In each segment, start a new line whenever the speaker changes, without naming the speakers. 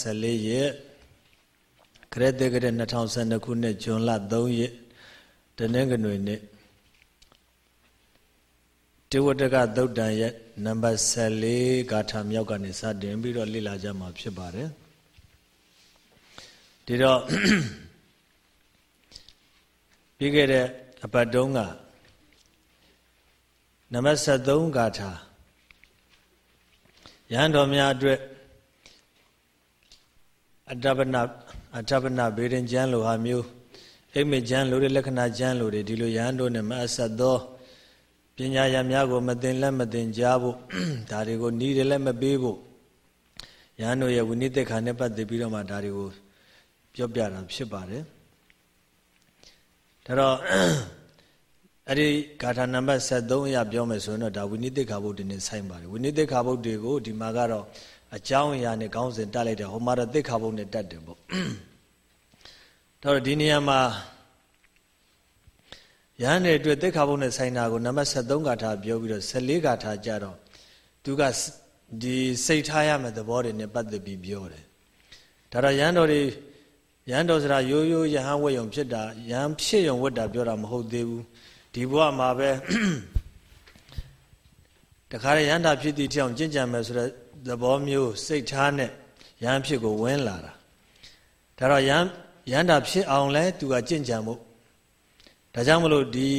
14ရက်ခရစ်တက္ကရာ2012ခုနှစ်ဇွန်လ3ရက်တနင်္ဂနွေနေ့တေဝတကသုတ်တန်ရဲ့နံပါတ်14ဂါထာမြောက်ကနေစတင်ပြီးတော့လေ့လာကြမှာဖြစ်ပါတယ်ဒီတော့ပြီးခဲ့တဲ့အပတ်တုန်းကနံပါတ်73ဂါထာရဟန်းတော်များအတွက် အတ္တပနအတ္တပနဘေရင်ကျမ်းလိုဟာမျိုးအိမ်မကျမ်းလိုတဲ့လက္ခဏာကျမ်းလိုတွေဒီလိုရဟန်းတို့နဲ့မအဆက်သောပညာရများကိုမသိလက်မသိကြားဖို့ဒါတွေကိုနီးတယ်လည်းမပေးဖို့ရဟန်းတို့ရဲ့ဝိနည်းသက်ခါနဲ့ပတ်သက်ပြီးတော့မှဒါတွေကိုပြောပြတာဖြစ်ပါတယ်ဒါတော့အဲ့ဒီဂါထာနံပါတ်73အရပြောမယ်ဆိုရင်တော့ဒါဝိနည်းသက်ခါဘုတ်တွေနဲ့ဆိုင်ပါတယ်ဝိနည်းသက်ခါဘုတ်တွေကိုဒီမှာကတော့ အကြောင်းအရာနဲ့ခေါင်းစဉ်တက်လိုက်တယ်ဟိုမှာတော့သိက္ခာပုဒ်နဲ့တက်တယ်ပေါ့တော့ဒီနေရာမှာရဟန်းတွေအတွက်သိက္ခာပုဒ်နဲ့ဆိုင်တာကိုနံပါတ်73ဂါထာပြောပြီးတော့14ဂါထာကြတော့သူကဒီစိတ်ထားရမယ့်သဘောတွေနဲ့ပတ်သက်ပြီးပြောတယ်ဒါတော့ရဟန်းတော်တွေရဟန်းတော်စရာရိုးရိုးရဟန်းဝတ်ယုံဖြစ်တာရဟန်းဖြစ်ယုံဝတ်တာပြောတာမဟုတ်သေးဘူးဒီဘဝမှာပဲတခါရရဟန္တာဖြစ်သည့်တောင်ကျင့်ကြံမယ်ဆိုတော့ သဘောမျိုးစိတ်ထားနဲ့ရဟန်းဖြစ်ကိုဝင်လာတာဒါတော့ရဟန်းရဟန္တာဖြစ်အောင်လဲသူကကြင့်ကြံမှုဒါကြောင့်မလို့ဒီ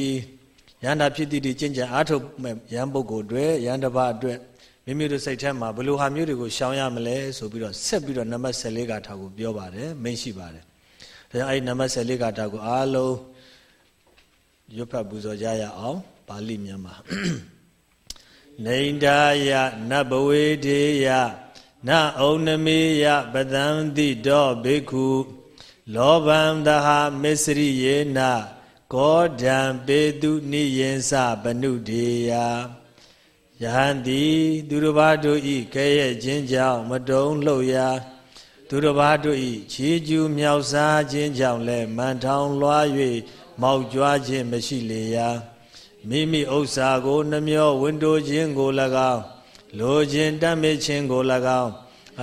ရဟန္တာဖြစ်တည်တည်ကြင့်ကြံအားထုတ်မဲ့ရဟန်းပုဂ္ဂိုလ်တွေရဟန်းတစ်ပါးအတွက်မိမိတို့စိတ်ထဲမှာဘယ်လိုဟာမျိုးတွေကိုရှောင်ရမလဲဆိုပြီးတော့ဆက်ပြီးတော့နံပါတ်14ကထာကိုပြောပါတယ်မိန့်ရှိပါတယ်ဒါကြောင့်အဲ့ဒီနံပါတ်14ကထာကိုအားလုံးရွတ်ဖတ်ပူဇော်ကြရအောင်ပါဠိမြန်မာ နေန္ဒာယနဘဝေဒေယနဩနမေယပတံတိတောဘေခုလောဘံသဟမစ္စရိယေနကောဒံပေတုနိယင်္စပနုဒေယယဟန်တိသူတစ်ပါးတို့ဤကဲ့ရဲ့ခြင်းကြောင့်မတုံလှုပ်ရာသူတစ်ပါးတို့ဤခြေကျူးမြောက်စားခြင်းကြောင့်လည်းမန်ထောင်လွှား၍မောက်ကြွားခြင်းမရှိလေရာ မိမိဥစ္စာကိုနှမျောဝန်တိုခြင်းကို၎င်းလိုခြင်းတတ်မေခြင်းကို၎င်း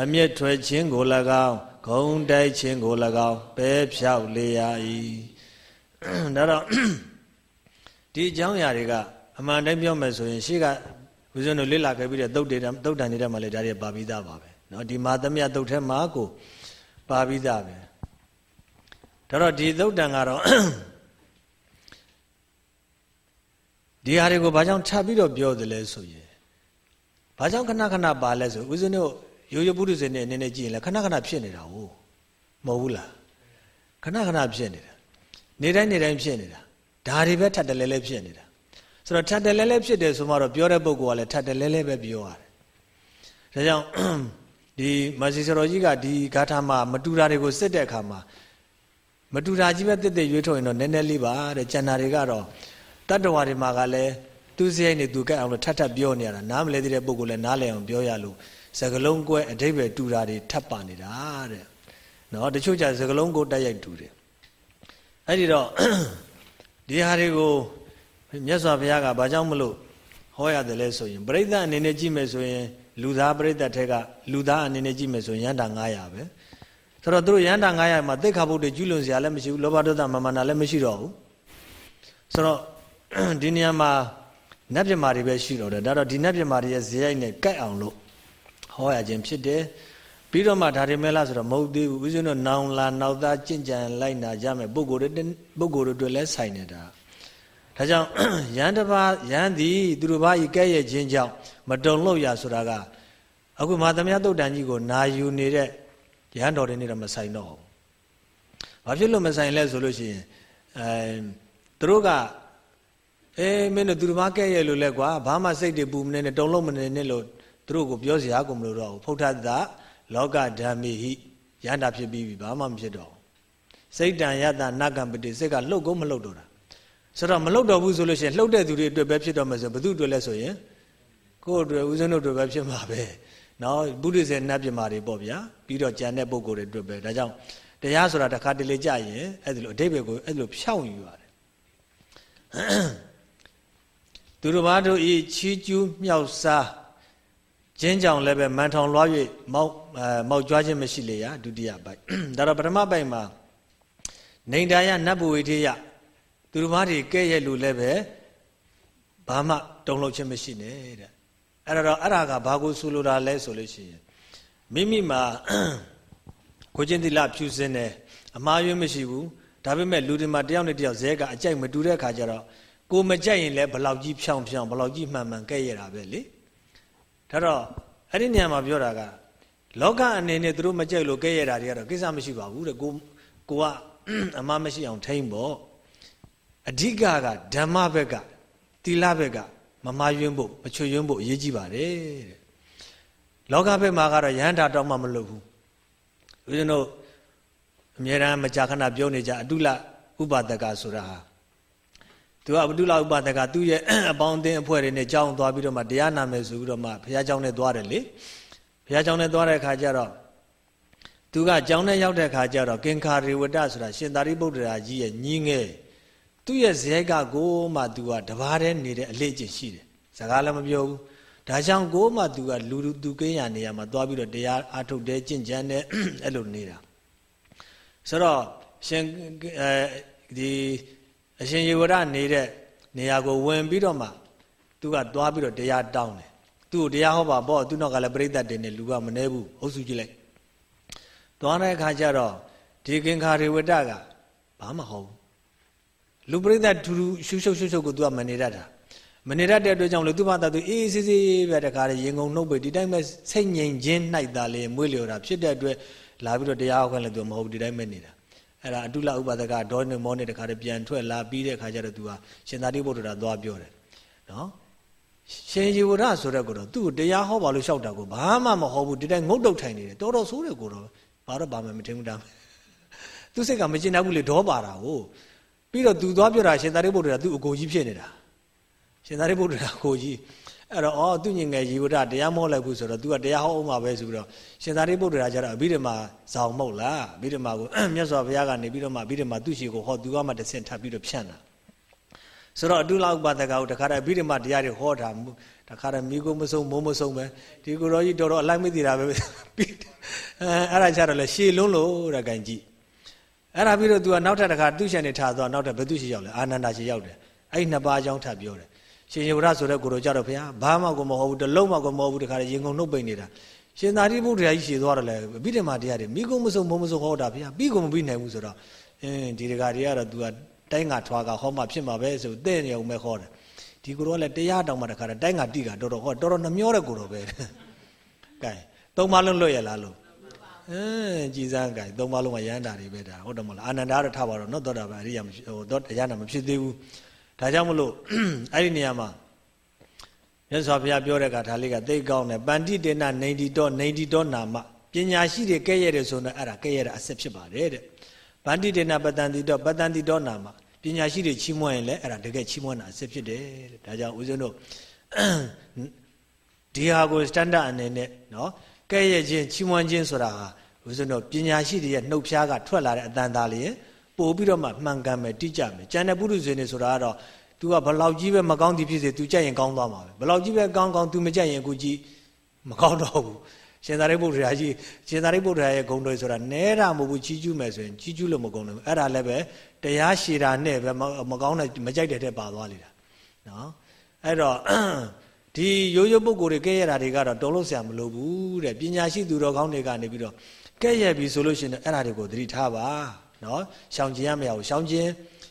အမျက်ထွက်ခြင်းကို၎င်းဂုံတိုက်ခြင်းကို၎င်းပဲဖြောက်လေရ၏ဒါတော့ဒီအကြောင်းအရာတွေကအမှန်တိုင်းပြောမယ်ဆိုရင်ရှေ့ကဦးဇင်းတို့လေ့လာခဲ့ပြီးတဲ့သုတ်တေသုတ်တန်နေတဲ့မှာလည်းဒါတွေပါပြီးသားပါပဲเนาะဒီမာသမယသုတ်ထဲမှာကိုပါပြီးသားပဲဒါတော့ဒီသုတ်တန်ကတော့ ဒီဟာတွေကိုဘာကြောင့်ထပ်ပြီးတော့ပြောတယ်လဲဆိုရင်ဘာကြောင့်ခဏခဏပါလဲဆိုဦးဇင်းတို့ရိုးရိုးပုရိသေနဲ့အနေနဲ့ကြည့်ရင်လည်းခဏခဏဖြစ်နေတာဟုတ်မဟုတ်ဘူးလားခဏခဏဖြစ်နေတာနေတိုင်းနေတိုင်းဖြစ်နေတာဒါတွေပဲထပ်တလဲလဲဖြစ်နေတာဆိုတော့ထပ်တလဲလဲဖြစ်တယ်ဆိုမှတော့ပြောတဲ့ပုဂ္ဂိုလ်ကလည်းထပ်တလဲလဲပဲပြောရတယ်ဒါကြောင့်ဒီမာစီစရောကြီးကဒီဂါထာမှာမတူတာတွေကိုစစ်တဲ့အခါမှာမတူတာကြီးပဲတစ်တစ်ရွေးထုတ်ရင်တော့နည်းနည်းလေးပါတဲ့ကျန်တာတွေကတော့ တတ္တဝါတွေမှာကလည်းသူစရိုက်နေသူကဲအောင်လို့ထပ်ထပ်ပြောနေရတာနားမလဲသေးတဲ့ပုဂ္ဂိုလ်လည်းနားလည်အောင်ပြောရလို့စကလုံးကွဲအတိဘယ်တူတာတွေထပ်ပါနေတာတဲ့နော်တချို့ကြစကလုံးကိုတက်ရိုက်တူတယ်အဲ့ဒီတော့ဒီဟာတွေကိုမြတ်စွာဘုရားကဘာကြောင့်မလို့ဟောရတယ်လဲဆိုရင်ပရိသတ်အနေနဲ့ကြည့်မယ်ဆိုရင်လူသားပရိသတ်ထဲကလူသားအနေနဲ့ကြည့်မယ်ဆိုရင်ရန်တာ900ပဲဆိုတော့သူတို့ရန်တာ900မှာသိက္ခာပုဒ်တွေကျူးလွန်စရာလည်းမရှိဘူးလောဘဒေါသမာမာနာလည်းမရှိတော့ဘူးဆိုတော့ ဒီနေရာမှာနတ်ပြမာတွေပဲရှိတော့တယ်ဒါတော့ဒီနတ်ပြမာတွေရဲ့ဇေယိုက်နဲ့ကြိုက်အောင်လို့ဟောရခြင်းဖြစ်တယ်ပြီးတော့မှဒါတွေမဲလားဆိုတော့မဟုတ်သေးဘူးဦးဇင်းတို့နောင်လာနောက်သားကြင့်ကြံလိုက်နာကြမယ်ပုဂ္ဂိုလ်တွေပုဂ္ဂိုလ်တွေလည်းဆိုင်နေတာဒါကြောင့်ရန်တပါရန်သည်သူတို့ဘာဤကဲ့ရဲ့ခြင်းကြောင့်မတုံလို့ရဆိုတာကအခုမာသမယတုတ်တန်ကြီးကိုနာယူနေတဲ့ရန်တော်တွေနေတော့မဆိုင်တော့ဘူးဘာဖြစ်လို့မဆိုင်လဲဆိုလို့ရှိရင်အဲသူတို့က အေးမင်းတို့သူတို့မကဲ့ရဲ့လို့လဲကွာဘာမှစိတ်တွေပူမနေနဲ့တုံလုံးမနေနဲ့လို့သူတို့ကိုပြောစရာကိုမလိုတော့ဘူးဖုဋ္ဌတလောကဓမ္မိဟိရန္တာဖြစ်ပြီးပြီဘာမှမဖြစ်တော့စိတ်တန်ယတနကံပတိစိတ်ကလှုပ်ကုန်မလှုပ်တော့တာဆိုတော့မလှုပ်တော့ဘူးဆိုလို့ရှိရင်လှုပ်တဲ့သူတွေအတွက်ပဲဖြစ်တော့မှာဆိုဘသူအတွက်လဲဆိုရင်ကိုယ့်အတွက်ဦးဇင်းတို့အတွက်ပဲဖြစ်မှာပဲနော်ဘုဒ္ဓဆယ်နတ်ပြမာတွေပေါ့ဗျာပြီးတော့ကြံတဲ့ပုံကိုယ်တွေအတွက်ပဲဒါကြောင့်တရားဆိုတာတစ်ခါတလေကြရင်အဲ့ဒီလိုအတိတ်ဘယ်ကိုအဲ့ဒီလိုဖြောင်းယူရတယ် သူတို့ဘာတို့ဤချီးကျူးမြောက်စားကျင်းကြောင်လည်းပဲမန်ထောင်လွှား၍မောက်မောက်ကြွားခြင်းမရှိလေရဒုတိယပိုက်ဒါတော့ပထမပိုက်မှာနေတာယနတ်ဘဝေထေယသူတို့ဘာတွေကဲ့ရဲ့လူလည်းပဲဘာမှတုံ့လောက်ခြင်းမရှိနဲ့တဲ့အဲ့တော့အဲ့ဒါကဘာကိုဆိုလိုတာလဲဆိုလို့ရှိရင်မိမိမှာကိုချင်းသီလဖြူစင်းတယ်အမှားယွင်းမရှိဘူးဒါပေမဲ့လူတွေမှာတယောက်နဲ့တယောက်ဇဲကအကြိုက်မတူတဲ့ခါကျတော့ ကိုမကြိုက်ရင်လည်းဘလောက်ကြီးဖြောင်းဖြောင်းဘလောက်ကြီးမှန်မှန်ကဲ့ရတာပဲလေဒါတော့အဲ့ဒီနေရာမှာပြောတာကလောကအနေနဲ့သူတို့မကြိုက်လို့ကဲ့ရတာတွေကတော့ကိစ္စမရှိပါဘူးတဲ့ကိုကိုကအမှားမရှိအောင်ထိမ့်ပေါ့အဓိကကဓမ္မဘက်ကသီလဘက်ကမမာယွင်းဖို့မချွတ်ယွင်းဖို့အရေးကြီးပါတယ်တဲ့လောကဘက်မှာကတော့ရဟန္တာတောင်းမှမလုပ်ဘူးဦးဇင်းတို့အမြဲတမ်းမကြာခဏပြောနေကြအတုလဥပဒကဆိုတာဟာ သူကအတုလဥပဒကသူ့ရဲ့အပေါင်းအသင်းအဖွဲ့တွေနဲ့ကြောင်းသွားပြီးတော့မှတရားနာမယ်ဆိုပြီးတော့မှဘုရားကျောင်းနဲ့သွားတယ်လေဘုရားကျောင်းနဲ့သွားတဲ့အခါကျတော့သူကကျောင်းနဲ့ရောက်တဲ့အခါကျတော့ကင်္ခာရေဝတ္တဆိုတာရှင်သာရိပုတ္တရာကြီးရဲ့ညီငယ်သူ့ရဲ့ဇဲကကိုမှသူကတဘာတည်းနေတဲ့အလေးကျင့်ရှိတယ်စကားလည်းမပြောဘူးဒါကြောင့်ကိုမှသူကလူလူသူကိန်းရနေရာမှာသွားပြီးတော့တရားအားထုတ်တယ်ကျင့်ကြံတယ်အဲ့လိုနေတာဆိုတော့ရှင်အဲဒီ အရှင်ယေဝရနေတဲ့နေရာကိုဝင်ပြီးတော့မှသူကသွားပြီးတော့တရားတောင်းတယ်သူ့ကိုတရားဟောပါပေါ့သူ့နောက်ကလည်းပြိဿတ်တင်နေလူကမနေဘူးအုပ်စုကြည့်လိုက်သွားတဲ့အခါကျတော့ဒီကင်္ခာရေဝတ္တကဘာမှဟောဘူးလူပရိသတ်ထူထူရှုပ်ရှုပ်ရှုပ်ရှုပ်ကိုသူကမနေတတ်တာမနေတတ်တဲ့အတွက်ကြောင့်လေသူ့ဘာသာသူအေးအေးဆေးဆေးပဲတခါလေရင်ကုန်နှုတ်ပဲဒီတိုင်းပဲစိတ်ငြိမ်ခြင်း၌သာလေမွေးလျော်တာဖြစ်တဲ့အတွက်လာပြီးတော့တရားဟောခွင့်လည်းသူမဟုတ်ဒီတိုင်းပဲနေတာ အဲ့ဒါအတုလဥပဒကဒေါနေမောနေတခါတည်းပြန်ထွက်လာပြီးတဲ့ခါကျတော့သူကရှင်သာတိဘုဒ္ဓတာသွားပြောတယ်နော်ရှင်ယေဝရဆိုတဲ့ကိုတော့သူ့ကိုတရားဟောပါလို့လျှောက်တာကိုဘာမှမဟောဘူးဒီတိုင်းငုတ်တုတ်ထိုင်နေတယ်တော်တော်ဆိုးတယ်ကိုတော့ဘာတော့ဘာမှမထင်ဘူးတာသူစိတ်ကမကျင်တတ်ဘူးလေဒေါပါတာကိုပြီးတော့သူသွားပြောတာရှင်သာရိပုတ္တရာသူ့အကိုကြီးဖြစ်နေတာရှင်သာရိပုတ္တရာကိုကြီး အဲ့တော့အော်သူညင်ငယ်ရေဝဒတရားမောလိုက်ဘူးဆိုတော့ तू ကတရားဟောအောင်ပါပဲဆိုပြီးတော့ရှင်သာရိပုတ္တရာကျတော့အဘိဓမ္မာဇောင်မဟုတ်လားအဘိဓမ္မာကိုမြတ်စွာဘုရားကနေပြီးတော့မှအဘိဓမ္မာသူ့ရှိကိုဟော तू ကမှတစ်ဆင့်ထပ်ပြီးတော့ဖြန့်တာဆိုတော့အတုလဥပဒကကိုတခါတည်းအဘိဓမ္မာတရားတွေဟောတာတခါတည်းမိကိုမဆုံးမိုးမဆုံးပဲဒီကိုရောကြီးတော်တော်အလိုက်မသိတာပဲပြီးအဲအဲ့ဒါကြတော့လေရှည်လွန်းလို့တဲ့ကန်ကြည့်အဲ့ဒါပြီးတော့ तू ကနောက်ထပ်တစ်ခါသူ့ရှန်နေထားသွားနောက်ထပ်ဘယ်သူရှိရောက်လဲအာနန္ဒာရှိရောက်တယ်အဲ့ဒီနှစ်ပါးအကြောင်းထပ်ပြောတယ် ရှင်ယေဝရဆိုတဲ့ကိုရောကြတော့ဘုရားဘာမှကိုမဟုတ်ဘူးတလုံးမှကိုမဟုတ်ဘူးတခါတည်းရင်ကုန်နှုတ်ပိတ်နေတာရှင်သာရိပုတ္တရာကြီးရှည်သွားတယ်လေအဘိဓမ္မာတရားတွေမိကုံမစုံမုံမစုံဟောတာဘုရားပြီးကုန်မပြီးနိုင်ဘူးဆိုတော့အင်းဒီတကာတွေကတော့ तू ကတိုင်းငါထွားကဟောမှဖြစ်မှာပဲဆိုတဲ့နေအောင်ပဲဟောတယ်ဒီကိုရောလည်းတရားတောင်မှတခါတည်းတိုင်းငါတိကတော်တော်ဟောတော်တော်နှမျောတဲ့ကိုရောပဲကဲသုံးပါလုံးလွတ်ရလားလို့အင်းကြည်စမ်းကြိုင်သုံးပါလုံးကရဟန္တာတွေပဲဒါဟုတ်တယ်မဟုတ်လားအာနန္ဒာရထပါတော့နော်သောတာပန်အရိယာဟိုသောတရားနာမဖြစ်သေးဘူး ဒါကြောင့်မလို့အဲ့ဒီနေရာမှာမြတ်စွာဘုရားပြောတဲ့ကဒါလေးကသိကောင်းတယ်ပန္တိတေနနေတိတောနေတိတောနာမပညာရှိတွေကဲ့ရဲ့တယ်ဆိုတော့အဲ့ဒါကဲ့ရဲ့တာအစစ်ဖြစ်ပါတယ်တဲ့ပန္တိတေနပတန်တိတောပတန်တိတောနာမပညာရှိတွေချီးမွမ်းရင်လည်းအဲ့ဒါတကယ်ချီးမွမ်းတာအစစ်ဖြစ်တယ်တဲ့ဒါကြောင့်ဦးဇင်းတို့ဒီဟာကို standard အနေနဲ့နော်ကဲ့ရဲ့ခြင်းချီးမွမ်းခြင်းဆိုတာဟာဦးဇင်းတို့ပညာရှိတွေရဲ့နှုတ်ဖျားကထွက်လာတဲ့အတန်သားလေး ပို့ပြီးတော့မှမှန်ကန်မယ်တိကျမယ်ကျန်တဲ့ပုရုဇဉ်တွေဆိုတာကတော့ तू ကဘလောက်ကြီးပဲမကောင်းသည်ဖြစ်စေ तू ကြက်ရင်ကောင်းသွားမှာပဲဘလောက်ကြီးပဲကောင်းကောင်း तू မကြက်ရင်အခုကြီးမကောင်းတော့ဘူးရှင်သာရိပုတ္တရာကြီးရှင်သာရိပုတ္တရာရဲ့ဂုဏ်တွေဆိုတာနဲတာမဟုတ်ဘူးကြီးကျူးမယ်ဆိုရင်ကြီးကျူးလို့မကုန်ဘူးအဲ့ဒါလည်းပဲတရားရှည်တာနဲ့ပဲမကောင်းတဲ့မကြိုက်တဲ့တဲ့ပါသွားလိမ့်တာနော်အဲ့တော့ဒီရိုးရိုးပုဂ္ဂိုလ်တွေကဲရတာတွေကတော့တုံလို့ဆရာမလိုဘူးတဲ့ပညာရှိသူတော်ကောင်းတွေကနေပြီးတော့ကဲရပြီဆိုလို့ရှိရင်အဲ့ဒါတွေကိုသတိထားပါ နော်ရှောင်ကျင်ရမရဘူးရှောင်ကျင်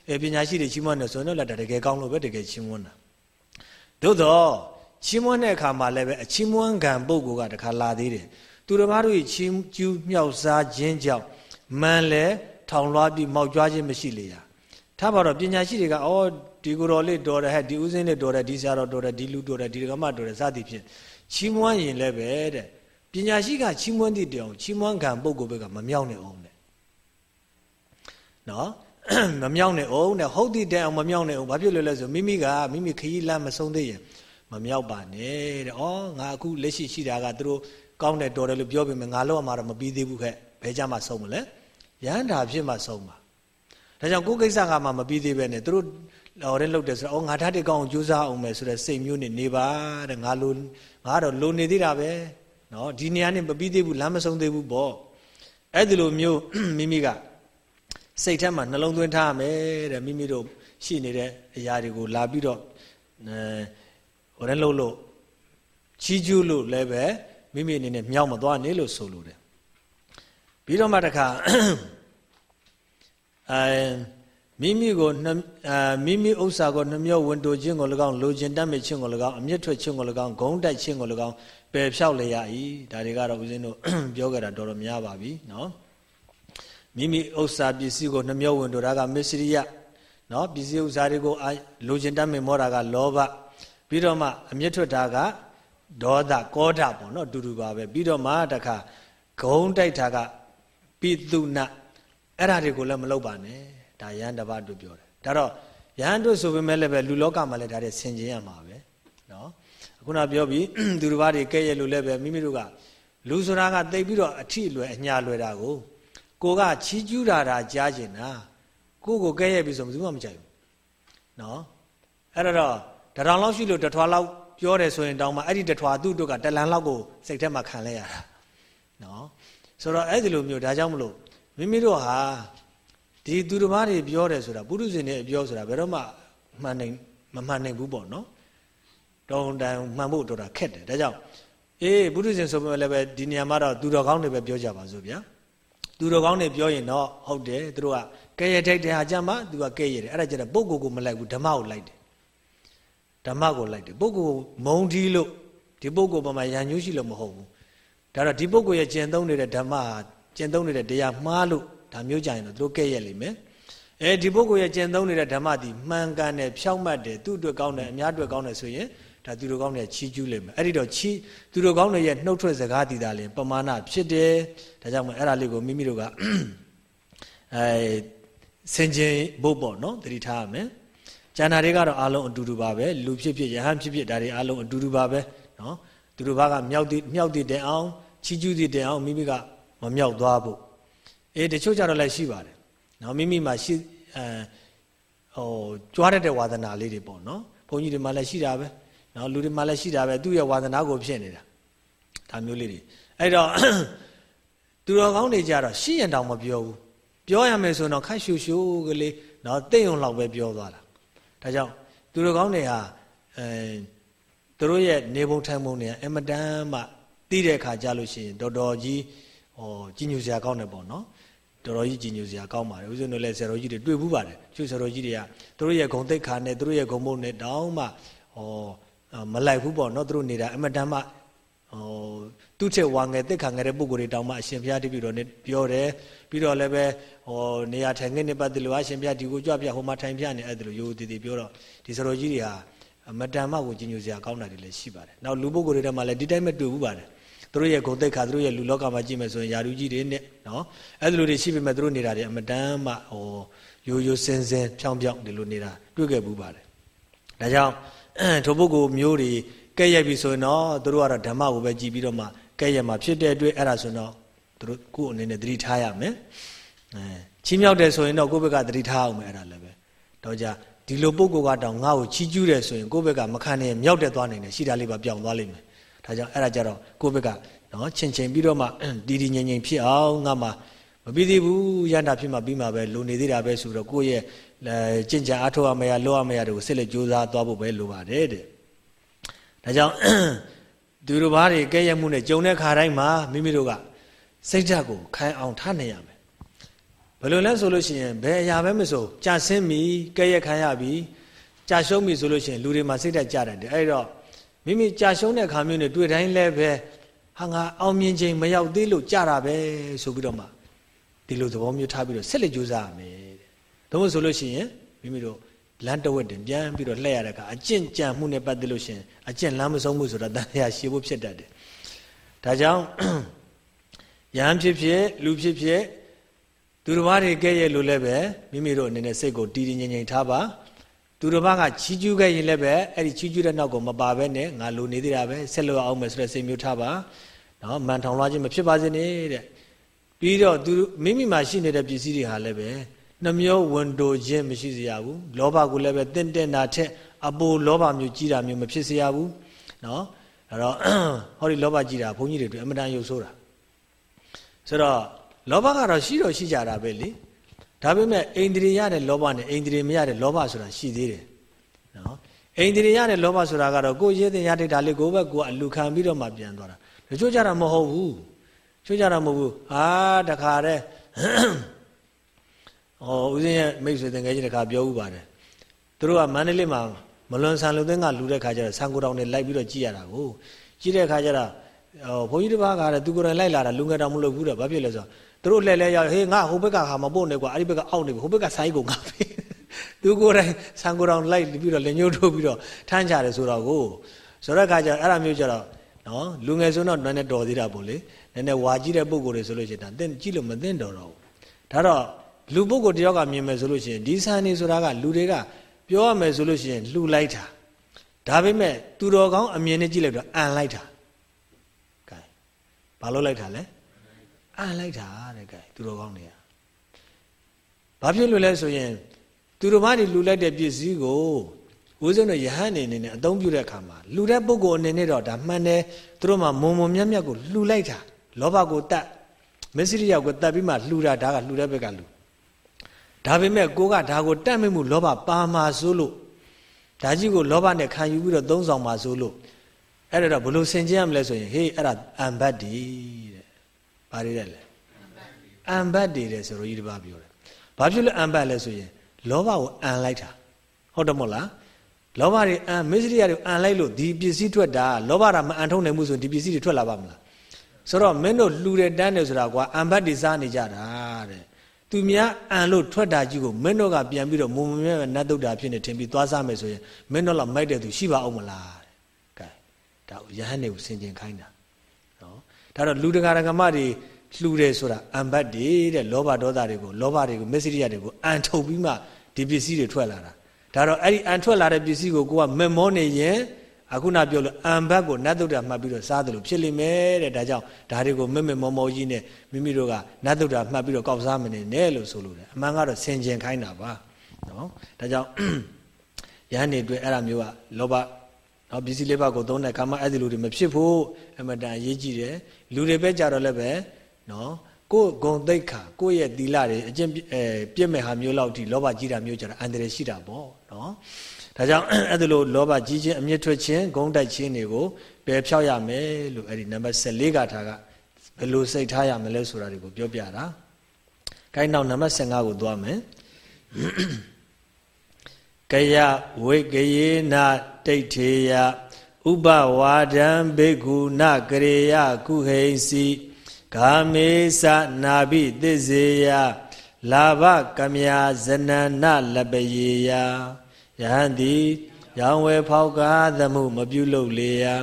အဲပညာရှိတွေချီးမွမ်းတယ်ဆိုရင်တော့လက်တကယ်ကောင်းလို့ပဲတကယ်ချီးမွမ်းတာသို့တော့ချီးမွမ်းတဲ့အခါမှာလည်းပဲအချီးမွမ်းကံပုဂ္ဂိုလ်ကတခါလာသေးတယ်သူတစ်ပါးတို့ချီးကျူးမြောက်စားခြင်းကြောင့်မန်လဲထောင်လွှားပြီးမောက်ကြွားခြင်းမရှိလေရထားပါတော့ပညာရှိတွေကအော်ဒီကိုယ်တော်လေးတော်တယ်ဟဲ့ဒီဥစဉ်လေးတော်တယ်ဒီဆရာတော်တော်တယ်ဒီလူတော်တယ်ဒီကမတော်တယ်စသည်ဖြင့်ချီးမွမ်းရင်လည်းပဲတဲ့ပညာရှိကချီးမွမ်းသည့်တောင်ချီးမွမ်းကံပုဂ္ဂိုလ်ဘက်ကမမြောက်နဲ့အောင်တဲ့ နော်မမြောက်နဲ့အောင်တဲ့ဟုတ်သည့်တိုင်အောင်မမြောက်နဲ့အောင်ဘာဖြစ်လို့လဲဆိုမိမိကမိမိခရီးလမ်းမဆုံးသေးရင်မမြောက်ပါနဲ့တဲ့ဩငါအခုလက်ရှိရှိတာကသူတို့ကောင်းတယ်တော်တယ်လို့ပြောပေမဲ့ငါလောက်မှတော့မပြီးသေးဘူးခဲ့ဘယ်ကြမှာဆုံးမလဲရဟန္တာဖြစ်မှဆုံးပါဒါကြောင့်ကိုယ်ကိစ္စကမှမပြီးသေးပဲနဲ့သူတို့လော်ရင်လုပ်တယ်ဆိုတော့အော်ငါဓာတ်တွေကောင်းအောင်ကြိုးစားအောင်မယ်ဆိုတဲ့စိတ်မျိုးနဲ့နေပါတဲ့ငါလိုငါတော့လိုနေသေးတာပဲနော်ဒီနေရာနဲ့မပြီးသေးဘူးလမ်းမဆုံးသေးဘူးပေါ့အဲ့ဒီလိုမျိုးမိမိက စိတ်ထဲမှာနှလုံးသွင်းထားရမယ်တဲ့မိမိတို့ရှိနေတဲ့အရာတွေကိုလာပြီးတော့အဲဟိုတန်းလို့လို့ကြီးကျူးလို့လည်းပဲမိမိအနေနဲ့မြောက်မသွားနေလို့ဆိုလိုတယ်ပြီးတော့မှတခါအဲမိမိကိုအဲမိမိဥစ္စာကိုနှမျောဝင်တိုခြင်းကို၎င်းလိုချင်တတ်မြင့်ခြင်းကို၎င်းအမြင့်ထွက်ခြင်းကို၎င်းဂုံးတိုက်ခြင်းကို၎င်းပယ်ဖြောက်လျာဤဒါတွေကတော့ဦးဇင်းတို့ပြောကြတာတော်တော်များပါပြီနော် မိမိဥစ္စာပစ္စည်းကိုနှမျောဝင်တို့တာကမစ္စရိယနော်ပစ္စည်းဥစ္စာတွေကိုလိုချင်တတ်မင်မောတာကလောဘပြီးတော့မှအမြင့်ထွက်တာကဒေါသကောဓာပေါ့နော်အတူတူပါပဲပြီးတော့မှတခါဂုံတိုက်တာကပိတုဏအဲ့ဒါတွေကိုလည်းမလုပ်ပါနဲ့ဒါယဟန်တပါတို့ပြောတယ်ဒါတော့ယဟန်တို့ဆိုပေမဲ့လည်းပဲလူလောကမှာလည်းဒါတွေဆင်ခြင်ရမှာပဲနော်ခုနပြောပြီးသူတစ်ပါးတွေကဲ့ရဲ့လို့လည်းပဲမိမိတို့ကလူဆိုတာကတိတ်ပြီးတော့အထီလွယ်အညာလွယ်တာကို ကိုကချီးကျူးတာဒါကြားကျင်တာကိုကိုကဲ့ရဲ့ပြီဆိုဘယ်သူမှမကြိုက်ဘူးနော်အဲ့တော့တထောင်လောက်ရှိလို့တထွာလောက်ပြောတယ်ဆိုရင်တောင်းမှအဲ့ဒီတထွာသူ့တို့ကတလန်လောက်ကိုစိတ်ထဲမှာခံလဲရတာနော်ဆိုတော့အဲ့ဒီလိုမျိုးဒါကြောင့်မလို့မိမိတို့ဟာဒီသူတစ်ပါးတွေပြောတယ်ဆိုတာပုရုဇဉ်တွေပြောဆိုတာဘယ်တော့မှမှန်နိုင်မမှန်နိုင်ဘူးပေါ့နော်တောင်းတန်မှန်ဖို့တော်တာခက်တယ်ဒါကြောင့်အေးပုရုဇဉ်ဆိုပေမဲ့လည်းပဲဒီနေရာမှာတော့သူတော်ကောင်းတွေပဲပြောကြပါစို့ဗျာ သူတော်ကောင်းတွေပြောရင်တော့ဟုတ်တယ်သူတို့ကကဲရထိုက်တဲ့ဟာကြမှာသူကကဲရတယ်အဲ့ဒါကျတော့ပုဂ္ဂိုလ်ကိုမလိုက်ဘူးဓမ္မကိုလိုက်တယ်ဓမ္မကိုလိုက်တယ်ပုဂ္ဂိုလ်မုံထီးလို့ဒီပုဂ္ဂိုလ်ပေါ်မှာရံညှိုးရှိလို့မဟုတ်ဘူးဒါတော့ဒီပုဂ္ဂိုလ်ရဲ့ကျင့်သုံးနေတဲ့ဓမ္မဟာကျင့်သုံးနေတဲ့တရားမှားလို့ဒါမျိုးကြရင်တော့သူတို့ကဲ့ရဲ့လိမ့်မယ်အဲဒီပုဂ္ဂိုလ်ရဲ့ကျင့်သုံးနေတဲ့ဓမ္မသည်မှန်ကန်တယ်ဖြောင့်မတ်တယ်သူ့အတွက်ကောင်းတယ်အများအတွက်ကောင်းတယ်ဆိုရင် ဒါသူတို့ကောင်းတဲ့ချီးကျူးလိမ့်မယ်အဲ့ဒီတော့ချီးသူတို့ကောင်းတဲ့ရဲ့နှုတ်ထွက်စကားတည်တာလင်ပမာဏဖြစ်တယ်ဒါကြောင့်မို့အဲ့ဒါလေးကိုမိမိတို့ကအဲစင်ကျင်ဖို့ပေါ့နော်တတိထားရမယ်ကျန်တာတွေကတော့အားလုံးအတူတူပါပဲလူဖြစ်ဖြစ်ယဟန်ဖြစ်ဖြစ်ဒါတွေအားလုံးအတူတူပါပဲနော်သူတို့ဘာကမြောက်တည်မြောက်တည်တဲ့အောင်ချီးကျူးတည်တဲ့အောင်မိမိကမမြောက်သွားဖို့အေးတချို့ကြတော့လည်းရှိပါတယ်နော်မိမိမှာရှိအဲဟိုကြွားတဲ့ဝါသနာလေးတွေပေါ့နော်ဘုန်းကြီးတွေမှာလည်းရှိတာပဲ နော်လူတွေမှာလည်းရှိတာပဲသူ့ရဲ့ဝါသနာကိုဖြစ်နေတာဒါမျိုးလေးတွေအဲ့တော့သူတော်ကောင်းတွေကြတော့ရှိရင်တောင်မပြောဘူးပြောရမယ်ဆိုတော့ခက်ရှူရှူကလေးနော်တိတ်ုံလောက်ပဲပြောသွားတာဒါကြောင့်သူတော်ကောင်းတွေဟာအဲသူတို့ရဲ့နေပုံထိုင်ပုံတွေကအမတန်မှသိတဲ့အခါကြလို့ရှိရင်တော်တော်ကြီးဟောကြီးညိုစရာကောင်းတယ်ပေါ့နော်တော်တော်ကြီးကြီးညိုစရာကောင်းပါတယ်ဦးဇင်းတို့လည်းဆရာတော်ကြီးတွေတွေ့ဘူးပါတယ်ကျုပ်ဆရာတော်ကြီးတွေကသူတို့ရဲ့ဂုံတိတ်ခါနဲ့သူတို့ရဲ့ဂုံမုတ်နဲ့တောင်းမှဟော မလိုက်ဘူးပေါ့နော်သူတို့နေတာအမတန်မှဟိုသူ့ချက်ဝါငယ်တိတ်ခါငယ်တဲ့ပုံကိုယ်တွေတောင်းမှအရှင်ဘုရားတပည့်တော်နဲ့ပြောတယ်ပြီးတော့လည်းပဲဟောနေရာထိုင်ခင်းနေပတ်တယ်လို့အရှင်ဘုရားဒီကိုကြွပြဟိုမှာထိုင်ပြနေအဲ့ဒါလိုရိုးတည်တည်ပြောတော့ဒီဆရာတော်ကြီးတွေဟာအမတန်မှကိုကြီးညိုစရာကောင်းတာတွေလည်းရှိပါတယ်နောက်လူပုဂ္ဂိုလ်တွေထဲမှာလည်းဒီတိုင်းပဲတွေ့ဘူးပါတယ်သူတို့ရဲ့ဂုဏ်သိက္ခာသူတို့ရဲ့လူလောကမှာကြည့်မယ်ဆိုရင်ယာရုကြီးတွေနဲ့နော်အဲ့လိုတွေရှိပေမဲ့သူတို့နေတာတွေအမတန်မှဟိုရိုးရိုးစင်စင်ဖြောင်းဖြောင်းဒီလိုနေတာတွေ့ခဲ့ဘူးပါတယ်ဒါကြောင့် ထိုပုဂ္ဂိုလ်မျိုးတွေကဲ့ရဲ့ပြီဆိုရင်တော့သူတို့ကတော့ဓမ္မကိုပဲကြည်ပြီးတော့မှကဲ့ရဲ့မှာဖြစ်တဲ့အတွက်အဲ့ဒါဆိုတော့သူတို့ကိုယ့်အနေနဲ့သတိထားရမယ်အဲချီးမြှောက်တယ်ဆိုရင်တော့ကိုယ့်ဘက်ကသတိထားအောင်မယ်အဲ့ဒါလည်းပဲတော့ကြဒီလိုပုဂ္ဂိုလ်ကတောင်ငါ့ကိုချီးကျူးတယ်ဆိုရင်ကိုယ့်ဘက်ကမခံနဲ့မြောက်တက်သွားနိုင်တယ်ရှိတာလေးပါပြောင်းသွားလိမ့်မယ်ဒါကြောင့်အဲ့ဒါကြတော့ကိုယ့်ဘက်ကနော်ချင်ချင်ပြီးတော့မှတည်တည်ငြိမ်ငြိမ်ဖြစ်အောင်ငါမှမပြီးသေးဘူးရန်တာဖြစ်မှပြီးမှပဲလုံနေသေးတာပဲဆိုတော့ကိုယ့်ရဲ့ ကျင့်ကြံအားထုတ်ရမရလောရမရတွေကိုစစ်လက်ကြိုးစားသွားဖို့ပဲလိုပါတယ်တဲ့ဒါကြောင့်သူတို့ဘာတွေကဲ့ရဲ့မှုနဲ့ကြုံတဲ့ခါတိုင်းမှာမိမိတို့ကစိတ်ဓာတ်ကိုခိုင်အောင်ထားနေရမယ်ဘယ်လိုလဲဆိုလို့ရှိရင်ဘယ်အရာပဲမဆိုကြာဆင်းပြီကဲ့ရဲ့ခံရပြီကြာရှုံးပြီဆိုလို့ရှိရင်လူတွေမှာစိတ်ဓာတ်ကြတယ်အဲ့တော့မိမိကြာရှုံးတဲ့ခါမျိုးနဲ့တွေ့တိုင်းလည်းပဲဟာငါအောင်မြင်ခြင်းမရောက်သေးလို့ကြာတာပဲဆိုပြီးတော့မှဒီလိုသဘောမျိုးထားပြီးတော့ဆက်လက်ကြိုးစားရမယ် တဲ့။ဒါမှမဟုတ်ဆိုလို့ရှိရင်မိမိတို့လမ်းတဝက်တင်ပြန်ပြီးတော့လှည့်ရတဲ့အခါအကျင့်ကြံမှုနဲ့ပတ်သက်လို့ရှိရင်အကျင့်လမ်းမဆုံးမှုဆိုတာတန်ရာရှိဖို့ဖြစ်တတ်တယ်။ဒါကြောင့်ယဟန်ဖြစ်ဖြစ်လူဖြစ်ဖြစ်သူတစ်ပါးတွေကဲ့ရဲ့လို့လည်းပဲမိမိတို့အနေနဲ့စိတ်ကိုတည်တည်ငြိမ်ငြိမ်ထားပါသူတစ်ပါးကချီးကျူးခဲ့ရင်လည်းပဲအဲ့ဒီချီးကျူးတဲ့နောက်ကိုမပါဘဲနဲ့ငါလိုနေသေးတာပဲဆက်လို့အောင်မယ်ဆိုတဲ့စိတ်မျိုးထားပါနော်မန်ထောင်လွှားခြင်းမဖြစ်ပါစေနဲ့တဲ့ပြီးတော့သူမိမိမှာရှိနေတဲ့ပစ္စည်းတွေဟာလည်းပဲ နှမျိုးဝန်တိုခြင်းမရှိစေရဘူးလောဘကိုလည်းပဲတင့်တင့်တာထက်အပိုလောဘမျိုးကြီးတာမျိုးမဖြစ်စေရဘူးနော်အဲ့တော့ဟောဒီလောဘကြီးတာဘုန်းကြီးတွေတွေ့အမတန်ရုပ်ဆိုးတာဆိုတော့လောဘကတော့ရှိတော့ရှိကြတာပဲလေဒါပေမဲ့အိန္ဒြေရတဲ့လောဘနဲ့အိန္ဒြေမရတဲ့လောဘဆိုတာရှိသေးတယ်နော်အိန္ဒြေရတဲ့လောဘဆိုတာကတော့ကိုယ်ရေးတင်ရတဲ့ဒါလေးကိုပဲကိုယ်အလူခံပြီးတော့မှပြန်သွားတာတချို့ကြတာမဟုတ်ဘူးချို့ကြတာမဟုတ်ဘူးဟာတခါတည်း ဟောဦးဇင်းရဲ့မိတ်ဆွေတင်ငယ်ကြီးတခါပြောဥပါတယ်သူတို့ကမန္တလေးမှာမလွန်ဆန်လူသိန်းကလူတဲ့ခါကျတော့ဆန်ကိုတောင်နဲ့လိုက်ပြီးတော့ကြည်ရတာကိုကြည်တဲ့ခါကျတော့ဟိုဘုန်းကြီးတစ်ပါးကလည်းသူကိုယ်တိုင်လိုက်လာတာလူငယ်တောင်မလုပ်ဘူးတဲ့ဘာဖြစ်လဲဆိုတော့သူတို့လှည့်လဲရောက်ဟေးငါဟိုဘက်ကခါမပို့နေကွာအဲ့ဒီဘက်ကအောက်နေပြီဟိုဘက်ကဆိုင်ကိုငါပြီသူကိုယ်တိုင်ဆန်ကိုတောင်လိုက်ပြီးတော့လက်ညှိုးထိုးပြီးတော့ထမ်းချတယ်ဆိုတော့ကိုဆိုတော့ခါကျအဲ့ဒါမျိုးကျတော့နော်လူငယ်ဆိုတော့နည်းနည်းတော်သေးတာပေါ့လေနည်းနည်းဝါကြီးတဲ့ပုံကိုယ်တွေဆိုလို့ရှိရင်ဒါသင်ကြည့်လို့မသိတော့တော့ဘူးဒါတော့ လူပုဂ္ဂိုလ်တယောက်ကမြင်မယ်ဆိုလို့ရှိရင်ဒီဆန်နေဆိုတာကလူတွေကပြောရမယ်ဆိုလို့ရှိရင်လှူလိုက်တာဒါပေမဲ့သူတော်ကောင်းအမြင်နဲ့ကြည့်လိုက်တော့အန်လိုက်တာကဲဘာလို့လိုက်တာလဲအန်လိုက်တာတဲ့ကဲသူတော်ကောင်းတွေကဘာဖြစ်လို့လဲဆိုရင်သူတော်ဘာတွေလှူလိုက်တဲ့ပစ္စည်းကိုဦးဇင်းတို့ယဟန်နေနေနဲ့အသုံးပြုတဲ့အခါမှာလှူတဲ့ပုဂ္ဂိုလ်အနေနဲ့တော့ဒါမှန်တယ်သူတို့မှမုံမုံမြတ်မြတ်ကိုလှူလိုက်တာလောဘကိုတတ်မစ္စရိယကိုတတ်ပြီးမှလှူတာဒါကလှူတဲ့ဘက်ကလှူ ဒါပေမဲ့ကိုကဒါကိုတတ်မိမှုလောဘပါမှာဆိုလို့ဒါကြီးကိုလောဘနဲ့ခံယူပြီးတော့သုံးဆောင်မှာဆိုလို့အဲ့ဒါတော့ဘလို့ဆင်ကျင်ရမလဲဆိုရင်ဟေးအဲ့ဒါအံဘတ်တီတဲ့ဘာတွေလဲလဲအံဘတ်တီတဲ့ဆိုတော့ဤတစ်ပါးပြောတယ်ဘာဖြစ်လို့အံဘတ်လဲဆိုရင်လောဘကိုအံလိုက်တာဟုတ်တယ်မို့လားလောဘတွေအံမစ္စရိယတွေအံလိုက်လို့ဒီပစ္စည်းထွက်တာလောဘတာမအံထုံနိုင်မှုဆိုရင်ဒီပစ္စည်းတွေထွက်လာပါမလားဆိုတော့မင်းတို့လှူတယ်တန်းတယ်ဆိုတာကွာအံဘတ်တွေစားနေကြတာတဲ့ သူများအံလို့ထွက်တာကြီးကိုမင်းတို့ကပြန်ပြီးတော့မုံမမြဲနတ်တုတ်တာဖြစ်နေထင်ပြီးသွားစားမယ်ဆိုရင်မင်းတို့လောက်မိုက်တဲ့သူရှိပါအောင်မလားတဲ့ကဲဒါရဟန်းတွေကိုဆင်ကျင်ခိုင်းတာနော်ဒါတော့လူတကာရကမတွေလှူတယ်ဆိုတာအံဘတ်တွေတဲ့လောဘဒေါသတွေကိုလောဘတွေကိုမစ္စရိယတွေကိုအံထုတ်ပြီးမှဒီပစ္စည်းတွေထွက်လာတာဒါတော့အဲ့ဒီအံထွက်လာတဲ့ပစ္စည်းကိုကိုကမမောနေရင် အခုနပြောလို့အံဘတ်ကိုနတ်တုတ်တာမှတ်ပြီးတော့စားတယ်လို့ဖြစ်လိမ့်မယ်တဲ့ဒါကြောင့်ဒါတွေကိုမမေမောမောကြီးနဲ့မိမိတို့ကနတ်တုတ်တာမှတ်ပြီးတော့ကောက်စားမနေနဲ့လို့ဆိုလို့တယ်အမှန်ကတော့ဆင်ကျင်ခိုင်းတာပါနော်ဒါကြောင့်ရဟန်းတွေတွေ့အဲ့ဒါမျိုးကလောဘနော်ပစ္စည်းလေးပါးကိုသုံးတဲ့ကာမအဲ့ဒီလူတွေမဖြစ်ဖို့အမတန်ရေးကြည့်တယ်လူတွေပဲကြတော့လည်းပဲနော်ကိုယ်ဂုံသိက္ခာကိုယ့်ရဲ့သီလတွေအကျင့်အဲပြည့်မဲ့ဟာမျိုးလောက်ထိလောဘကြီးတာမျိုးကြတာအန္တရာယ်ရှိတာပေါ့နော် ဒါကြောင့်အဲ့ဒါလိုလောဘကြီးခြင်းအမြင့်ထွက်ခြင်းဂုံတိုက်ခြင်းတွေကိုပယ်ဖြောက်ရမယ်လို့အဲ့ဒီနံပါတ်14ကထားကဘယ်လိုစိတ်ထားရမလဲဆိုတာတွေကိုပြောပြတာ။ခိုင်းနောက်နံပါတ်15ကိုသွားမယ်။ကယဝိကယေနတိဋ္ဌေယဥပဝါဒံဘေကုဏကရေယကုဟိစီ ဂာမေသနာဘိသစ္စေယလာဘကမြာဇနနလပယေယ ယဟန်တိရောင်ဝဲဖောက်ကားသမှု မပြုလုပ်လေရာ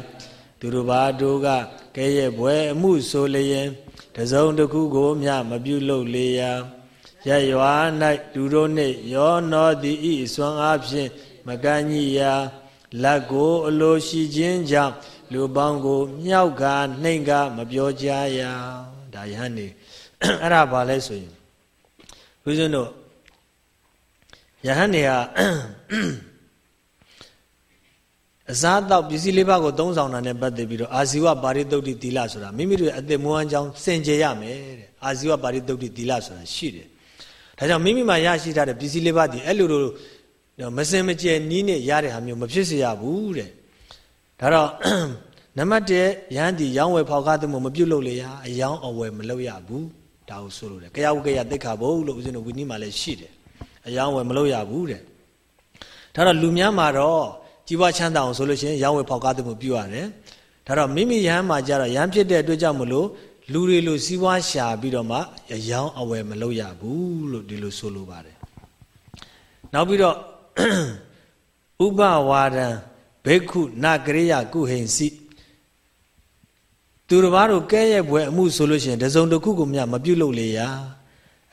သူတို့ဘာတို့ကကဲရဲ့ဘွယ်အမှုဆိုလျင်တစုံတစ်ခုကိုမျှမပြုလုပ်လေရာရရွာ၌လူတို့နှင့်ရောနောသည်ဤစွမ်းအားဖြင့်မကန့်ညိရာလက်ကိုအလိုရှိခြင်းကြောင့်လူပေါင်းကိုမြောက်ကနှိမ်ကမပြောကြရဒါယဟန်နေအဲ့ဒါဘာလဲဆိုရင်ဦးဇင်းတို့ ယဟန်နေကအစားအသောက်ပစ္စည်းလေးပါးကိုသုံးဆောင်တာနဲ့ပတ်သက်ပြီးတော့အာဇီဝပါရိသုတ်တိသီလဆိုတာမိမိတို့ရဲ့အသက်မွေးဝမ်းကြောင်းစင်ကြယ်ရမယ်တဲ့အာဇီဝပါရိသုတ်တိသီလဆိုတာရှိတယ်ဒါကြောင့်မိမိမှာရရှိထားတဲ့ပစ္စည်းလေးပါးဒီအဲ့လိုလိုမစင်မကြယ်နီးနဲ့ရတဲ့ဟာမျိုးမဖြစ်စေရဘူးတဲ့ဒါတော့နံပါတ်1ရဟန်းဒီရောင်းဝယ်ဖောက်ကားသူမပြုတ်လို့လေရအယောင်းအဝယ်မလုပ်ရဘူးဒါကိုဆိုလို့တယ်ကြာဝကရသိက္ခာဘုလို့ဦးဇင်းတို့ဝိနည်းမှာလည်းရှိတယ် အယောင်းဝယ်မလုပ်ရဘူးတဲ့ဒါတော့လူများမှာတော့ကြီးပွားချမ်းသာအောင်ဆိုလို့ရှိရင်ရောင်းဝယ်ဖောက်ကားသူမပြုရတယ်ဒါတော့မိမိရဟန်းမှာကြတော့ရဟန်းဖြစ်တဲ့အတွက်ကြောင့်မလို့လူတွေလိုစီးပွားရှာပြီးတော့မှအယောင်းအဝယ်မလုပ်ရဘူးလို့ဒီလိုဆိုလိုပါတယ်နောက်ပြီးတော့ဥပဝါဒံဘေခုနကရိယကုဟိန်စီသူတစ်ပါးတို့ကဲရဲ့ဘွယ်အမှုဆိုလို့ရှိရင်တစုံတစ်ခုကိုမြမပြုတ်လို့လေရာ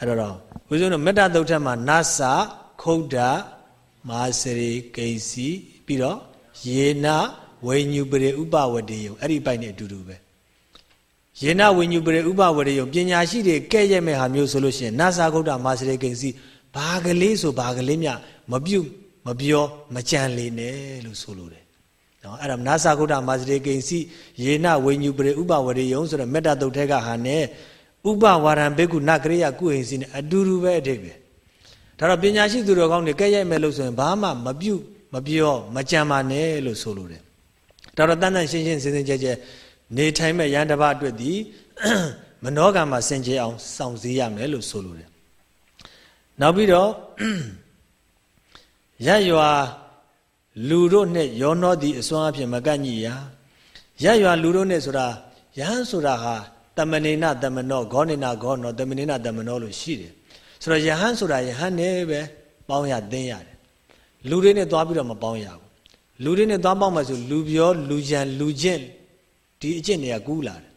အဲ့တော့ဦးဇင်းတို့မေတ္တာသုတ်ထက်မှာနသခုဒ္ဒမာစရိကိစီပြီးတော့ယေနဝိညုပရိဥပဝတေယအဲ့ဒီပိုက်နဲ့အတူတူပဲယေနဝိညုပရိဥပဝတေယပညာရှိတွေကဲ့ရဲ့မဲ့ဟာမျိုးဆိုလို့ရှိရင်နသခုဒ္ဒမာစရိကိစီဘာကလေးဆိုဘာကလေးမြမပြုတ်မပြောမကြံလေနဲ့လို့ဆိုလိုတယ်နော်အဲ့ဒါနာသကုဒ္ဒမာစရေကိဉ္စီယေနဝိညုပရိဥပဝရေယုံဆိုတော့မေတ္တာတုတ်ထဲကဟာနဲ့ ဥပဝါရံဘေကုနကရိယကုဟိစီနဲ့အတူတူပဲအထိပ္ပယ်ဒါတော့ပညာရှိသူတော်ကောင်းတွေကဲ့ရဲ့မဲ့လို့ဆိုရင်ဘာမှမပြုတ်မပြောမကြံပါနဲ့လို့ဆိုလိုတယ်ဒါတော့တန်တန်ရှင်းရှင်းစင်စင်ကြဲကြဲနေထိုင်မဲ့ရန်တပအတွက်ဒီမနောကမှာစင်ကြဲအောင်စောင့်စည်းရမယ်လို့ဆိုလိုတယ်နောက်ပြီးတော့ရရွာလူတို့နဲ့ယောနောသည်အစွမ်းအဖြစ်မကန့်ညိရာရရွာလူတို့နဲ့ဆိုတာယဟန်ဆိုတာဟာ တမနေနတမနောဂောနေနဂောနောတမနေနတမနောလို့ရှိတယ်ဆိုတော့ယဟန်ဆိုတာယဟန်နဲ့ပဲပေါင်းရသိမ်းရတယ်လူတွေနဲ့သွားပြီးတော့မပေါင်းရဘူးလူတွေနဲ့သွားပေါင်းမှဆိုလူပြောလူကြံလူကျင့်ဒီအကျင့်တွေကကူးလာတယ်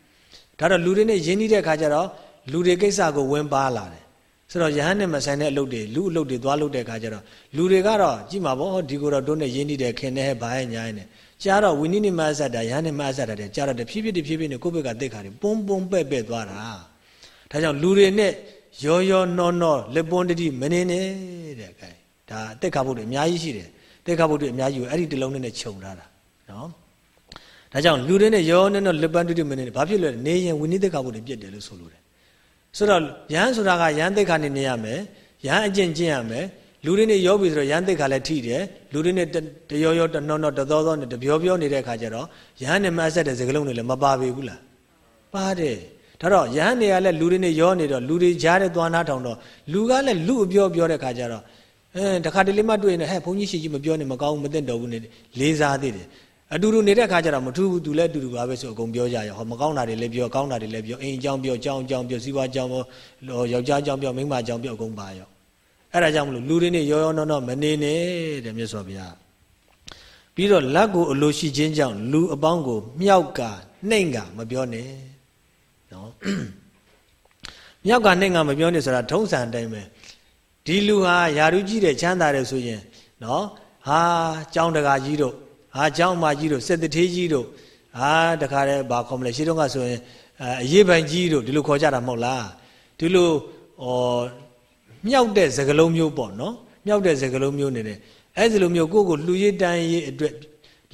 ဒါတော့လူတွေနဲ့ယဉ်နေတဲ့ခါကျတော့လူတွေကိစ္စကိုဝင်ပါလာတယ်ဆိုတော့ယဟန်နဲ့မဆိုင်တဲ့အလုပ်တွေလူအလုပ်တွေသွားလုပ်တဲ့ခါကျတော့လူတွေကတော့ကြည့်မှာပေါ့ဒီကိုတော့တို့နဲ့ယဉ်နေတဲ့ခင်တဲ့ဘာရဲ့ညာရဲ့နဲ့ ကြားတော့ဝိနည်းနိမအဆက်တာယဟန်နဲ့မအဆက်တာတဲ့ကြားတော့တဖြည်းဖြည်းတဖြည်းဖြည်းနဲ့ကိုယ့်ဘက်ကသိခါတွေပုံပုံပဲ့ပဲ့သွားတာဒါကြောင့်လူတွေနဲ့ရောရောနောနောလက်ပွန်းတတိမနေနဲ့တဲ့ခိုင်ဒါအသက်ခါဖို့တွေအများကြီးရှိတယ်တက်ခါဖို့တွေအများကြီးကိုအဲ့ဒီတလုံးနဲ့ခြုံထားတာနော်ဒါကြောင့်လူတွေနဲ့ရောနဲ့တော့လက်ပန်းတတိမနေနဲ့ဘာဖြစ်လဲနေရင်ဝိနည်းသက်ခါဖို့တွေပြည့်တယ်လို့ဆိုလိုတယ်ဆိုတော့ယဟန်ဆိုတာကယဟန်သက်ခါနေနေရမယ်ယဟန်အကျင့်ကျင့်ရမယ် လူတွေနဲ့ရောပြီဆိုတော့ယဟန်သက်ခါလည်းထိတယ်လူတွေနဲ့တရောရောတနောနောတသောသောနဲ့တပြောပြောနေတဲ့ခါကျတော့ယဟန်နဲ့မအဆက်တဲ့စကလုံးတွေလည်းမပါပေဘူးလားပါတယ်ဒါတော့ယဟန်တွေကလည်းလူတွေနဲ့ရောနေတော့လူတွေကြားတဲ့သွားနာထောင်တော့လူကလည်းလူအပြောပြောတဲ့ခါကျတော့အဲတခါတလေမှတွေ့နေဟဲ့ဘုန်းကြီးရှိကြီးမပြောနဲ့မကောင်းဘူးမသိတော့ဘူးနေလေးစားသေးတယ်အတူတူနေတဲ့ခါကျတော့မထူးဘူးသူလည်းအတူတူပါပဲဆိုအကုန်ပြောကြရဟောမကောင်းတာတွေလည်းပြောကောင်းတာတွေလည်းပြောအိမ်အကြောင်းပြောကြောင်းအကြောင်းပြောစီးပွားအကြောင်းပြောယောက်ျားအကြောင်းပြောမိန်းမအကြောင်းပြောအကုန်ပါရော အဲ့ဒါကြောင့်မလို့လူတွေနဲ့ရောရောနောနောမနေနဲ့တဲ့မြတ်စွာဘုရားပြီးတော့လက်ကိုအလိုရှိခြင်းကြောင့်လူအပေါင်းကို မြောက်ကနှိမ့်ကမပြောနဲ့နော်မြောက်ကနှိမ့်ကမပြောနဲ့ဆိုတာထုံးစံအတိုင်းပဲဒီလူဟာယာရုကြီးတဲ့ချမ်းသာတယ်ဆိုရင်နော်ဟာကြောင်းတကာကြီးတို့ဟာကြောင်းမကြီးတို့စစ်တထေးကြီးတို့ဟာတခါတည်းဘာခေါ်မလဲရှင်းတော့ကဆိုရင်အရေးပိုင်ကြီးတို့ဒီလိုခေါ်ကြတာမဟုတ်လားဒီလိုဟော မြောက်တဲ့စကလုံးမျိုးပေါ့နော်မြောက်တဲ့စကလုံးမျိုးနေတယ်အဲ့ဒီလိုမျိုးကိုယ့်ကိုလှူရည်တန်းရေးအတွက်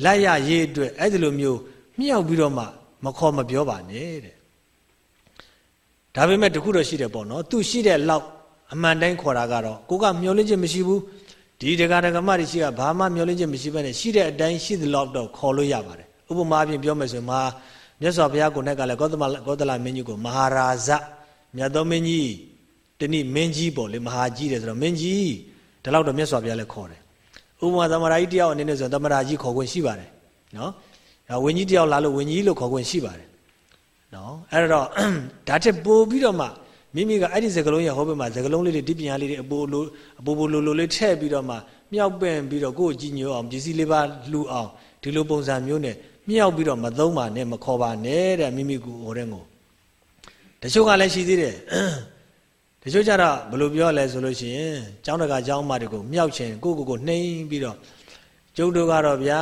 လက်ရရေးအတွက်အဲ့ဒီလိုမျိုးမြောက်ပြီးတော့မှမခေါ်မပြောပါနဲ့တဲ့ဒါပေမဲ့တခုတော့ရှိတယ်ပေါ့နော်သူရှိတဲ့လောက်အမှန်တိုင်းခေါ်တာကတော့ကိုကမျောလင့်ခြင်းမရှိဘူးဒီဒကာဒကမတွေရှိကဘာမှမျောလင့်ခြင်းမရှိဘဲနဲ့ရှိတဲ့အတိုင်းရှိသလောက်တော့ခေါ်လို့ရပါတယ်ဥပမာအပြင်ပြောမယ်ဆိုရင်မဟာမြတ်စွာဘုရားကိုနဲ့ကလည်းဂေါတမဂေါတလမင်းကြီးကိုမဟာရာဇမြတ်သောမင်းကြီး တနည်းမင်းကြီးပေါ့လေမဟာကြီးတယ်ဆိုတော့မင်းကြီးဒီလောက်တော့မြတ်စွာဘုရားလည်းခေါ်တယ်ဥပမာသမရာကြီးတယောက်အနေနဲ့ဆိုသမရာကြီးခေါ်ခွင့်ရှိပါတယ်နော်ဒါဝင်းကြီးတယောက်လာလို့ဝင်းကြီးလို့ခေါ်ခွင့်ရှိပါတယ်နော်အဲ့တော့ဒါထက်ပိုပြီးတော့မှမိမိကအဲ့ဒီစကလုံးရဲ့ဟောဘက်မှာစကလုံးလေးတွေဒီပညာလေးတွေအပိုလိုအပိုပိုလိုလိုလေးထည့်ပြီးတော့မှမြောက်ပင့်ပြီးတော့ကိုယ်ကြည်ညိုအောင်ပစ္စည်းလေးပါလှူအောင်ဒီလိုပုံစံမျိုးနဲ့မြောက်ပြီးတော့မသုံးပါနဲ့မခေါ်ပါနဲ့တဲ့မိမိကိုဟောတဲ့ကိုတချို့ကလည်းရှိသေးတယ် တချို့ကြတော့ဘယ်လိုပြောလဲဆိုလို့ရှိရင်ကျောင်းတကာကျောင်းမတွေကိုမြောက်ချင်ကိုကိုကိုနှိမ့်ပြီးတော့ကျုပ်တို့ကတော့ဗျာ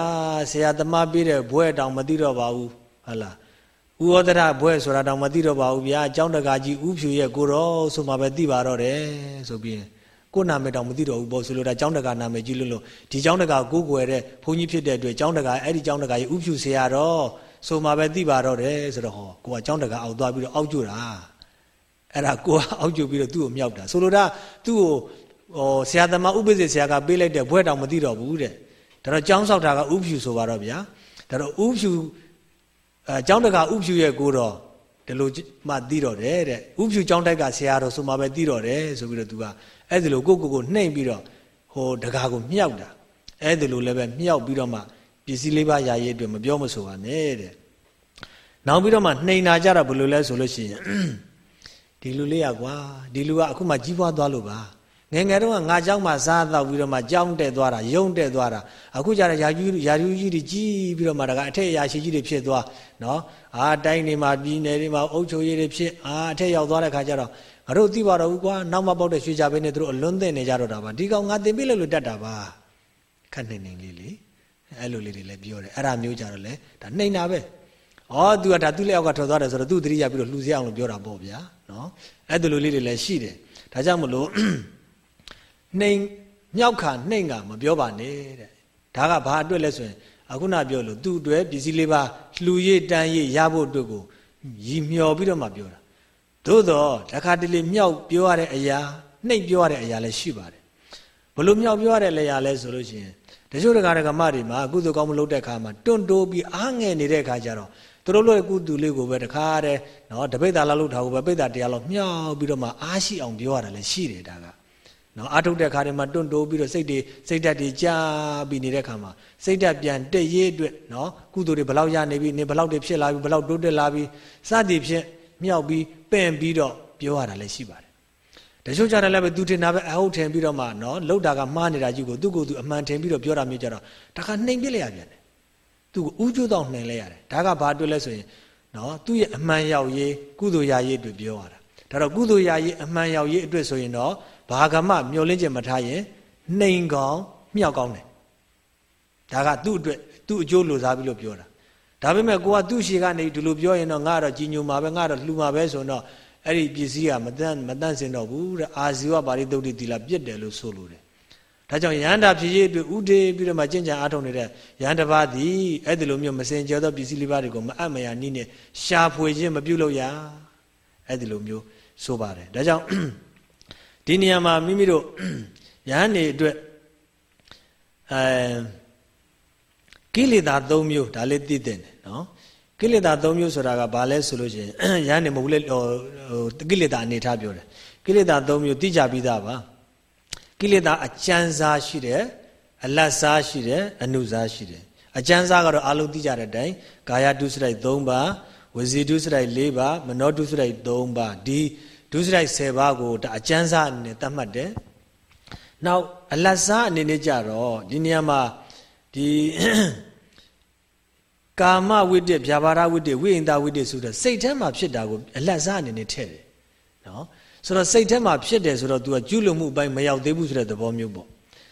ဆရာသမားပေးတဲ့ဘွဲတောင်မသိတော့ပါဘူးဟုတ်လားဥဩဒရဘွဲဆိုတာတောင်မသိတော့ပါဘူးဗျာအကြောင်းတကာကြီးဥဖြူရဲ့ကိုတော့ဆိုမှပဲသိပါတော့တယ်ဆိုပြီးကိုနာမည်တောင်မသိတော့ဘူးပေါ့ဆိုလို့ဒါအကြောင်းတကာနာမည်ကြီးလို့လို့ဒီအကြောင်းတကာကိုကိုွယ်တဲ့ဘုန်းကြီးဖြစ်တဲ့အတွက်အကြောင်းတကာအဲ့ဒီအကြောင်းတကာကြီးဥဖြူဆရာတော့ဆိုမှပဲသိပါတော့တယ်ဆိုတော့ဟောကိုကအကြောင်းတကာအောက်သွားပြီးတော့အောက်ကျတာ အဲ့ဒါကိုကအောက်ကျပြီးတော့သူ့ကိုမြောက်တာဆိုလိုတာသူ့ကိုဟောဆရာသမားဥပ္ပစေဆရာကပေးလိုက်တဲ့ဘွဲတောင်မသိတော့ဘူးတဲ့ဒါတော့ကျောင်းဆောက်တာကဥဖြူဆိုပါတော့ဗျာဒါတော့ဥဖြူအဲကျောင်းတကာဥဖြူရဲ့ကိုတော့ဒီလိုမှသိတော့တယ်တဲ့ဥဖြူကျောင်းတိုက်ကဆရာတော်ဆိုမှပဲသိတော့တယ်ဆိုပြီးတော့သူကအဲ့ဒီလိုကိုကိုကိုနှိမ့်ပြီးတော့ဟိုတကာကိုမြောက်တာအဲ့ဒီလိုလည်းပဲမြောက်ပြီးတော့မှပစ္စည်းလေးပါးရာရေးအတွက်မပြောမဆိုပါနဲ့တဲ့နောက်ပြီးတော့မှနှိမ်နာကြတာဘယ်လိုလဲဆိုလို့ရှိရင် ဒီလူလေးရကွာဒီလူကအခုမှကြီးပွားသွားလို့ပါငငယ်တော့ငါเจ้าမှစားတော့ပြီးတော့မှကြောင်းတက်သွားတာယုံတက်သွားတာအခုကျတော့ယာယူယာယူကြီးတွေကြီးပြီးတော့မှဒါကအထက်အရာရှိကြီးတွေဖြစ်သွားနော်အာတိုင်းနေမှာပြည်နယ်တွေမှာအုပ်ချုပ်ရေးတွေဖြစ်အာအထက်ရောက်သွားတဲ့ခါကျတော့ငါတို့သိပါတော့ဘူးကွာနောက်မှပေါက်တဲ့ရွှေကြဘဲနဲ့သူတို့အလွန်းသိနေကြတော့တာပါဒီကောင်ငါတင်ပြလို့လို့တတ်တာပါခက်နေနေလေးလေအဲ့လိုလေးတွေလည်းပြောတယ်အဲ့ဒါမျိုးကြတော့လေဒါနှိမ်တာပဲ ဩ तू ကဒါသူ့လက်အောက်ကထွက်သွားတယ်ဆိုတော့သူ့သတိရပြီးတော့လှူစရအောင်လို့ပြောတာပေါ့ဗျာနော်အဲ့ဒီလိုလေးတွေလည်းရှိတယ်ဒါကြောင့်မလို့နှိမ်မြောက်ခါနှိမ်ကမပြောပါနဲ့တဲ့ဒါကဘာအတွက်လဲဆိုရင်အခုနပြောလို့သူ့အတွက်ပစ္စည်းလေးပါလှူရည်တန်းရည်ရဖို့အတွက်ကိုရည်မျောပြီးတော့မှပြောတာသို့တော့တခါတလေမြောက်ပြောရတဲ့အရာနှိပ်ပြောရတဲ့အရာလည်းရှိပါတယ်ဘလို့မြောက်ပြောရတဲ့အရာလဲဆိုလို့ရှိရင်တချို့တက္ကရာကမတွေမှာကုသိုလ်ကောင်းမလုပ်တဲ့အခါမှာတွန့်တိုးပြီးအားငယ်နေတဲ့အခါကျတော့ သူတို့လိုကုသိုလ်လေးကိုပဲတခါတည်းနော်တပိတ်တာလာလို့ထားကိုပဲပိတ်တာတရားလောက်မြောက်ပြီးတော့မှအားရှိအောင်ပြောရတာလည်းရှိတယ်ဒါကနော်အာထုတ်တဲ့ခါတွေမှာတွန့်တိုးပြီးတော့စိတ်တွေစိတ်ဓာတ်တွေကြာပြီးနေတဲ့ခါမှာစိတ်ဓာတ်ပြန်တက်ရေးအတွက်နော်ကုသိုလ်တွေဘလောက်ရနေပြီနေဘလောက်တွေဖြစ်လာပြီဘလောက်တိုးတက်လာပြီစသည်ဖြင့်မြောက်ပြီးပင့်ပြီးတော့ပြောရတာလည်းရှိပါတယ်တချို့ကြတယ်လည်းပဲသူတင်တာပဲအဟုတ်ထင်ပြီးတော့မှနော်လောက်တာကမှားနေတာကြီးကိုသူ့ကိုယ်သူအမှန်ထင်ပြီးတော့ပြောတာမျိုးကြတော့တခါနှိမ်ပြစ်လိုက်ရပြန်တယ် သူ့ကိုဥကျိုးတော့နှိမ်လိုက်ရတယ်ဒါကဘာတွေ့လဲဆိုရင်နော်သူ့ရဲ့အမှန်ရောက်ရေးကုသိုလ်ရရေးအတွက်ပြောရတာဒါတော့ကုသိုလ်ရရေးအမှန်ရောက်ရေးအတွက်ဆိုရင်တော့ဘာကမှမျောလင်းချက်မထားရင်နှိမ်ကောင်းမြောက်ကောင်းတယ်ဒါကသူ့အတွက်သူ့အကျိုးလိုစားပြီးလို့ပြောတာဒါပေမဲ့ကိုကသူ့ရှေကနေဒီလိုပြောရင်တော့ငါတော့ကြီးညိုမှာပဲငါတော့လှူမှာပဲဆိုတော့အဲ့ဒီပစ္စည်းကမတန့်မတန့်စင်တော့ဘူးတဲ့အာဇီဝပါရိသုတ်တိတိလာပြစ်တယ်လို့ဆိုလိုတယ် ဒါကြောင့်ယန္တာဖြစ်ရေးအတွက်ဥဒေပြီးတော့မှကျင့်ကြံအားထုတ်နေတဲ့ယန္တပါသည်အဲ့ဒီလိုမျိုးမစင်ကြသောပစ္စည်းလေးပါးတွေကိုမအပ်မရနည်းနဲ့ရှာဖွေခြင်းမပြုလုပ်ရအဲ့ဒီလိုမျိုးဆိုပါတယ်ဒါကြောင့်ဒီနေရာမှာမိမိတို့ယဟန်နေအတွက်အဲကိလေသာ၃မျိုးဒါလေးသိတဲ့နော်ကိလေသာ၃မျိုးဆိုတာကဘာလဲဆိုလို့ရှိရင်ယဟန်နေမဟုတ်လေဟိုကိလေသာအနေထားပြောတယ်ကိလေသာ၃မျိုးသိကြပြီးသားပါ ကိလေသာအကျဉ်းစားရှိတယ်အလတ်စားရှိတယ်အနုစားရှိတယ်အကျဉ်းစားကတော့အလုံးသိကြတဲ့အတိုင်းကာယဒုစရိုက်၃ပါးဝစီဒုစရိုက်၄ပါးမနောဒုစရိုက်၃ပါးဒီဒုစရိုက်10ပါးကိုဒါအကျဉ်းစားအနေနဲ့သတ်မှတ်တယ်။နောက်အလတ်စားအနေနဲ့ကြတော့ဒီနေရာမှာဒီကာမဝိတ္တဗျာပါဒဝိတ္တဝိအိန္ဒဝိတ္တဆိုတဲ့စိတ်ထဲမှာဖြစ်တာကိုအလတ်စားအနေနဲ့ထည့်တယ်။နော် ဆိုတော့စိတ်ထဲမှာဖြစ်တယ်ဆိုတော့ तू ကကျุလို့မှုအပိုင်းမရောက်သေးဘူးဆိုတဲ့သဘောမျိုးပေါ့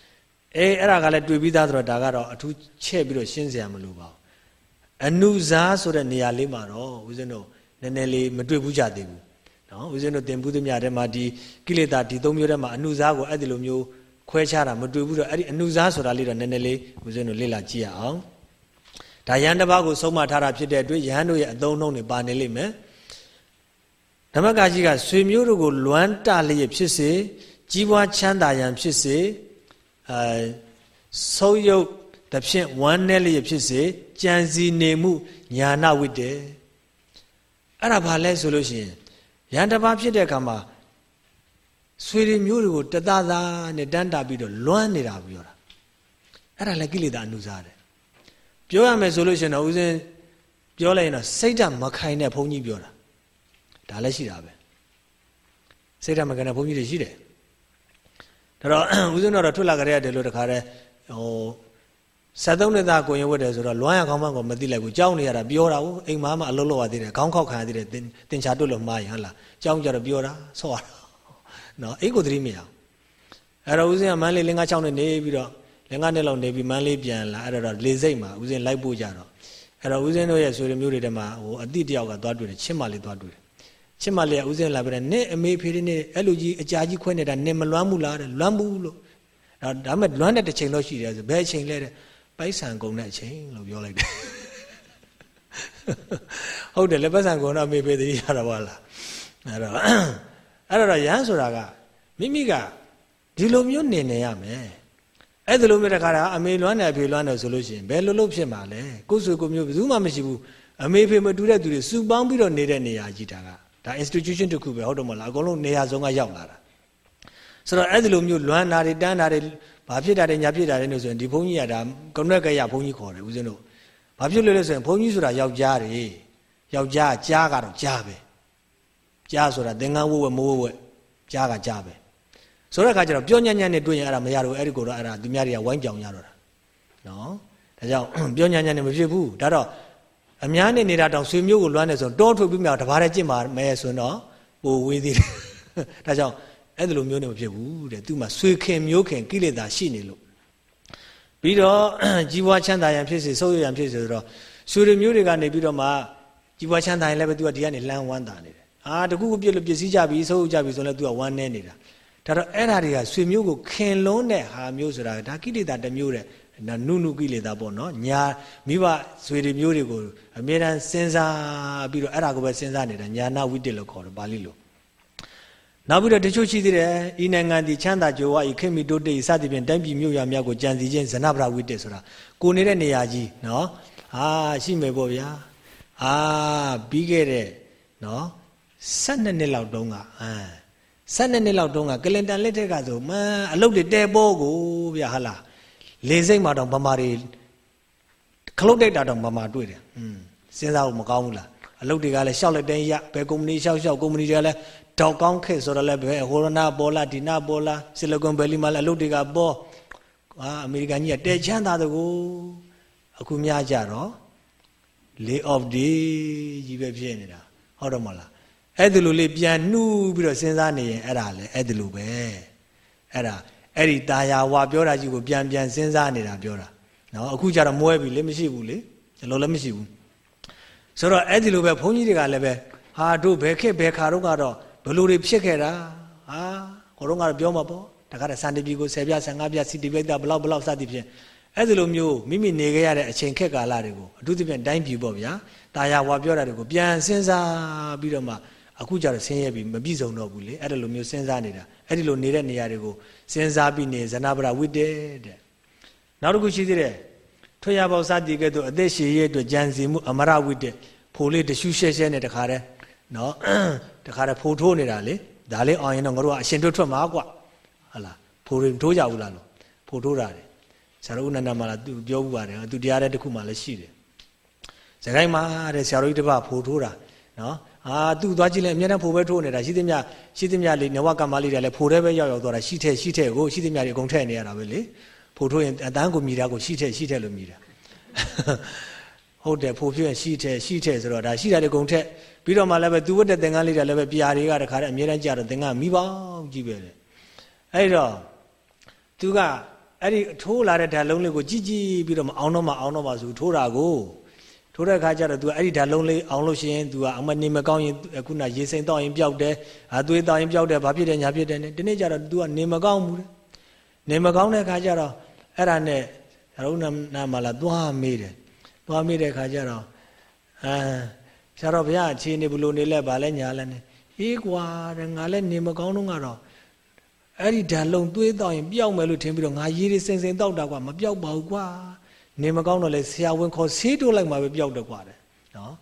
။အေးအဲ့ဒါကလည်းတွေ့ပြီးသားဆိုတော့ဒါကတော့အထူးချဲ့ပြီးတော့ရှင်းစရာမလိုပါဘူး။အနုဇာဆိုတဲ့နေရာလေးမှာတော့ဦးဇင်းတို့နည်းနည်းလေးမတွေ့ဘူးကြသေးဘူးနော်ဦးဇင်းတို့သင်ဘူးသမျှထဲမှာဒီကိလေသာဒီသုံးမျိုးထဲမှာအနုစားကိုအဲ့ဒီလိုမျိုးခွဲခြားတာမတွေ့ဘူးတော့အဲ့ဒီအနုစားဆိုတာလေးတော့နည်းနည်းလေးဦးဇင်းတို့လေ့လာကြည့်ရအောင်ဒါယဟန်တစ်ပါးကိုဆုံးမထားတာဖြစ်တဲ့အတွက်ယဟန်တို့ရဲ့အသုံးနှုန်းတွေပါနေလိမ့်မယ် ဓမ္မကကြီးကဆွေမျိုးတို့ကိုလွမ်းတလျက်ဖြစ်စေကြီးပွားချမ်းသာရန်ဖြစ်စေအဲဆုံးယုတ်တစ်ဖြင့်ဝမ်းနည်းလျက်ဖြစ်စေကြံစီနေမှုညာနာဝိတ္တေအဲ့ဒါဘာလဲဆိုလို့ရှိရင်ရန်တပါဖြစ်တဲ့အခါမှာဆွေတွေမျိုးတွေကိုတသားသားနဲ့တန်းတာပြီးတော့လွမ်းနေတာပြောတာအဲ့ဒါလည်းကိလေသာအနုစားတယ်ပြောရမယ်ဆိုလို့ရှိရင်တော့ဦးဇင်းပြောလိုက်ရင်တော့စိတ်ဓာတ်မခိုင်တဲ့ဘုန်းကြီးပြောတာ ဒါလည်းရှိတာပဲစိတ်ဓာတ်မခိုင်တဲ့ဘုန်းကြီးတွေရှိတယ်ဒါတော့ဦးဇင်းတော့ထွက်လာကြရတယ်လို့တခါတည်းဟို73နှစ်သားကိုရင်ဝတ်တယ်ဆိုတော့လွမ်းရခေါင်းမကိုမသိလိုက်ဘူးကြောင်းနေရတာပြောတာဟုတ်အိမ်မမအလုပ်လုပ်ရသေးတယ်ခေါင်းခောက်ခံရသေးတယ်တင်ချာတွတ်လို့မှားရင်ဟလားကြောင်းကြတော့ပြောတာဆော့ရတာနော်အိတ်ကိုသတိမရအောင်အဲ့တော့ဦးဇင်းကမန်းလေးလင်းကား6နှစ်နေပြီးတော့လင်းကားနှစ်လောက်နေပြီးမန်းလေးပြန်လာအဲ့တော့လေစိတ်မှာဦးဇင်းလိုက်ပို့ကြတော့အဲ့တော့ဦးဇင်းတို့ရဲ့ဆွေမျိုးတွေထဲမှာဟိုအတိတယောက်ကသွားတွေ့တယ်ချစ်မလေးသွားတွေ့တယ် ချစ်မလေးကဦးဇင်းလာပြတယ်နင့်အမေဖေးနေအဲ့လိုကြီးအကြာကြီးခွဲနေတာနင့်မလွမ်းဘူးလားတဲ့လွမ်းဘူးလို့ဒါမဲ့လွမ်းတဲ့တစ်ချိန်တော့ရှိတယ်ဆိုဘယ်အချိန်လဲတဲ့ပိုက်ဆံကုန်တဲ့အချိန်လို့ပြောလိုက်တယ်ဟုတ်တယ်လေပိုက်ဆံကုန်တော့မေဖေတည်းရတာပါလားအဲ့တော့အဲ့တော့ရဟန်းဆိုတာကမိမိကဒီလိုမျိုးနေနေရမယ်အဲ့ဒီလိုမျိုးတခါတာအမေလွမ်းတယ်အဖေလွမ်းတယ်ဆိုလို့ရှိရင်ဘယ်လိုလုပ်ဖြစ်မှာလဲကိုယ်ဆွေကိုမျိုးဘယ်သူမှမရှိဘူးအမေဖေမတူတဲ့သူတွေစုပေါင်းပြီးတော့နေတဲ့နေရာကြီးတာက ဒါ institution တစ်ခုပဲဟုတ်တယ်မဟုတ်လားအကုန်လုံးနေရာဆုံးကရောက်လာတာဆိုတော့အဲ့ဒီလိုမျိုးလွမ်းတာတွေတန်းတာတွေဘာဖြစ်တာလဲညာဖြစ်တာလဲလို့ဆိုရင်ဒီဘုန်းကြီးကဒါကနွက်ကရဘုန်းကြီးခေါ်တယ်ဦးဇင်းတို့ဘာဖြစ်လို့လဲဆိုရင်ဘုန်းကြီးဆိုတာယောက်ျားတွေယောက်ျားကြားကတော့ကြားပဲကြားဆိုတာသင်္ကန်းဝတ်ဝတ်မိုးဝတ်ကြားကကြားပဲဆိုတဲ့အခါကျတော့ပြောညံ့ညံ့နဲ့တွေ့ရင်အဲ့ဒါမရတော့အဲ့ဒီကိုတော့အဲ့ဒါသူများတွေကဝိုင်းပြောင်ရတော့တာနော်ဒါကြောင့်ပြောညံ့ညံ့နဲ့မဖြစ်ဘူးဒါတော့ အများနဲ့နေတာတောင်ဆွေမျိုးကိုလွမ်းနေဆိုတောထုတ်ပြီးမြောက်တဘာတဲ့ကြင့်ပါမယ်ဆိုတော့ပိုဝေးသေးတယ်ဒါကြောင့်အဲ့ဒီလိုမျိုးနဲ့မဖြစ်ဘူးတဲ့သူမှဆွေခင်မျိုးခင်ကိလေသာရှိနေလို့ပြီးတော့ကြီးပွားချမ်းသာရန်ဖြစ်စေဆုပ်ရန်ဖြစ်စေဆိုတော့ဆွေတွေမျိုးတွေကနေပြီးတော့မှကြီးပွားချမ်းသာရင်လည်းပဲသူကဒီကနေလမ်းဝမ်းတာနေတယ်အာတကူကိုပြစ်လို့ပစ္စည်းကြပြီဆုပ်ကြပြီဆိုတော့သူကဝမ်းနေနေတာဒါဒါတော့အဲ့ဓာတွေကဆွေမျိုးကိုခင်လုံးတဲ့ဟာမျိုးဆိုတာဒါကိလေသာတစ်မျိုးတဲ့ နုနုကိလေသာပေါ့နော်ညာမိဘဆွေတွေမျိုးတွေကိုအမြဲတမ်းစဉ်းစားပြီးတော့အဲ့ဒါကိုပဲစဉ်းစားနေတာညာနာဝိတ္တလို့ခေါ်တယ်ပါဠိလိုနောက်ပြီးတော့တချို့ရှိသေးတယ်ဤနိုင်ငံဒီချမ်းသာကြွယ်ဝဤခေမီတိုးတေစသဖြင့်တိုင်းပြည်မြို့ရွာများကိုကြံစည်ခြင်းဇနဗရဝိတ္တဆိုတာကိုနေတဲ့နေရာကြီးနော်အာရှိမယ်ပေါ့ဗျာအာပြီးခဲ့တဲ့နော်12နှစ်လောက်တုန်းကအာ12နှစ်လောက်တုန်းကကလင်တန်လက်ထက်ကဆိုမန်အလုတ်တွေတဲပေါ်ကိုဗျာဟာလား လေစိတ်မှာတော့ဗမာတွေခလုတ်တိုက်တာတော့ဗမာတွေ့တယ်อืมစဉ်းစားဖို့မကောင်းဘူးလားအလုတ်တွေကလည်းရှောက်လက်တိုင်းရဘယ်ကုမ္ပဏီရှောက်ရှောက်ကုမ္ပဏီတွေကလည်းတောက်ကောင်းခဲ့ဆိုတော့လည်းဘယ်ဟိုရနာပေါ်လာဒီနာပေါ်လာဆီလီကွန်ဗယ်လီမှာလည်းအလုတ်တွေကပေါ်အာအမေရိကန်ကြီးကတဲချမ်းသာတကူအခုများကြတော့ lay off day ကြီးပဲဖြစ်နေတာဟုတ်တော့မလားအဲ့ဒီလိုလေးပြန်နှူးပြီးတော့စဉ်းစားနေရင်အဲ့ဒါလည်းအဲ့ဒီလိုပဲအဲ့ဒါ အဲ့ဒီตาယာဝါပြောတာကြီးကိုပြန်ပြန်စဉ်းစားနေတာပြောတာနော်အခုကျတော့မွဲပြီလေမရှိဘူးလေကျွန်တော်လည်းမရှိဘူးဆိုတော့အဲ့ဒီလိုပဲဘုန်းကြီးတွေကလည်းပဲဟာတို့ဘယ်ခက်ဘယ်ခါတော့ကတော့ဘလို့တွေဖြစ်ခဲ့တာဟာကိုတော့ကတော့ပြောမှာပေါ့တခါတည်းစံတပီကို10ပြ15ပြစီတီပိတ်တာဘလောက်ဘလောက်စသည်ဖြင့်အဲ့ဒီလိုမျိုးမိမိနေခဲ့ရတဲ့အချိန်ခက်ကာလတွေကိုအထူးသဖြင့်တိုင်းပြည်ပေါ့ဗျာတာယာဝါပြောတာတွေကိုပြန်စဉ်းစားပြီးတော့မှအခုကျတော့ဆင်းရဲပြီးမပြည့်စုံတော့ဘူးလေအဲ့ဒါလိုမျိုးစဉ်းစားနေတာ အဲ့ဒီလိုနေတဲ့နေရာတွေကိုစဉ်းစားပြီးနေဇနာပရဝိတ္တေတဲ့နောက်တစ်ခုရှိသေးတယ်ထွေရပေါစသည်ကဲ့သို့အသက်ရှည်ရဲ့အတွက်ကြံစီမှုအမရဝိတ္တေဖိုလေးတရှုရှဲရှဲနဲ့တခါတည်းနော်တခါတည်းဖိုထိုးနေတာလေဒါလေးအောင်ရင်တော့ငါတို့ကအရှင်တို့ထွက်မှာကွာဟုတ်လားဖိုရင်ထိုးကြဘူးလားလို့ဖိုထိုးတာတယ်ဆရာတော်ဦးနန္ဒမလာသူပြောဘူးပါတယ်သူတရားတဲ့တစ်ခုမှလည်းရှိတယ်စကိုင်းမှာတဲ့ဆရာတော်ကြီးတပဖိုထိုးတာနော် အာသူ့သွားကြည့်လဲအများနဲ့ဖိုပဲထိုးနေတာရှိသမျှရှိသမျှလေးနဝကမ္မလေးတွေလည်းဖိုတဲ့ပဲရောက်ရောက်သွားတာရှိထဲရှိထဲကိုရှိသမျှတွေအကုန်ထည့်နေရတာပဲလေဖိုထိုးရင်အတန်းကိုမြည်တာကိုရှိထဲရှိထဲလို့မြည်တာဟုတ်တယ်ဖိုဖြစ်ရင်ရှိထဲရှိထဲဆိုတော့ဒါရှိတာတွေအကုန်ထက်ပြီးတော့မှလည်းပဲသူဝတ်တဲ့သင်္ကန်းလေးတွေလည်းပဲပြာတွေကတခါတည်းအများတန်းကြတော့သင်္ကန်းမိပေါင်းကြည့်ပဲလေအဲ့တော့သူကအဲ့ဒီထိုးလာတဲ့ဓာတ်လုံးလေးကိုကြည့်ကြည့်ပြီးတော့မအောင်တော့မအောင်တော့မဆိုထိုးတာကို ထိုးတဲ့အခါကျတော့ तू အဲ့ဒီဓာတ်လုံးလေးအောင်လို့ရှိရင် तू ကအမနေမကောင်းရင်ခုနရေစိမ်တော့ရင်ပျောက်တယ်အာသွေးတော့ရင်ပျောက်တယ်ဘာဖြစ်တယ်ညာဖြစ်တယ်နဲ့ဒီနေ့ကျတော့ तू ကနေမကောင်းဘူးတဲ့နေမကောင်းတဲ့အခါကျတော့အဲ့ဒါနဲ့ရုံးနာမလာသွားမေးတယ်သွားမေးတဲ့အခါကျတော့အာဆရာတော်ဘုရားအခြေအနေဘလို့နေလဲဗာလဲညာလဲနေအေးကွာတဲ့ငါလဲနေမကောင်းတော့ကတော့အဲ့ဒီဓာတ်လုံးသွေးတော့ရင်ပျောက်မယ်လို့ထင်ပြီးတော့ငါရေးရေးစိမ်စိမ်တောက်တာကွာမပျောက်ပါဘူးကွာ နေမကောင်းတော့လဲဆရာဝန်ခေါ်ဆေးတိုးလိုက်မှပဲပျောက်တော့ကွာတဲ့နော်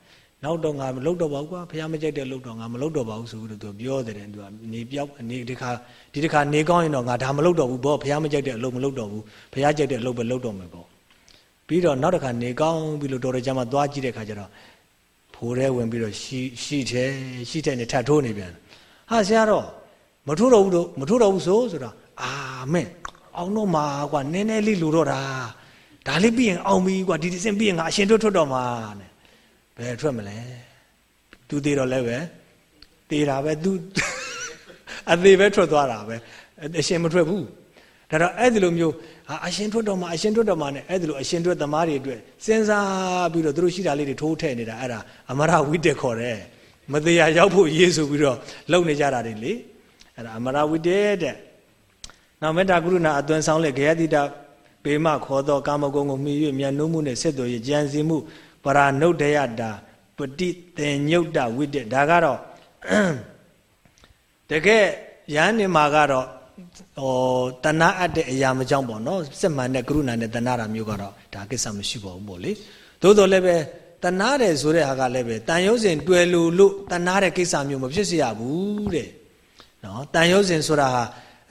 နောက်တော့ငါမလုပ်တော့ပါဘူးကွာဖះမကြိုက်တဲ့လုပ်တော့ငါမလုပ်တော့ပါဘူးဆိုပြီးတော့သူပြောတယ်သူကနေပြောက်နေဒီခါဒီတစ်ခါနေကောင်းရင်တော့ငါဒါမလုပ်တော့ဘူးဘောဖះမကြိုက်တဲ့အလုပ်မလုပ်တော့ဘူးဖះကြိုက်တဲ့အလုပ်ပဲလုပ်တော့မယ်ပေါ့ပြီးတော့နောက်တစ်ခါနေကောင်းပြီးလို့တော်တော်ကြာမှသွားကြည့်တဲ့ခါကျတော့ဖိုးထဲဝင်ပြီးတော့ရှိရှိတယ်ရှိတယ်နဲ့ထပ်ထိုးနေပြန်ဟာဆရာတော့မထိုးတော့ဘူးတော့မထိုးတော့ဘူးဆိုဆိုတော့အာမင်းအောင်တော့မှာကွာနည်းနည်းလေးလူတော့တာ ဒါလေးပြီးရင်အောင်ပြီကွာဒီဒီစင်ပြီးရင်ငါအရှင်ထွက်ထွက်တော့မှာနဲ့ဘယ်ထွက်မလဲသူသေးတော့လည်းပဲသေးတာပဲသူအသေးပဲထွက်သွားတာပဲအရှင်မထွက်ဘူးဒါတော့အဲ့ဒီလိုမျိုးဟာအရှင်ထွက်တော့မှအရှင်ထွက်တော့မှ ਨੇ အဲ့ဒီလိုအရှင်ထွက်သမားတွေအတွက်စဉ်းစားပြီးတော့သူတို့ရှိတာလေးတွေထိုးထည့်နေတာအဲ့ဒါအမရဝိတ္တခေါ်တယ်မတရားရောက်ဖို့ရေးဆိုပြီးတော့လုံနေကြတာတွေလေအဲ့ဒါအမရဝိတ္တတဲ့နောက်မေတ္တာကရုဏာအသွင်ဆောင်လေဂယတိတာ ပေမခေါ်သောကာမဂုဏ်ကိုမှီ၍မြတ်နိုးမှုနဲ့ဆက်သွယ်၍ကြံစီမှုပရာနုဒ္ဒယတာပฏิသင်ညုတ်တဝိတ္တဒါကတော့တကယ်ရဟန်းနေမှာကတော့ဟောတဏှာအပ်တဲ့အရာမကြောင့်ပေါ့နော်စစ်မှန်တဲ့ကရုဏာနဲ့တဏှာတာမျိုးကတော့ဒါကိစ္စမရှိပါဘူးပေါ့လေသို့တော်လည်းပဲတဏှာတယ်ဆိုတဲ့ဟာကလည်းပဲတန်ရုပ်စဉ်တွေ့လို့လို့တဏှာတဲ့ကိစ္စမျိုးမဖြစ်စေရဘူးတဲ့နော်တန်ရုပ်စဉ်ဆိုတာဟာ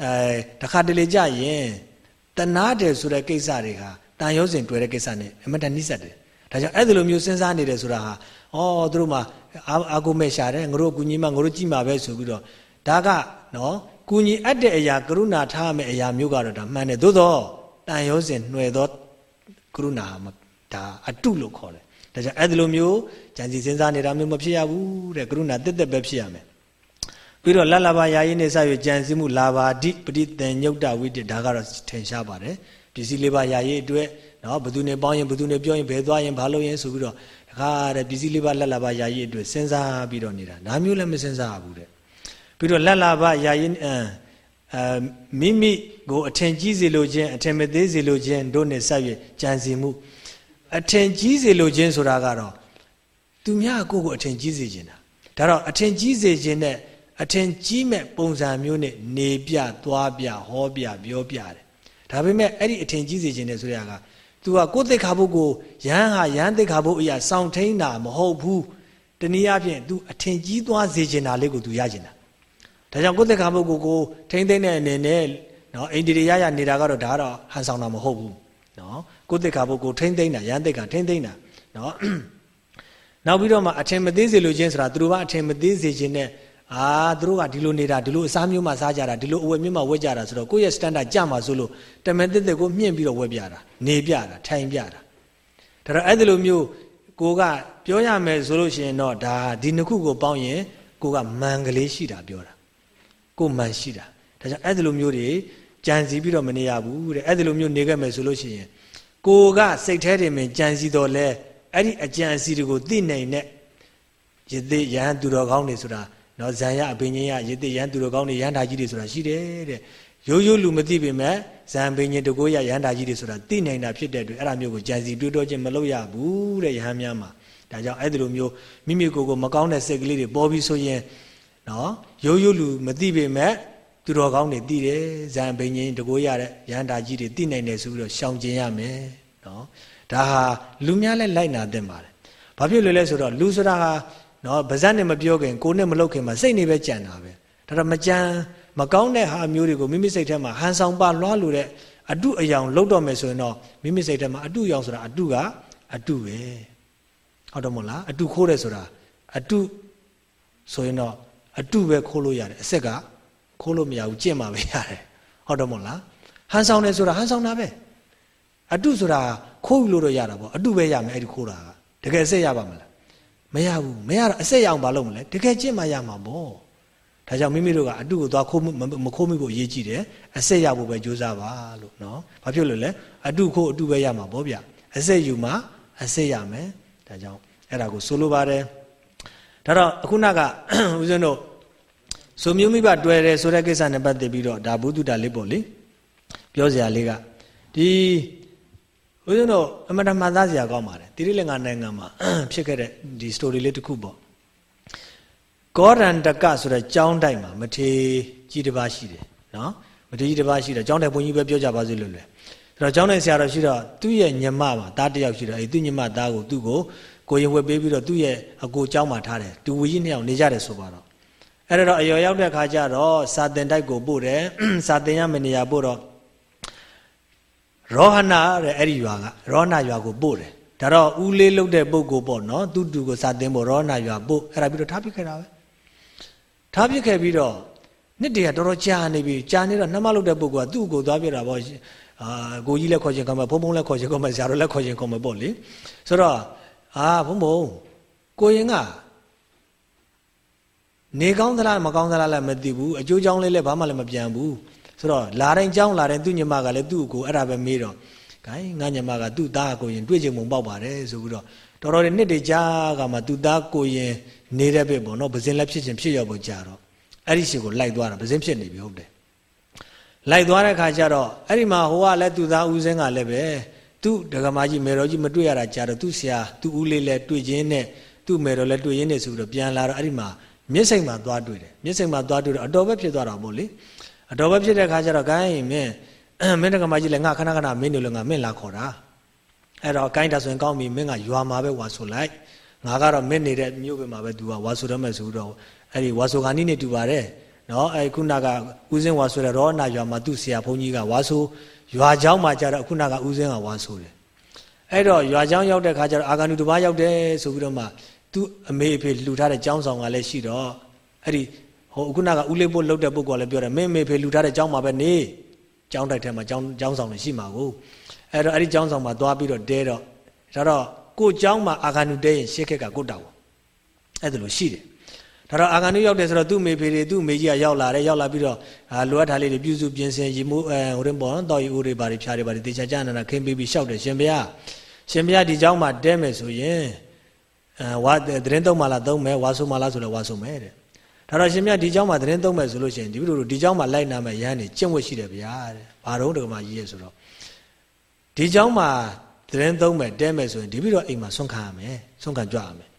အဲတခါတလေကြရင် တနာတယ်ဆိုတဲ့ကိစ္စတွေဟာတန်ရုံးစင်တွေ့တဲ့ကိစ္စနဲ့အမတန်နှိစက်တယ်ဒါကြောင့်အဲ့ဒီလိုမျိုးစဉ်းစားနေတယ်ဆိုတာဟာဩသူတို့မှအာကိုမဲ့ရှာတယ်ငါတို့ကူညီမှငါတို့ကြည့်မှာပဲဆိုပြီးတော့ဒါကနော်ကူညီအပ်တဲ့အရာကရုဏာထားမယ့်အရာမျိုးကတော့ဒါမှန်တယ်သို့တော့တန်ရုံးစင်နှွယ်သောကရုဏာဒါအတုလို့ခေါ်တယ်ဒါကြောင့်အဲ့ဒီလိုမျိုးကြံစီစဉ်းစားနေတာမျိုးမဖြစ်ရဘူးတဲ့ကရုဏာတက်တက်ပဲဖြစ်ရမယ် ပြီးတော့လလဘာယာယီနေစ၍ကြံစည်မှုလာဘာတိပဋိသင်ညုတ်တဝိတ္တဒါကတော့ထင်ရှားပါတယ်ပစ္စည်းလေးပါယာယီအတွက်နော်ဘသူနဲ့ပေါင်းရင်ဘသူနဲ့ပြောရင်ဘယ်သွားရင်ဘာလုပ်ရင်ဆိုပြီးတော့တခါတဲ့ပစ္စည်းလေးပါလလဘာယာယီအတွက်စဉ်းစားပြီးတော့နေတာဒါမျိုးလည်းမစဉ်းစားဘူးတဲ့ပြီးတော့လလဘာယာယီအအဲမိမိကိုအထင်ကြီးစေလိုခြင်းအထင်မသေးစေလိုခြင်းတို့နဲ့ဆက်၍ကြံစီမှုအထင်ကြီးစေလိုခြင်းဆိုတာကတော့သူများကိုကိုအထင်ကြီးစေခြင်းတာဒါတော့အထင်ကြီးစေခြင်းနဲ့ အထင်ကြီးမဲ့ပုံစံမျိုးနဲ့နေပြသွားပြဟောပြပြောပြတယ်ဒါပေမဲ့အဲ့ဒီအထင်ကြီးစေခြင်းနဲ့ဆိုရက तू ကကိုယ်သိက္ခာပုဂ္ဂိုလ်ရဟန်းဟာရဟန်းသိက္ခာပုဂ္ဂိုလ်အရာစောင့်ထိန်တာမဟုတ်ဘူးတနည်းအားဖြင့် तू အထင်ကြီးသွားစေခြင်းတာလေးကို तू ရခြင်းတာဒါကြောင့်ကိုယ်သိက္ခာပုဂ္ဂိုလ်ကိုထိမ့်သိမ့်တဲ့အနေနဲ့နော်အိန္ဒိရိယရနေတာကတော့ဒါကတော့ဟန်ဆောင်တာမဟုတ်ဘူးနော်ကိုယ်သိက္ခာပုဂ္ဂိုလ်ထိမ့်သိမ့်တာရဟန်းသိက္ခာထိမ့်သိမ့်တာနော်နောက်ပြီးတော့မှအထင်မသေးစေလိုခြင်းဆိုတာသူတို့ကအထင်မသေးစေခြင်းနဲ့ အာသူတို့ကဒီလိုနေတာဒီလိုအစားမျိုးမှစားကြတာဒီလိုအဝယ်မျိုးမှဝက်ကြတာဆိုတော့ကိုယ့်ရဲ့ standard ကြမှာဆိုလို့တမန်တက်တက်ကိုမြင့်ပြီးတော့ဝက်ပြတာနေပြတာထိုင်ပြတာဒါတော့အဲ့ဒီလိုမျိုးကိုကပြောရမယ်ဆိုလို့ရှိရင်တော့ဒါဒီနှစ်ခုကိုပေါင်းရင်ကိုကမန်ကလေးရှိတာပြောတာကိုမန်ရှိတာဒါကြောင့်အဲ့ဒီလိုမျိုးတွေကြံစည်ပြီးတော့မနေရဘူးတဲ့အဲ့ဒီလိုမျိုးနေခဲ့မယ်ဆိုလို့ရှိရင်ကိုကစိတ်แท้တယ်မင်းကြံစည်တော့လဲအဲ့ဒီအကြံစီတွေကိုသိနိုင်တဲ့ယသိယဟန်သူတော်ကောင်းတွေဆိုတာ နော်ဇံရအဘိညာဉ်ရယသိယဟန်သူတော်ကောင်းတွေယဟန်ဓာကြီးတွေဆိုတာရှိတယ်တဲ့ရိုးရိုးလူမသိပေမဲ့ဇံဘိညာဉ်တကိုးရယဟန်ဓာကြီးတွေဆိုတာသိနိုင်တာဖြစ်တဲ့အတွက်အဲ့ဒါမျိုးကိုကြံစီတွေးတောခြင်းမလုပ်ရဘူးတဲ့ယဟန်များမှာဒါကြောင့်အဲ့ဒီလိုမျိုးမိမိကိုယ်ကိုမကောင်းတဲ့စိတ်ကလေးတွေပေါ်ပြီးဆိုရင်နော်ရိုးရိုးလူမသိပေမဲ့သူတော်ကောင်းတွေသိတယ်ဇံဘိညာဉ်တကိုးရတဲ့ယဟန်ဓာကြီးတွေသိနိုင်တယ်ဆိုပြီးတော့ရှောင်ကျင်ရမယ်နော်ဒါဟာလူများလည်းလိုက်နာသင့်ပါတယ်ဘာဖြစ်လို့လဲဆိုတော့လူဆိုတာဟာ နော်ဗဇက်နဲ့မပြောခင်ကိုနဲ့မလုပ်ခင်မှာစိတ်နေပဲကြံတာပဲဒါတော့မကြံမကောင်းတဲ့ဟာမျိုးတွေကိုမိမိစိတ်ထဲမှာဟန်ဆောင်ပါလွှားလို့တဲ့အတုအယောင်လောက်တော့မယ်ဆိုရင်တော့မိမိစိတ်ထဲမှာအတုအယောင်ဆိုတာအတုကအတုပဲဟုတ်တော့မဟုတ်လားအတုခိုးတယ်ဆိုတာအတုဆိုရင်တော့အတုပဲခိုးလို့ရတယ်အဆက်ကခိုးလို့မရဘူးကြင့်မှာပဲရတယ်ဟုတ်တော့မဟုတ်လားဟန်ဆောင်တယ်ဆိုတာဟန်ဆောင်တာပဲအတုဆိုတာခိုးလို့တော့ရတာပေါ့အတုပဲရမယ်အဲ့ဒီခိုးတာကတကယ်အစစ်ရပါမလား မရဘူးမရတော့အစစ်ရအောင်မလုပ်မလဲတကယ်ကျင့်မှရမှာပေါ့ဒါကြောင့်မိမိတို့ကအတုကိုသွားခိုးမခိုးမိဖို့အရေးကြီးတယ်အစစ်ရဖို့ပဲကြိုးစားပါလို့နော်ဘာဖြစ်လို့လဲအတုခိုးအတုပဲရမှာပေါ့ဗျအစစ်ယူမှအစစ်ရမယ်ဒါကြောင့်အဲ့ဒါကိုဆိုလိုပါတယ်ဒါတော့အခုနကဦးဇင်းတို့ဆိုမျိုးမိဘတွေ့တယ်ဆိုတဲ့ကိစ္စနဲ့ပတ်သက်ပြီးတော့ဒါဘုဒ္ဓတာလေးပေါ့လေပြောစရာလေးကဒီ ဦးဇင်းတို့အမတမှန်သားစရာကောင်းပါတယ်တိရိလင်္ကာနိုင်ငံမှာဖြစ်ခဲ့တဲ့ဒီ story လေးတစ်ခုပေါ့ကောရန္တကဆိုတဲ့ကျောင်းတိုက်မှာမထေကြီးတစ်ပါးရှိတယ်နော်မထေကြီးတစ်ပါးရှိတယ်ကျောင်းတိုက်ဘုန်းကြီးပဲပြောကြပါစေလို့လေအဲ့တော့ကျောင်းတိုက်ဆရာတော်ရှိတော့သူ့ရဲ့ညမမှာသားတစ်ယောက်ရှိတော့အဲ့သူ့ညမသားကိုသူ့ကိုကိုရင်ဝက်ပေးပြီးတော့သူ့ရဲ့အကိုကျောင်းမှာထားတယ်တူဝကြီးနှစ်ယောက်နေကြတယ်ဆိုပါတော့အဲ့တော့အယောရောက်တဲ့ခါကျတော့စာတင်တိုက်ကိုပို့တယ်စာတင်ရမယ့်နေရာပို့တော့ ရောဟနာတဲ့အဲ့ဒီရွာကရောဟနာရွာကိုပို့တယ်ဒါတော့ဦးလေးလုတ်တဲ့ပုဂ္ဂိုလ်ပေါ့နော်သူတူကိုစာသင်ဖို့ရောဟနာရွာပို့အဲ့ဒါပြီးတော့ထားပစ်ခဲ့တာပဲထားပစ်ခဲ့ပြီးတော့နှစ်တည်းကတော်တော်ကြာနေပြီကြာနေတော့နှမလုတ်တဲ့ပုဂ္ဂိုလ်ကသူ့ကိုသွားပြတာပေါ့အာကိုကြီးလည်းခေါ်ခြင်းကောင်းမယ်ဘုံဘုံလည်းခေါ်ခြင်းကောင်းမယ်ဆရာတော်လည်းခေါ်ခြင်းကောင်းမယ်ပေါ့လေဆိုတော့အာဘုံဘုံကိုရင်ကနေကောင်းသလားမကောင်းသလားလည်းမသိဘူးအကျိုးကြောင့်လေးလည်းဘာမှလည်းမပြန်ဘူး ဆိုတော့လာတိုင်းကြောင်းလာတိုင်းသူ့ညီမကလည်းသူ့ကိုအဲ့ဒါပဲမေးတော့ဂိုင်းငါညီမကသူ့သားကိုရင်တွေ့ချင်ပုံပေါက်ပါတယ်ဆိုပြီးတော့တော်တော်လေးနှစ်တွေကြာကမှသူ့သားကိုရင်နေတဲ့ဘက်ပေါ့နော်ပဇင်းလည်းဖြစ်ချင်းဖြစ်ရောက်ဖို့ကြာတော့အဲ့ဒီရှင်ကိုလိုက်သွားတာပဇင်းဖြစ်နေပြီဟုတ်တယ်လိုက်သွားတဲ့ခါကျတော့အဲ့ဒီမှာဟိုကလည်းသူ့သားဦးစင်းကလည်းပဲသူ့ဒကမာကြီးမေတော်ကြီးမတွေ့ရတာကြာတော့သူ့ဆရာသူ့ဦးလေးလည်းတွေ့ချင်းနဲ့သူ့မေတော်လည်းတွေ့ရင်းနဲ့ဆိုပြီးတော့ပြန်လာတော့အဲ့ဒီမှာမျက်စိမှာသွားတွေ့တယ်မျက်စိမှာသွားတွေ့တော့အတော်ပဲဖြစ်သွားတာပေါ့လေ အတော်ပဲဖြစ်တဲ့ခါကျတော့ဂိုင်းမင်းမင်းတကမကြီးလည်းငါခဏခဏမင်းတို့လည်းငါမင်းလာခေါ်တာအဲ့တော့ဂိုင်းတာဆိုရင်ကောင်းပြီမင်းကရွာမှာပဲဝါဆိုလိုက်ငါကတော့မင်းနေတဲ့မြို့ပဲမှာပဲသူကဝါဆိုရမယ်ဆိုတော့အဲ့ဒီဝါဆိုခါနီးနေတူပါတယ်နော်အဲ့ခုနကဦးစင်းဝါဆိုတဲ့ရောနာရွာမှာသူ့ဆရာဘုန်းကြီးကဝါဆိုရွာเจ้าမှာကျတော့ခုနကဦးစင်းကဝါဆိုတယ်အဲ့တော့ရွာเจ้าရောက်တဲ့ခါကျတော့အာဂန္တုတပါးရောက်တယ်ဆိုပြီးတော့မှသူ့အမေအဖေလှူထားတဲ့เจ้าဆောင်ကလည်းရှိတော့အဲ့ဒီ ဟိုခုနကဦးလေးပို့လှုပ်တဲ့ပုဂ္ဂိုလ်ကလည်းပြောတယ်မင်းမေဖေလူထားတဲ့ကျောင်းမှာပဲနေကျောင်းတိုက်ထဲမှာကျောင်းကျောင်းဆောင်နေရှိမှာကိုအဲ့တော့အဲ့ဒီကျောင်းဆောင်မှာသွားပြီးတော့တဲတော့ဒါတော့ကိုကျောင်းမှာအာဂန္ဓုတဲရင်ရှေ့ခက်ကကိုတောက်ပါအဲ့ဒါလိုရှိတယ်ဒါတော့အာဂန္ဓုရောက်တယ်ဆိုတော့သူ့မေဖေတွေသူ့မေကြီးကရောက်လာတယ်ရောက်လာပြီးတော့လိုအပ်တာလေးတွေပြုစုပြင်ဆင်ရေမိုးအဲဟိုရင်ပေါ်တော့ရီဦးတွေဘာတွေဖြားတွေဘာတွေတေချာကြနန္ဒခင်းပြီးပြီးရှောက်တယ်ရှင်ဘုရားရှင်ဘုရားဒီကျောင်းမှာတဲမယ်ဆိုရင်အဲဝါသတင်းတော့မှလာတော့မယ်ဝါဆိုမှလာဆိုလဲဝါဆိုမယ်တဲ့ ဒါတော့ရှင်မြတ်ဒီเจ้าမှာသတင်းသုံးမယ်ဆိုလို့ရှိရင်ဒီလိုဒီเจ้าမှာလိုက်နာမယ်ရဟန်းနေကျင့်ဝတ်ရှိတယ်ဗျာတဲ့ဘာတော့တကမာကြီးရဲ့ဆိုတော့ဒီเจ้าမှာသတင်းသုံးမယ်တဲမယ်ဆိုရင်ဒီပြီးတော့အိမ်မှာဆွန့်ခံရမယ်ဆွန့်ခံကြွရမယ်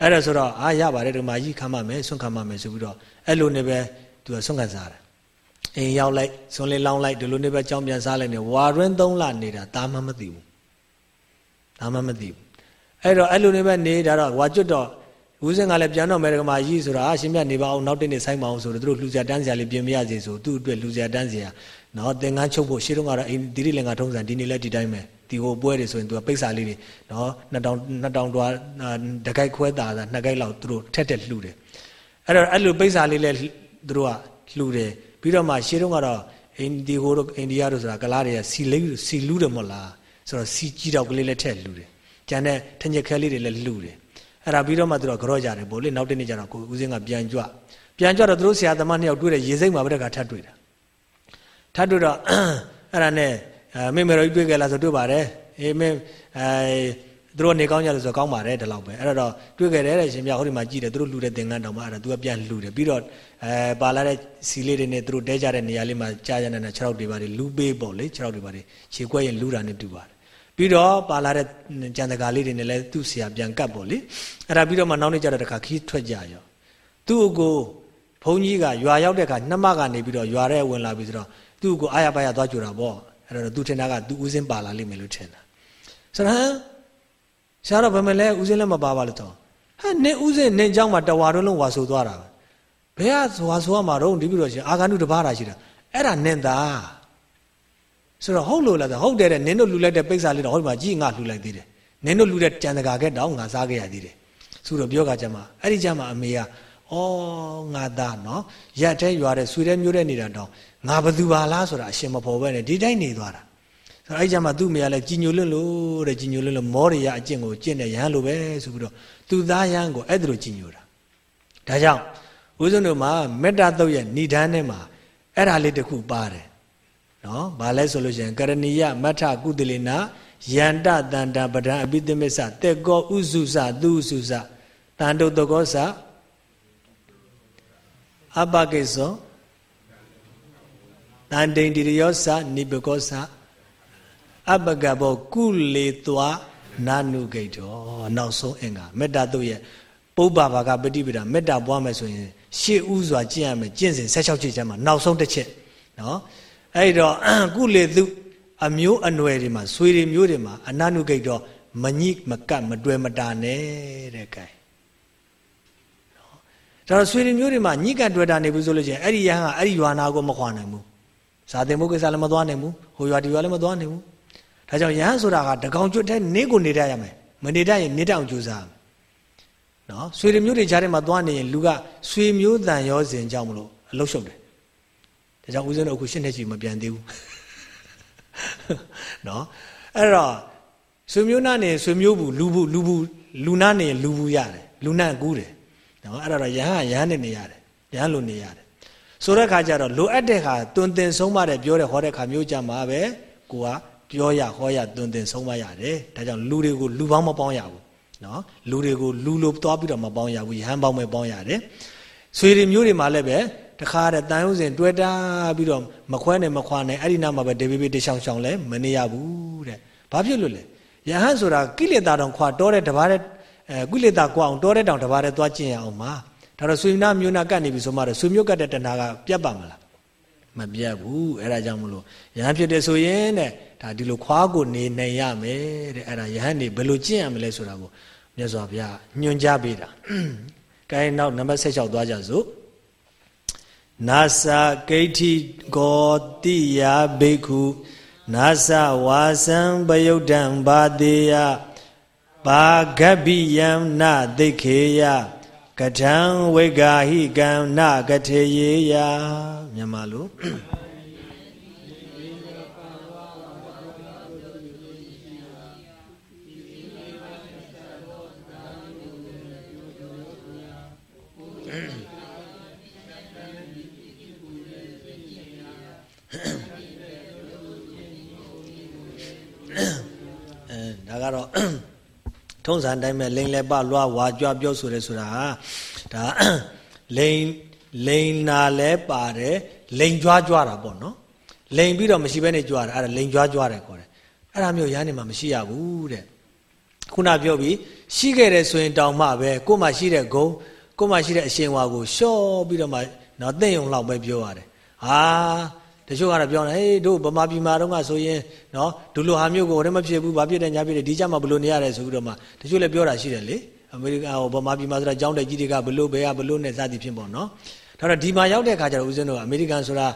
အဲ့ဒါဆိုတော့အာရပါတယ်တကမာကြီးခံပါမယ်ဆွန့်ခံပါမယ်ဆိုပြီးတော့အဲ့လိုနေပဲသူကဆွန့်ခံစားတယ်အိမ်ရောက်လိုက်ဆွန့်လေးလောင်းလိုက်ဒီလိုနေပဲကြောင်းပြန်စားလိုက်နေဝါရင်းသုံးလနေတာဒါမှမသိဘူးဒါမှမသိဘူးအဲ့တော့အဲ့လိုနေပဲနေတာတော့ဝါကျွတ်တော့ ဦးစင်ကလည်းပြန်တော့မယ်ကမာကြီးဆိုတာအရှင်မြတ်နေပါအောင်နောက်တစ်နေ့ဆိုင်ပါအောင်ဆိုတော့သူတို့လှူစရာတန်းစရာလေးပြင်မရစေဆိုသူ့အတွက်လှူစရာတန်းစရာနော်သင်္ကန်းချုပ်ဖို့ရှေ့တုန်းကတော့အိမ်ဒီရိလင်္ကာထုံးစံဒီနေ့လည်းဒီတိုင်းပဲဒီဟိုပွဲတွေဆိုရင်သူကပိတ်စာလေးတွေနော်2000 2000တွားတကိုက်ခွဲတာတာနှစ်ကိုက်လောက်သူတို့ထက်တက်လှူတယ်အဲ့တော့အဲ့လိုပိတ်စာလေးလည်းသူတို့ကလှူတယ်ပြီးတော့မှရှေ့တုန်းကတော့အိန္ဒီဟိုတို့အိန္ဒိယတို့ဆိုတာကလားတွေကစီလေးစီလူးတယ်မဟုတ်လားဆိုတော့စီကြီးတော့ကလေးလည်းထက်လှူတယ်ကျန်တဲ့ထညက်ခဲလေးတွေလည်းလှူတယ် အဲ့ဒါပြီးတော့မှသူတို့ကြော့ကြတယ်ဗောလေနောက်တနေ့ကျတော့ကိုဦးစင်းကပြန်ကြွပြန်ကြွတော့သူတို့ဆရာသမားနှစ်ယောက်တွေ့တယ်ရေစိမ့်မှာပဲတခါထပ်တွေ့တာထပ်တွေ့တော့အဲ့ဒါနဲ့မိမေတော်ကြီးတွေ့ကြလားဆိုတွေ့ပါတယ်အေးမင်းအဲသူတို့နေကောင်းကြလို့ဆိုကောင်းပါတယ်ဒီလောက်ပဲအဲ့တော့တွေ့ကြတယ်တဲ့ရှင်ပြဟိုဒီမှာကြည့်တယ်သူတို့လှူတဲ့သင်္ကန်းတောင်မှအဲ့ဒါသူကပြန်လှူတယ်ပြီးတော့အဲပါလာတဲ့စီလေးတွေနဲ့သူတို့တဲကြတဲ့နေရာလေးမှာကြားကြတဲ့ခြေထောက်တွေပါတယ်လူပေးပေါ့လေခြေထောက်တွေပါတယ်ခြေကွက်ရင်လူတာနဲ့တူပါတယ် ပြီးတော့ပါလာတဲ့ကြံတကာလေးတွေနဲ့လည်းသူ့ဆရာပြန်ကတ်ပေါ့လေအဲ့ဒါပြီးတော့မှနောက်နေ့ကျတော့တခါခီးထွက်ကြရောသူ့ကိုဘုန်းကြီးကရွာရောက်တဲ့အခါနှမကနေပြီးတော့ရွာထဲဝင်လာပြီဆိုတော့သူ့ကိုအာရပါရသွားကြတာပေါ့အဲ့တော့သူထင်တာကသူဦးစင်းပါလာလိမ့်မယ်လို့ထင်တာဆိုတော့ဟမ်ဆရာတော်ဘယ်မလဲဦးစင်းလည်းမပါပါလို့တော့ဟဲ့နင်းဦးစင်းနင်းเจ้าမှာတဝါတော့လုံးဝါဆိုသွားတာဘယ်ကဝါဆိုရမှာတော့ဒီပြီးတော့ရှင်အာဂန္ဓုတပါးတာရှိတာအဲ့ဒါနင်းသား ဆိုတော့ဟုတ်လို့လားဆိုဟုတ်တယ်တဲ့နင်းတို့လှူလိုက်တဲ့ပိဿာလေးတော့ဟောဒီမှာကြီးငါလှူလိုက်သေးတယ်နင်းတို့လှူတဲ့ကြံတကာကဲတောင်ငါစားခဲ့ရသေးတယ်ဆိုတော့ပြောကကြမှာအဲ့ဒီကြမှာအမေကဩငါသားနော်ရက်တဲ့ရွာတဲ့ဆွေတဲ့မျိုးတဲ့နေတာတော့ငါဘသူပါလားဆိုတာအရှင်မဖော်ပဲနဲ့ဒီတိုင်းနေသွားတာဆိုတော့အဲ့ကြမှာသူ့မေကလည်းကြီးညိုလွတ်လို့တဲ့ကြီးညိုလွတ်လို့မောရိယအကျင့်ကိုကျင့်တဲ့ရဟန်းလိုပဲဆိုပြီးတော့သူသားရဟန်းကိုအဲ့ဒါလိုကြီးညိုတာဒါကြောင့်ဦးဇုံတို့မှာမေတ္တာတုတ်ရဲ့ဏိဒန်းထဲမှာအဲ့ဒါလေးတစ်ခုပါတယ် နော်ဘာလဲဆိုလို့ရှိရင်ကရဏီယမထကုတလေနာယန္တတန္တာပဒံအပိသမစ္ဆတေကောဥစုစသူဥစုစတန်တုတကောစအပကိသောတန်တိန်တိရောစနိပကောစအပကဘောကုလေသွာနာနုဂိတ်တော်နောက်ဆုံးအင်္ဂါမေတ္တာတို့ရဲ့ပုပ္ပဘာကပฏิပဒါမေတ္တာပွားမယ်ဆိုရင်ရှေ့ဥစွာကျင့်ရမယ်ကျင့်စဉ်16ချက်ချမ်းမှာနောက်ဆုံးတစ်ချက်နော် အဲ့တော့ကုလေသူအမျိုးအနွယ်တွေမှာဆွေတွေမျိုးတွေမှာအနနုဂိတ်တော့မညိမကတ်မတွယ်မတာနဲ့တဲ့ကဲဒါတော့ဆွေတွေမျိုးတွေမှာညိကတ်တွယ်တာနေဘူးဆိုလို့ချင်းအဲ့ဒီရဟန်းကအဲ့ဒီရွာနာကိုမခွာနိုင်ဘူးဇာတင်မှုကိစ္စလည်းမသွားနိုင်ဘူးဟိုရွာဒီရွာလည်းမသွားနိုင်ဘူးဒါကြောင့်ရဟန်းဆိုတာကတကောင်ကျွတ်တဲ့နေကိုနေတတ်ရမယ်မနေတတ်ရင်နေတတ်အောင်ကြိုးစားနော်ဆွေတွေမျိုးတွေကြားထဲမှာသွားနေရင်လူကဆွေမျိုးတန်ရောစဉ်ကြောင့်မလို့အလုရှုပ်တယ် ဒါကြောင့်ဦးဇင်းတို့အခုရှင်းတဲ့ချီမပြန်သေးဘူးနော်အဲ့တော့ဆွေမျိုးနာနေဆွေမျိုးဘူးလူဘူးလူဘူးလူနာနေလူဘူးရတယ်လူနာကူးတယ်နော်အဲ့တော့ရဟန်းရဟန်းနေနေရတယ်ရဟန်းလိုနေရတယ်ဆိုတဲ့ခါကျတော့လိုအပ်တဲ့ခါတွင်တင်ဆုံးမတဲ့ပြောတဲ့ဟောတဲ့ခါမျိုးကြမှာပဲကိုကပြောရဟောရတွင်တင်ဆုံးမရတယ်ဒါကြောင့်လူတွေကိုလူပေါင်းမပေါင်းရဘူးနော်လူတွေကိုလူလိုသွားပြီးတော့မပေါင်းရဘူးရဟန်းပေါင်းပဲပေါင်းရတယ်ဆွေတွေမျိုးတွေမှာလည်းပဲ တခါတဲ့တန်ရုံးစဉ်တွေ့တာပြီးတော့မခွဲနဲ့မခွာနဲ့အဲ့ဒီနာမှာပဲဒေဘီဘီတရှောင်ရှောင်လဲမနေရဘူးတဲ့ဘာဖြစ်လို့လဲယဟန်ဆိုတာကိလေသာတောင်ခွာတောတဲ့တဘာတဲ့အဲကိလေသာကွာအောင်တောတဲ့တောင်တဘာတဲ့သွားကျင့်ရအောင်မှာဒါတော့ဆွေနာမျိုးနာကတ်နေပြီဆိုမှတော့ဆွေမျိုးကတ်တဲ့တဏှာကပြတ်ပါမလားမပြတ်ဘူးအဲ့ဒါကြောင့်မလို့ယဟန်ဖြစ်တယ်ဆိုရင်တဲ့ဒါဒီလိုခွာကိုနေနိုင်ရမယ်တဲ့အဲ့ဒါယဟန်နေဘယ်လိုကျင့်ရမလဲဆိုတာကိုမြတ်စွာဘုရားညွှန်ကြားပေးတာ။ကဲနောက်နံပါတ်16သွားကြစို့ နာသဂိဋ္ဌိဂောတိယဘိက္ခုနာသဝါစံပယုတ်တံဘာတေယဘာဂဗ္ဗိယံနသိခေယကထံဝိဂာဟိကံနကထေယေယမြန်မာလို ကတော့ထုံးစံတိုင်းပဲလိန်လဲပလွားဝါကြွပြောဆိုရဲဆိုတာဒါလိန်လိန်နာလဲပါတယ်လိန်ကြွားကြွားတာပေါ့နော်လိန်ပြီးတော့မရှိဘဲနဲ့ကြွားတာအဲ့ဒါလိန်ကြွားကြွားတယ်ခေါ်တယ်အဲ့ဒါမျိုးရဟန်းနေမှာမရှိရဘူးတဲ့ခုနပြောပြီးရှိခဲ့တယ်ဆိုရင်တောင်မှပဲကို့မှာရှိတဲ့ဂုံကို့မှာရှိတဲ့အရှင်ဝါကိုရှော့ပြီးတော့မှနော်သိမ့်ုံလောက်ပဲပြောရတယ်ဟာ တချို့ကတော့ပြောနေဟေးတို့ဗမာပြည်မှာတော့ကဆိုရင်နော်ဒူလိုဟာမျိုးကိုလည်းမဖြစ်ဘူးဘာဖြစ်တယ်ညာဖြစ်တယ်ဒီကြမှာဘလို့နေရတယ်ဆိုပြီးတော့မှတချို့လည်းပြောတာရှိတယ်လေအမေရိကန်ဟိုဗမာပြည်မှာဆိုတာကျောင်းတက်ကြီးတွေကဘလို့ဘယ်ကဘလို့နဲ့စသည်ဖြစ်ပေါ့နော်ဒါတော့ဒီမှာရောက်တဲ့အခါကျတော့ဦးဇင်းတို့ကအမေရိကန်ဆိုတာ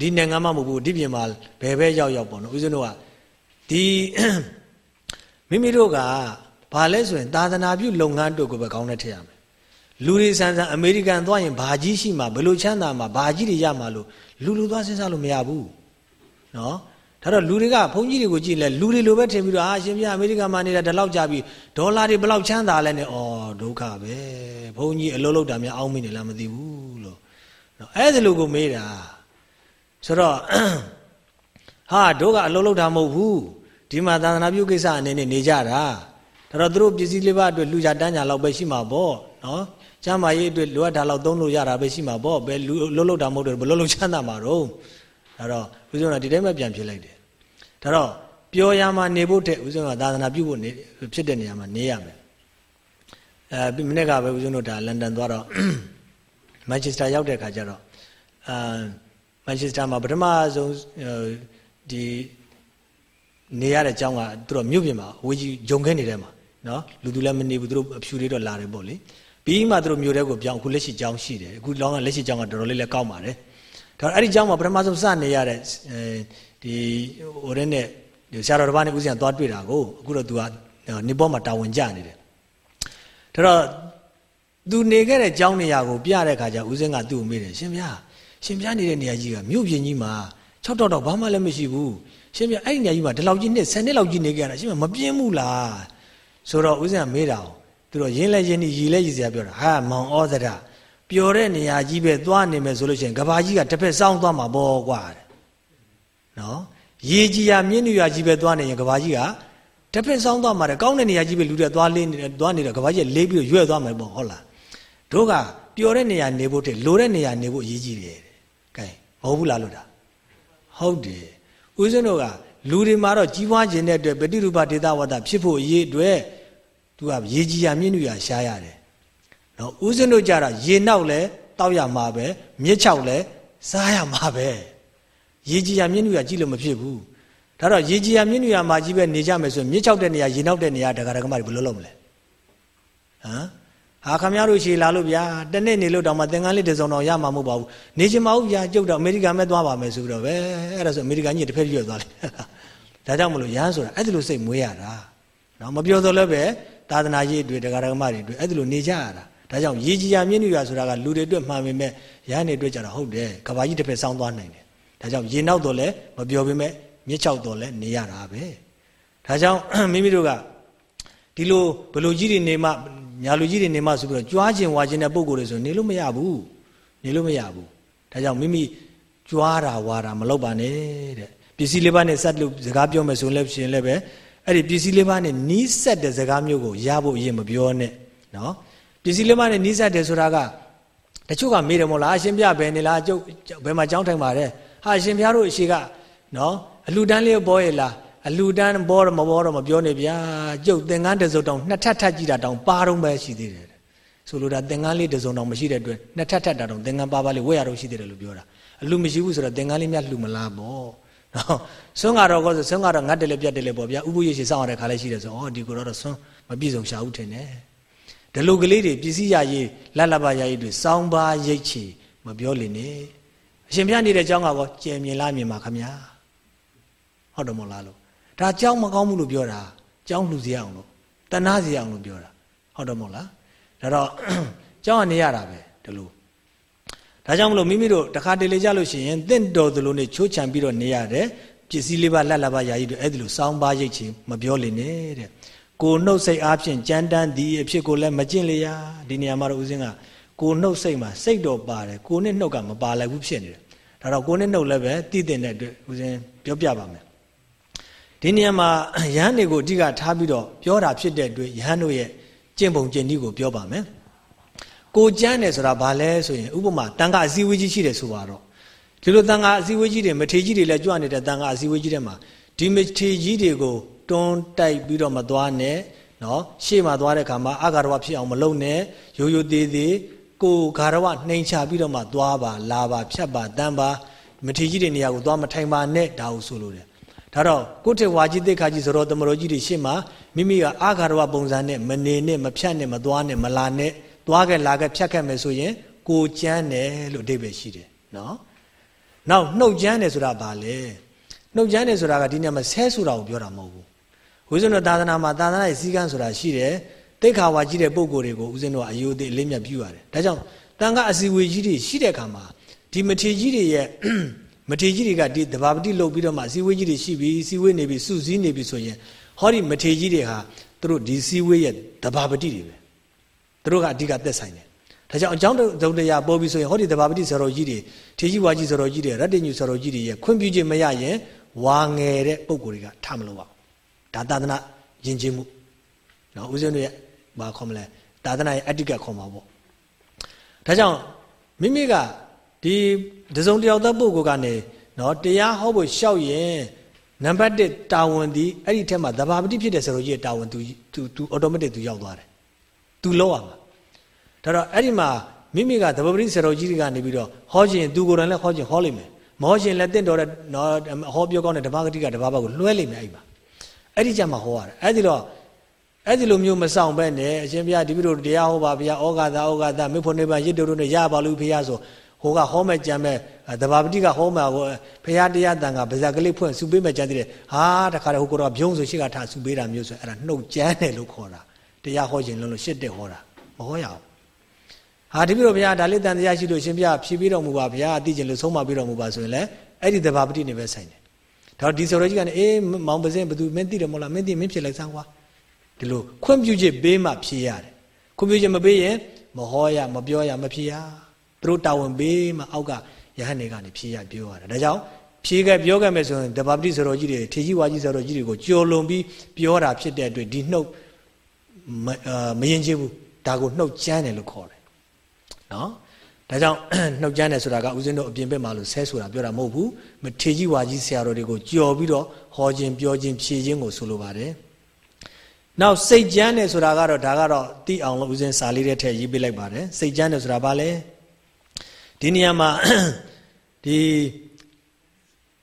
ဒီနိုင်ငံမှမဟုတ်ဘူးဒီပြင်မှာဘယ်ပဲရောက်ရောက်ပေါ့နော်ဦးဇင်းတို့ကဒီမိမိတို့ကဘာလဲဆိုရင်သာသနာပြုလုပ်ငန်းတို့ကိုပဲကောင်းတဲ့ထည့်ရမယ်လူတွေဆန်းဆန်းအမေရိကန်သွားရင်ဘာကြီးရှိမှာဘယ်လိုချမ်းသာမှာဘာကြီးတွေရမှာလို့ လူလူသွားစဉ်းစားလို့မရဘူးနော်ဒါတော့လူတွေကဘုန်းကြီးတွေကိုကြည့်လဲလူတွေလိုပဲထင်ပြီးတော့အာရှင်ပြအမေရိကန်မှာနေတာဒီလောက်ကြာပြီဒေါ်လာတွေဘယ်လောက်ချမ်းသာလဲနဲ့ဩဒုက္ခပဲဘုန်းကြီးအလုပ်လုပ်တာများအောင်းမိနေလားမသိဘူးလို့နော်အဲ့ဒီလိုကိုမေးတာဆိုတော့ဟာတို့ကအလုပ်လုပ်တာမဟုတ်ဘူးဒီမှာသာသနာပြုကိစ္စအနေနဲ့နေကြတာဒါတော့သူတို့ပစ္စည်းလေးပါအတွက်လူကြတန်းညာလောက်ပဲရှိမှာပေါ့နော် ကျမ်းမာရေးအတွက်လိုအပ်တာလောက်သုံးလို့ရတာပဲရှိမှာပေါ့ဘယ်လူလုံးလုံးတာမဟုတ်တော့ဘလုံးလုံးချမ်းသာမှာတော့ဒါတော့ဦးဇုံကဒီတိုင်းပဲပြန်ဖြစ်လိုက်တယ်ဒါတော့ပျော်ရမှာနေဖို့တဲ့ဦးဇုံကသာသနာပြုဖို့နေဖြစ်တဲ့နေရာမှာနေရမယ်အဲမနေ့ကပဲဦးဇုံတို့ဒါလန်ဒန်သွားတော့မန်ချက်စတာရောက်တဲ့ခါကျတော့အာမန်ချက်စတာမှာပထမဆုံးဒီနေရတဲ့အကြောင်းကသူတို့မြို့ပြင်မှာဝေကြီးဂျုံခဲနေတဲ့မှာနော်လူသူလည်းမနေဘူးသူတို့အဖြူလေးတော့လာတယ်ပေါ့လေ ပြီးမှသူတို့မြို့တဲကိုပြောင်းအခုလက်ရှိကျောင်းရှိတယ်အခုလောင်းကလက်ရှိကျောင်းကတော်တော်လေးလည်းကောင်းပါတယ်ဒါအဲ့ဒီကျောင်းမှာပထမဆုံးစနေရတဲ့ဒီဟိုတဲ့နဲ့ဆရာတော်တစ်ပါးနဲ့ဦးဇင်းသွားတွေ့တာကိုအခုတော့ तू ကနေပေါ်မှာတာဝန်ကျနေတယ်ဒါတော့ तू နေခဲ့တဲ့ကျောင်းနေရာကိုပြတဲ့ခါကျဦးဇင်းကသူ့ကိုမေးတယ်ရှင်ဗျာရှင်ဗျာနေတဲ့နေရာကြီးကမြို့ပြင်ကြီးမှာ၆တော့တော့ဘာမှလည်းမရှိဘူးရှင်ဗျာအဲ့ဒီနေရာကြီးမှာဒီလောက်ကြီးနှစ်10နှစ်လောက်ကြီးနေခဲ့ရတာရှင်ဗျာမပြင်းဘူးလားဆိုတော့ဦးဇင်းကမေးတာ သူတို့ရင်းလဲရင်းနှီးရီလဲရီစရာပြောတာဟာမောင်ဩဇဒပျော်တဲ့နေရာကြီးပဲသွားနေမယ်ဆိုလို့ရှိရင်ကဘာကြီးကတစ်ဖက်စောင်းသွားမှာပေါ့ကွာတဲ့နော်ရေကြီးရမြင့်ညူရကြီးပဲသွားနေရင်ကဘာကြီးကတစ်ဖက်စောင်းသွားမှာတဲ့ကောင်းတဲ့နေရာကြီးပဲလူတွေသွားလေးနေသွားနေတော့ကဘာကြီးလေးပြီးတော့ရွဲ့သွားမယ်ပေါ့ဟုတ်လားတို့ကပျော်တဲ့နေရာနေဖို့တဲ့လိုတဲ့နေရာနေဖို့အရေးကြီးတယ်တဲ့ကဲမဟုတ်ဘူးလားလို့တာဟုတ်တယ်ဦးဇင်းတို့ကလူတွေမှာတော့ကြီးပွားခြင်းတဲ့အတွက်ပฏิရူပဒေတာဝတ္တဖြစ်ဖို့အရေးအတွက် သူကရေကြီးရမြင့်ညူရရှားရတယ်နော်ဦးဇင်းတို့ကြတာရေနောက်လဲတောက်ရမှာပဲမြစ်ချောက်လဲစားရမှာပဲရေကြီးရမြင့်ညူရကြည့်လို့မဖြစ်ဘူးဒါတော့ရေကြီးရမြင့်ညူရမှာကြီးပဲနေကြမယ်ဆိုရင်မြစ်ချောက်တဲ့နေရာရေနောက်တဲ့နေရာဒကာဒကမတွေဘယ်လိုလုပ်မလဲဟမ်ဟာခမရတို့ရှည်လာလို့ဗျာတနေ့နေလို့တောင်မှသင်္ကန်းလေးတစ်စုံတော့ရမှာမဟုတ်ပါဘူးနေချင်မဟုတ်ဗျာကျုပ်တော့အမေရိကန်ပဲသွားပါမယ်ဆိုပြီးတော့ပဲအဲ့ဒါဆိုအမေရိကန်ကြီးတစ်ဖက်ပြည့်သွားတယ်ဒါကြောင့်မလို့ရဟန်းဆိုတာအဲ့ဒီလိုစိတ်မွေးရတာနော်မပြောတော့လည်းပဲ သာသနာရေးတွေတရားဓမ္မတွေတွေအဲ့ဒီလိုနေကြရတာဒါကြောင့်ရေကြီးရမြင့်ညူရဆိုတာကလူတွေအတွက်မှန်ပေမဲ့ရဟန်းတွေအတွက်ကြတော့ဟုတ်တယ်ကဘာကြီးတစ်ဖက်ဆောင်းသွားနိုင်တယ်ဒါကြောင့်ရေနောက်တော့လည်းမပြောပေမဲ့မြစ်ချောက်တော့လည်းနေရတာပဲဒါကြောင့်မိမိတို့ကဒီလိုဘလူကြီးတွေနေမှညာလူကြီးတွေနေမှဆိုပြီးတော့ကြွားခြင်းဝါခြင်းတဲ့ပုံကိုယ်တွေဆိုနေလို့မရဘူးနေလို့မရဘူးဒါကြောင့်မိမိကြွားတာဝါတာမလုပ်ပါနဲ့တဲ့ပစ္စည်းလေးပါးနဲ့စက်လို့စကားပြောမယ်ဆိုရင်လည်းရှင်လည်းပဲ အဲ့ဒီပစ္စည်းလေးပါးနဲ့နီးစက်တဲ့စကားမျိုးကိုရဖို့အရင်မပြောနဲ့နော်ပစ္စည်းလေးပါးနဲ့နီးစက်တယ်ဆိုတာကတချို့ကမေးတယ်မို့လားအရှင်ပြဘယ်နေလားကျုပ်ဘယ်မှာကြောင်းထိုင်ပါတယ်ဟာအရှင်ပြတို့အရှိကနော်အလှတန်းလေးပေါ်ရလားအလှတန်းပေါ်တော့မပေါ်တော့မပြောနေဗျာကျုပ်သင်္ကန်းတစုံတောင်နှစ်ထပ်ထပ်ကြည့်တာတောင်ပါတော့ပဲရှိသေးတယ်ဆိုလိုတာသင်္ကန်းလေးတစုံတောင်မရှိတဲ့အတွက်နှစ်ထပ်ထပ်တာတောင်သင်္ကန်းပါပါလေးဝက်ရတော့ရှိသေးတယ်လို့ပြောတာအလှမရှိဘူးဆိုတော့သင်္ကန်းလေးမြတ်လှမလားပေါ့ နော်ဆွမ်းကတော့ကောဆိုဆွမ်းကတော့ငတ်တယ်လေပြတ်တယ်လေပေါ့ဗျာဥပုရရှိစောင့်ရတဲ့ခါလေးရှိတယ်ဆိုဩဒီကိုတော့ဆွမ်းမပြည့်စုံရှာဘူးထင်တယ်ဒီလိုကလေးတွေပစ္စည်းရရေးလတ်လပါရရေးတွေစောင်းပါရိတ်ချီမပြောလေနဲ့အရှင်ဘုရားနေတဲ့အကြောင်းကောကြယ်မြင်လားမြင်ပါခမညာဟုတ်တယ်မဟုတ်လားလို့ဒါအကြောင်းမကောင်းဘူးလို့ပြောတာအကြောင်းလှူစီအောင်လို့တဏှာစီအောင်လို့ပြောတာဟုတ်တယ်မဟုတ်လားဒါတော့အကြောင်းကနေရတာပဲဒီလို ဒါကြောင့်မလို့မိမိတို့တခါတလေကြလို့ရှိရင်တင့်တော်သလိုနဲ့ချိုးချံပြီးတော့နေရတယ်ပစ္စည်းလေးပါလက်လက်ပါယာကြီးတွေအဲ့ဒီလိုစောင်းပါရိတ်ချင်မပြောလေနဲ့တဲ့ကိုနှုတ်စိတ်အားဖြင့်ကြမ်းတမ်းသည်အဖြစ်ကိုလည်းမကျင့်လေရဒီနေရာမှာတော့ဦးစင်းကကိုနှုတ်စိတ်မှာစိတ်တော်ပါတယ်ကိုနဲ့နှုတ်ကမပါလိုက်ဘူးဖြစ်နေတယ်ဒါတော့ကိုနဲ့နှုတ်လည်းပဲတည်တဲ့အတွက်ဦးစင်းပြောပြပါမယ်ဒီနေရာမှာယဟန်တွေကိုအဓိကထားပြီးတော့ပြောတာဖြစ်တဲ့အတွက်ယဟန်တို့ရဲ့ကျင့်ပုံကျင့်နည်းကိုပြောပါမယ် ကိုကြမ်းတယ်ဆိုတာဘာလဲဆိုရင်ဥပမာတန်ခါအစည်းအဝေးကြီးရှိတယ်ဆိုပါတော့ဒီလိုတန်ခါအစည်းအဝေးကြီးတွေမထေကြီးတွေလည်းကြွနေတဲ့တန်ခါအစည်းအဝေးကြီးတွေမှာဒီမထေကြီးတွေကိုတွန်းတိုက်ပြီးတော့မသွားနဲ့နော်ရှေ့မှာသွားတဲ့ခါမှာအာဃာရဝဖြစ်အောင်မလုပ်နဲ့ရိုးရိုးသေးသေးကိုဂါရဝနှိမ်ချပြီးတော့မှသွားပါလာပါဖြတ်ပါတန်းပါမထေကြီးတွေနေရာကိုသွားမထိုင်ပါနဲ့ဒါကိုဆိုလိုတယ်ဒါတော့ကိုထေဝါကြီးတိခါကြီးဇရောသမရောကြီးတွေရှေ့မှာမိမိကအာဃာရဝပုံစံနဲ့မနေနဲ့မဖြတ်နဲ့မသွားနဲ့မလာနဲ့ သွားခဲ့လာခဲ့ဖြတ်ခဲ့မယ်ဆိုရင်ကိုကြမ်းတယ်လို့အဓိပ္ပာယ်ရှိတယ်နော်နောက်နှုတ်ကြမ်းတယ်ဆိုတာဘာလဲနှုတ်ကြမ်းတယ်ဆိုတာကဒီနေ့မှာဆဲဆိုတာကိုပြောတာမဟုတ်ဘူးဦးဇင်းတို့သာသနာမှာသာသနာရဲ့စည်းကမ်းဆိုတာရှိတယ်တိတ်ခါဝါကြီးတဲ့ပုံကိုယ်တွေကိုဦးဇင်းတို့ကအယုသေးအလေးမြတ်ပြုရတယ်ဒါကြောင့်တန်ခါအစီဝေကြီးတွေရှိတဲ့အခါမှာဒီမထေကြီးတွေရဲ့မထေကြီးတွေကဒီတဘာပတိလုပ်ပြီးတော့မှအစီဝေကြီးတွေရှိပြီးစီဝေနေပြီးစုစည်းနေပြီးဆိုရင်ဟောဒီမထေကြီးတွေဟာသူတို့ဒီစီဝေရဲ့တဘာပတိတွေပဲ သူတို့ကအဓိကသက်ဆိုင်တယ်ဒါကြောင့်အကြောင်းတုံတရားပေါ်ပြီးဆိုရင်ဟောဒီတဘာပတိဆရာတော်ကြီးတွေထေကြီးဝါကြီးဆရာတော်ကြီးတွေရတ္တညူဆရာတော်ကြီးတွေရဲ့ခွင့်ပြုခြင်းမရရင်ဝါငယ်တဲ့ပုံကိုယ်တွေကထမလို့ပါဒါသာသနာယဉ်ကျေးမှုနော်ဦးဇင်းတို့ရဲ့ဘာခေါ်မလဲသာသနာရဲ့အတ္တိကခေါ်မှာပေါ့ဒါကြောင့်မိမိကဒီတစုံတယောက်သက်ပုဂ္ဂိုလ်ကနေနော်တရားဟောဖို့ရှောက်ရင်နံပါတ်1တာဝန်ဒီအဲ့ဒီထက်မှာသဘာပတိဖြစ်တဲ့ဆရာတော်ကြီးရဲ့တာဝန်သူသူ automatic သူရောက်သွားတယ် तू လောက်ရမှာဒါတော့အဲ့ဒီမှာမိမိကသဘာပတိဆရာကြီးတွေကနေပြီးတော့ဟောခြင်း तू ကိုယ်တိုင်လည်းဟောခြင်းဟောလိမ့်မယ်မဟောခြင်းလည်းတင့်တော်တဲ့နော်ဟောပြောကောင်းတဲ့ဓမ္မဂတိကဓမ္မဘက်ကိုလွှဲလိမ့်မယ်အဲ့ဒီမှာအဲ့ဒီကြမှာဟောရတယ်အဲ့ဒီတော့အဲ့ဒီလိုမျိုးမဆောင်ပဲနဲ့အရှင်ဘုရားဒီပြိုတရားဟောပါဗျာဩဃာသာဩဃာသာမေဖို့နေပါရစ်တို့တို့နဲ့ရပါလို့ဘုရားဆိုဟိုကဟောမဲ့ကြံမဲ့တဘာပတိကဟောမှာကိုဘုရားတရားတန်ကဗဇက်ကလေးဖွင့်စုပေးမဲ့ကြံသေးတယ်ဟာတခါတည်းဟိုကတော့ဖြုံးဆိုရှိကထားစုပေးတာမျိုးဆိုအဲ့ဒါနှုတ်ကြမ်းတယ်လို့ခေါ်တာ တရားဟောခြင်းလုံးလို့ရှစ်တဲ့ဟောတာမဟောရအောင်ဟာဒီပြိုဘုရားဒါလေးတန်တရားရှိလို့ရှင်ဘုရားဖြည့်ပြီးတော်မူပါဘုရားအသိခြင်းလို့ဆုံးမပြီးတော်မူပါဆိုရင်လည်းအဲ့ဒီတဘာပတိနေပဲဆိုင်တယ်ဒါဒီဆိုရကြီးကနေအေးမောင်ပစင်းဘသူမင်းသိတယ်မဟုတ်လားမင်းသိမင်းဖြစ်လိုက်စမ်းကွာဒီလိုခွင့်ပြုချက်ပေးမှဖြေရတယ်ခွင့်ပြုချက်မပေးရင်မဟောရမပြောရမဖြေရသူတို့တာဝန်ပေးမှအောက်ကယဟန်တွေကနေဖြေရပြောရတာဒါကြောင့်ဖြေခဲ့ပြောခဲ့မယ်ဆိုရင်တပါပတိဆိုတော်ကြီးတွေထေကြီးဝါကြီးဆိုတော်ကြီးတွေကိုကြော်လွန်ပြီးပြောတာဖြစ်တဲ့အတွက်ဒီနှုတ် မရင်ချဘူးဒါကိုနှုတ်ကြမ်းတယ်လို့ခေါ်တယ်နော်ဒါကြောင့်နှုတ်ကြမ်းတယ်ဆိုတာကဦးဇင်းတို့အပြင်ဘက်မှာလို့ဆဲဆိုတာပြောတာမဟုတ်ဘူးမထေကြီးဝါကြီးဆရာတော်တွေကိုကြော်ပြီးတော့ဟောခြင်းပြောခြင်းဖြေခြင်းကိုဆိုလိုပါတယ်နောက်စိတ်ကြမ်းတယ်ဆိုတာကတော့ဒါကတော့တိအောင်လို့ဦးဇင်းစာလေးတဲ့ထည့်ရေးပေးလိုက်ပါတယ်စိတ်ကြမ်းတယ်ဆိုတာဘာလဲဒီနေရာမှာဒီ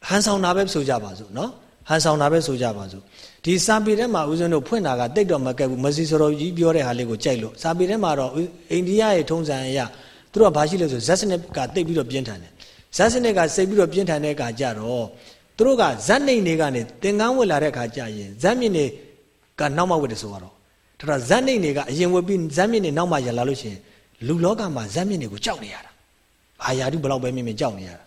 ဟန်ဆောင်တာပဲဆိုကြပါစို့နော်ဟန်ဆောင်တာပဲဆိုကြပါစို့ ဒီစာပေထဲမှာဦးဇင်းတို့ဖွင့်တာကတိတ်တော့မကက်ဘူးမစီစရောကြီးပြောတဲ့ဟာလေးကိုကြိုက်လို့စာပေထဲမှာတော့အိန္ဒိယရဲ့ထုံးစံအရသူတို့ကဘာရှိလဲဆိုဇက်စနစ်ကတိတ်ပြီးတော့ပြင်းထန်တယ်ဇက်စနစ်ကစိတ်ပြီးတော့ပြင်းထန်တဲ့အခါကျတော့သူတို့ကဇက်နေနေကနေသင်္ကန်းဝတ်လာတဲ့အခါကျရင်ဇက်မြင့်နေကနောက်မှဝတ်တယ်ဆိုတော့ဒါတော့ဇက်နေနေကအရင်ဝတ်ပြီးဇက်မြင့်နေနောက်မှရလာလို့ရှိရင်လူလောကမှာဇက်မြင့်နေကိုကြောက်နေရတာဘာယာတုဘလောက်ပဲမြင်မြင်ကြောက်နေရတာ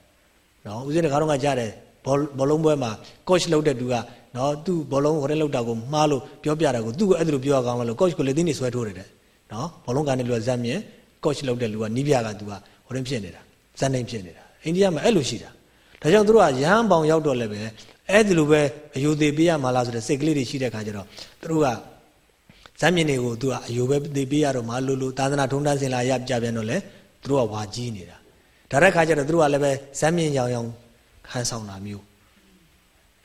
နော်ဦးဇင်းတကားတော့ကကြားတယ်ဘောဘောလုံးပွဲမှာ coach လုပ်တဲ့သူက နော်သူ့ဘောလုံးဟိုတဲ့လောက်တာကိုမှားလို့ပြောပြတာကိုသူ့ကိုအဲ့ဒါလိုပြောရကောင်းမလို့ coach ကိုလေသိနေဆွဲထိုးတယ်တဲ့နော်ဘောလုံးကနေလူကဇက်မြင် coach လုပ်တဲ့လူကနီးပြကသူကဟိုတဲ့ဖြစ်နေတာဇက်နိုင်ဖြစ်နေတာအိန္ဒိယမှာအဲ့လိုရှိတာဒါကြောင့်သူတို့ကရဟန်းပေါင်ရောက်တော့လည်းပဲအဲ့ဒီလိုပဲအယုသေးပေးရမှာလားဆိုတဲ့စိတ်ကလေးတွေရှိတဲ့ခါကျတော့သူတို့ကဇက်မြင်တွေကိုသူကအယုပဲသေးပေးရတော့မလို့လို့သာသနာထုံးတန်းစင်လာရပြပြန်တော့လေသူတို့ကဝါကြီးနေတာဒါတဲ့ခါကျတော့သူတို့ကလည်းပဲဇက်မြင်ရောင်ရောင်ဟန်ဆောင်တာမျိုး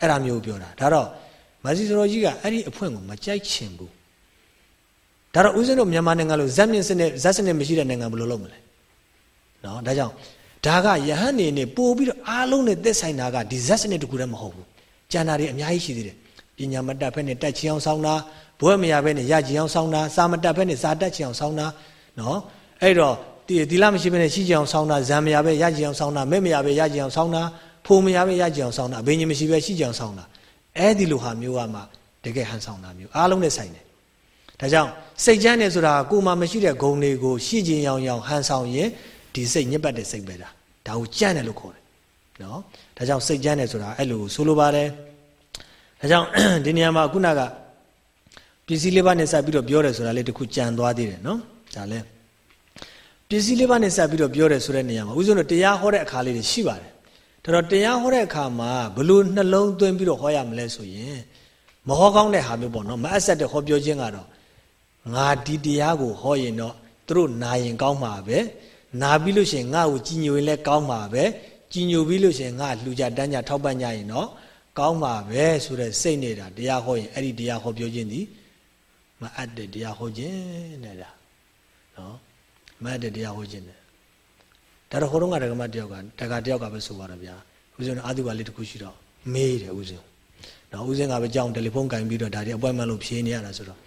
အဲ့ဒါမျိုးပြောတာဒါတော့မဆီစရောကြီးကအဲ့ဒီအဖွင့်ကိုမကြိုက်ချင်ဘူးဒါတော့ဦးဇင်းတို့မြန်မာနိုင်ငံလို့ဇက်မြင့်စနစ်ဇက်စနစ်မရှိတဲ့နိုင်ငံဘယ်လိုလုပ်မလဲနော်ဒါကြောင့်ဒါကယဟန်နေနေပို့ပြီးတော့အားလုံးနဲ့သက်ဆိုင်တာကဒီဇက်စနစ်တခုတည်းမဟုတ်ဘူးကျန်တာတွေအများကြီးရှိသေးတယ်ပညာမတတ်ဖက်နဲ့တက်ချင်အောင်ဆောင်းတာဘွဲမရဘဲနဲ့ရချင်အောင်ဆောင်းတာစာမတတ်ဖက်နဲ့စာတက်ချင်အောင်ဆောင်းတာနော်အဲ့တော့ဒီဒီလမရှိဘဲနဲ့ရှိချင်အောင်ဆောင်းတာဇံမရဘဲရချင်အောင်ဆောင်းတာမဲ့မရဘဲရချင်အောင်ဆောင်းတာ ဖိုမရဘဲရချင်အောင်ဆောင်းတာအဘိညာဉ်မရှိဘဲရှိချင်အောင်ဆောင်းတာအဲ့ဒီလိုဟာမျိုးကမှတကယ်ဟန်ဆောင်တာမျိုးအားလုံးနဲ့ဆိုင်တယ်ဒါကြောင့်စိတ်ချမ်းတယ်ဆိုတာကိုယ်မှမရှိတဲ့ဂုဏ်တွေကိုရှိခြင်းရောင်ရောင်ဟန်ဆောင်ရင်ဒီစိတ်ညစ်ပတ်တဲ့စိတ်ပဲဒါဒါကိုကြမ်းတယ်လို့ခေါ်တယ်နော်ဒါကြောင့်စိတ်ကြမ်းတယ်ဆိုတာအဲ့လိုဆိုလိုပါတယ်ဒါကြောင့်ဒီနေရာမှာခုနကပစ္စည်းလေးပါးနဲ့စပ်ပြီးတော့ပြောတယ်ဆိုတာလေးတခုကြံသွားသေးတယ်နော်ဒါလည်းပစ္စည်းလေးပါးနဲ့စပ်ပြီးတော့ပြောတယ်ဆိုတဲ့နေရာမှာဥစဉ်တော့တရားဟောတဲ့အခါလေးတွေရှိပါတယ် ဒါတော့တရားဟောတဲ့အခါမှာဘလို့နှလုံးသွင်းပြီးတော့ဟောရမလဲဆိုရင်မဟောကောင်းတဲ့ဟာမျိုးပေါ့နော်မအပ်ဆက်တဲ့ဟောပြောခြင်းကတော့ငါဒီတရားကိုဟောရင်တော့သူတို့နာရင်ကောင်းမှာပဲနာပြီးလို့ရှိရင်ငါ့ကိုကြည်ညိုရင်လည်းကောင်းမှာပဲကြည်ညိုပြီးလို့ရှိရင်ငါလှူကြတန်းကြထောက်ပံ့ကြရင်တော့ကောင်းမှာပဲဆိုတဲ့စိတ်နေတာတရားဟောရင်အဲ့ဒီတရားဟောပြောခြင်းဒီမအပ်တဲ့တရားဟောခြင်းနဲ့ဒါနော်မအပ်တဲ့တရားဟောခြင်းနဲ့ ဒါတော့ဟိုတုန်းကဒကမတယောက်ကတက္ကတယောက်ကပဲဆိုပါတော့ဗျာဦးဇင်းအာသုဘလေးတစ်ခုရှိတော့မေးတယ်ဦးဇင်းနော်ဦးဇင်းကပဲကြောင်းတယ်လီဖုန်းကင်ပြီးတော့ဒါဒီအပွိုင်မန့်လို့ဖြေနေရတာဆိုတော့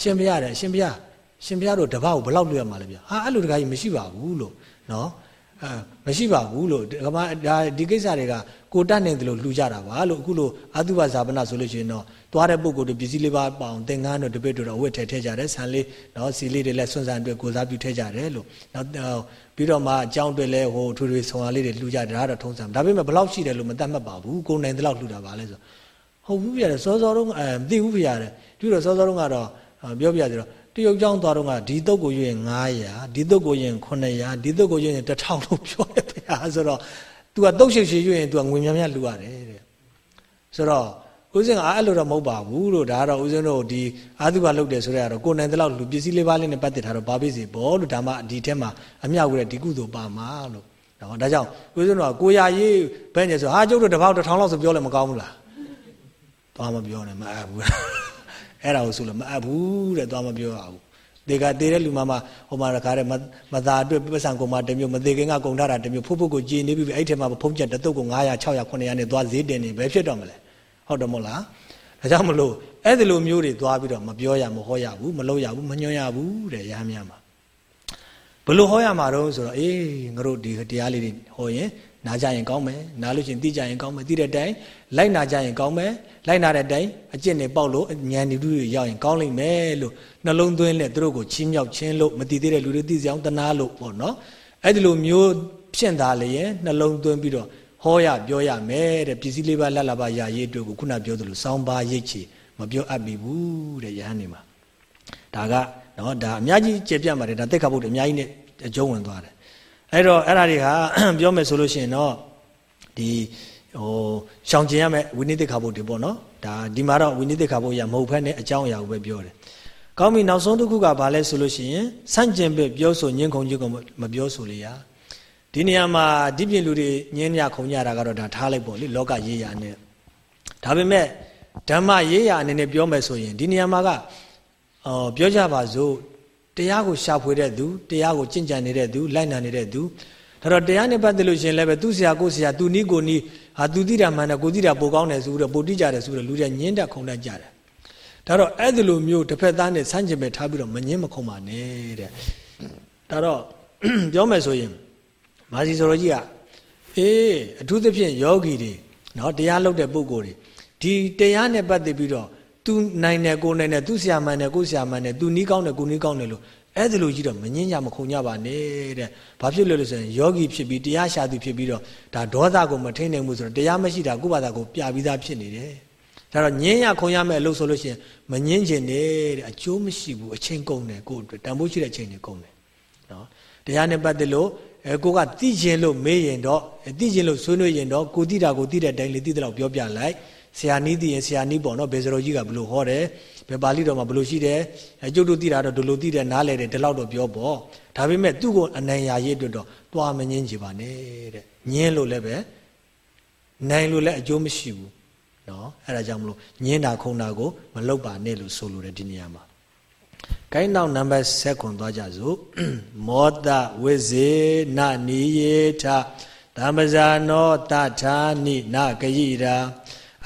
ရှင်ဘုရားတယ်ရှင်ဘုရားရှင်ဘုရားတို့တပားကိုဘယ်လောက်လွှတ်ရမှာလဲဗျာဟာအဲ့လိုတကားကြီးမရှိပါဘူးလို့နော်အဲမရှိပါဘူးလို့ကမဒါဒီကိစ္စတွေက ကိုတတ်နေတယ်လို့လှူကြတာပါလို့အခုလို့အာသုဘဇာပနဆိုလို့ရှိရင်တော့သွားတဲ့ပုံကိုယ်တို့ပစ္စည်းလေးပါပေါအောင်သင်္ကန်းတို့တပည့်တို့တော့ဝတ်ထည့်ထည့်ကြတယ်ဆန်လေးနော်စီလေးတွေလည်းစွန့်ဆန်အတွက်ကိုစားပြုထည့်ကြတယ်လို့နောက်ပြီးတော့မှအကြောင်းတွေလည်းဟိုထွေထွေဆောင်ရလေးတွေလှူကြတယ်ဒါတော့ထုံးစံဒါပေမဲ့ဘယ်လောက်ရှိတယ်လို့မတတ်မှတ်ပါဘူးကိုနိုင်တဲ့လောက်လှူတာပါလဲဆိုဟုတ်ဘူးပြရတယ်စောစောတုန်းအဲမသိဘူးပြရတယ်ဒီတော့စောစောတုန်းကတော့ပြောပြကြတော့တရုတ်ကျောင်းသွားတော့ကဒီတုတ်ကိုယူရင်900ဒီတုတ်ကိုယူရင်900ဒီတုတ်ကိုယူရင်1000လို့ပြောတယ်ဗျာဆိုတော့ तू ကတုတ်ရှိရှိယူရင် तू ကငွေများများလှူရတယ်တဲ့ဆိုတော့ဦးဇင်းကအဲ့လိုတော့မဟုတ်ပါဘူးလို့ဒါကတော့ဦးဇင်းတို့ဒီအာသုဘလုပ်တယ်ဆိုရတော့ကိုနိုင်တဲ့လောက်လူပစ္စည်းလေးပါးလေးနဲ့ပတ်သက်ထားတော့ဘာဖြစ်စီဘောလို့ဒါမှဒီထဲမှာအမြောက်ရတဲ့ဒီကုသိုလ်ပါမှာလို့နော်ဒါကြောင့်ဦးဇင်းတို့ကကိုရရေးဘယ်ညဆိုဟာကျုပ်တို့တစ်ပေါက်တစ်ထောင်လောက်ဆိုပြောလဲမကောင်းဘူးလားသွားမပြောနဲ့မအပ်ဘူးအဲ့ဒါကိုဆိုလို့မအပ်ဘူးတဲ့သွားမပြောရဘူး တေကတေတဲ့လူမမဟိုမှာတခါတဲ့မသာအတွက်ပတ်စံကုန်မှာတမျိုးမသေးခင်ကကုန်ထားတာတမျိုးဖုတ်ဖုတ်ကိုကြည်နေပြီအဲ့ထဲမှာဖုံးချက်တတုတ်ကို900 600 900နဲ့သွားဈေးတင်နေဘယ်ဖြစ်တော့မလဲဟုတ်တယ်မို့လားဒါကြောင့်မလို့အဲ့ဒီလိုမျိုးတွေသွားပြီးတော့မပြောရမဟောရဘူးမလုပ်ရဘူးမညွှန်ရဘူးတဲ့ရဟန်းများမှာဘလို့ဟောရမှာတော့ဆိုတော့အေးငါတို့ဒီတရားလေးတွေဟောရင်နားကြရင်ကောင်းမယ်နားလို့ရှိရင်သိကြရင်ကောင်းမယ်သိတဲ့တိုင် လိုက်နာကြရင်ကောင်းမယ်လိုက်နာတဲ့တိုင်အကျင့်တွေပေါက်လို့ဉာဏ်ဓုတွေရောက်ရင်ကောင်းလိမ့်မယ်လို့နှလုံးသွင်းလက်သူတို့ကိုချီးမြှောက်ခြင်းလို့မတည်သေးတဲ့လူတွေသိစအောင်တနာလို့ပေါ့နော်အဲ့ဒီလိုမျိုးဖြစ်တာလေရဲ့နှလုံးသွင်းပြီးတော့ဟောရပြောရမယ်တဲ့ပစ္စည်းလေးပါလက်လာပါရရေးအတွက်ကိုခုနပြောသလိုစောင်းပါရိတ်ချေမပြောအပ်ပြီဘူးတဲ့ယဟန်နေမှာဒါကနော်ဒါအများကြီးကျေပြတ်ပါတယ်ဒါတက်ခါဖို့အများကြီးနဲ့အကျုံးဝင်သွားတယ်အဲ့တော့အဲ့ဒါတွေဟာပြောမယ်ဆိုလို့ရှိရင်တော့ဒီ ဟိုရှောင်ကျင်ရမယ်ဝိနည်းသိက္ခာပုဒ်တွေပေါ့နော်ဒါဒီမှာတော့ဝိနည်းသိက္ခာပုဒ်ရမဟုတ်ဖက်နဲ့အကြောင်းအရာကိုပဲပြောတယ်ကောင်းပြီနောက်ဆုံးတစ်ခုကဘာလဲဆိုလို့ရှိရင်စန့်ကျင်ပဲပြောဆိုညှင်းခုန်ခြင်းကိုမပြောဆိုလေရဒီနေရာမှာဒီပြင်လူတွေညင်းညခုံကြတာကတော့ဒါထားလိုက်ပေါ့လေလောကရေးရာနဲ့ဒါပေမဲ့ဓမ္မရေးရာအနေနဲ့ပြောမယ်ဆိုရင်ဒီနေရာမှာကအော်ပြောကြပါစို့တရားကိုရှာဖွေတဲ့သူတရားကိုကြင်ကြံနေတဲ့သူလိုက်နာနေတဲ့သူဒါတော့တရားနဲ့ပတ်သက်လို့ရှင်လည်းပဲသူ့ဆရာကိုဆရာသူနီးကိုနီး ဟာသူတိတာမှန်တယ်ကိုတိတာပိုကောင်းတယ်ဆိုတော့ပိုတိကြတယ်ဆိုတော့လူတွေညင်းတက်ခုံတက်ကြတယ်ဒါတော့အဲ့ဒီလိုမျိုးတစ်ဖက်သားနဲ့ဆန့်ကျင်ပဲထားပြီးတော့မငင်းမခုံပါနဲ့တဲ့ဒါတော့ပြောမယ်ဆိုရင်မာစီဆိုတော်ကြီးကအေးအထူးသဖြင့်ယောဂီတွေနော်တရားလုပ်တဲ့ပုဂ္ဂိုလ်တွေဒီတရားနဲ့ပတ်သက်ပြီးတော့ तू နိုင်တယ်ကိုနိုင်တယ်သူဆရာမှန်တယ်ကိုဆရာမှန်တယ် तू နီးကောင်းတယ်ကိုနီးကောင်းတယ်လို့ အဲ့ဒါလိုကြီးတော့မငင်းကြမခုံကြပါနဲ့တဲ့ဘာဖြစ်လို့လဲဆိုရင်ယောဂီဖြစ်ပြီးတရားရှာသူဖြစ်ပြီးတော့ဒါဒေါသကိုမထိန်နိုင်ဘူးဆိုတော့တရားမရှိတာကိုယ့်ဘာသာကိုပြပြီးသားဖြစ်နေတယ်ဒါတော့ငင်းရခုံရမယ်အလုပ်ဆိုလို့ရှိရင်မငင်းကျင်နဲ့တဲ့အကျိုးမရှိဘူးအချိန်ကုန်တယ်ကိုယ့်အတွက်တန်ဖိုးရှိတဲ့အချိန်တွေကုန်တယ်နော်တရားနဲ့ပတ်သက်လို့အဲကိုကသိခြင်းလို့မေးရင်တော့သိခြင်းလို့ဆွေးနွေးရင်တော့ကိုသိတာကိုသိတဲ့အတိုင်းလေးသိတဲ့လောက်ပြောပြလိုက် ဆရာနီးသိရင်ဆရာနီးပေါ့နော်ဘေဇရောကြီးကဘယ်လိုဟောတယ်ဘယ်ပါဠိတော်မှာဘယ်လိုရှိတယ်အကျုပ်တို့သိတာတော့ဒီလိုသိတယ်နားလဲတယ်ဒီလောက်တော့ပြောပေါ့ဒါပေမဲ့သူ့ကိုအနိုင်ရရေးအတွက်တော့တွားမငင်းကြပါနဲ့တဲ့ညင်းလို့လည်းပဲနိုင်လို့လည်းအကျိုးမရှိဘူးနော်အဲ့ဒါကြောင့်မလို့ညင်းတာခုံတာကိုမလုပ်ပါနဲ့လို့ဆိုလိုတယ်ဒီနေရာမှာကိုင်းနောက်နံပါတ်7ခွန်သွားကြစို့မောတဝိဇေနနိယေထသမ္ပဇာနောတထာနိနဂယိရာ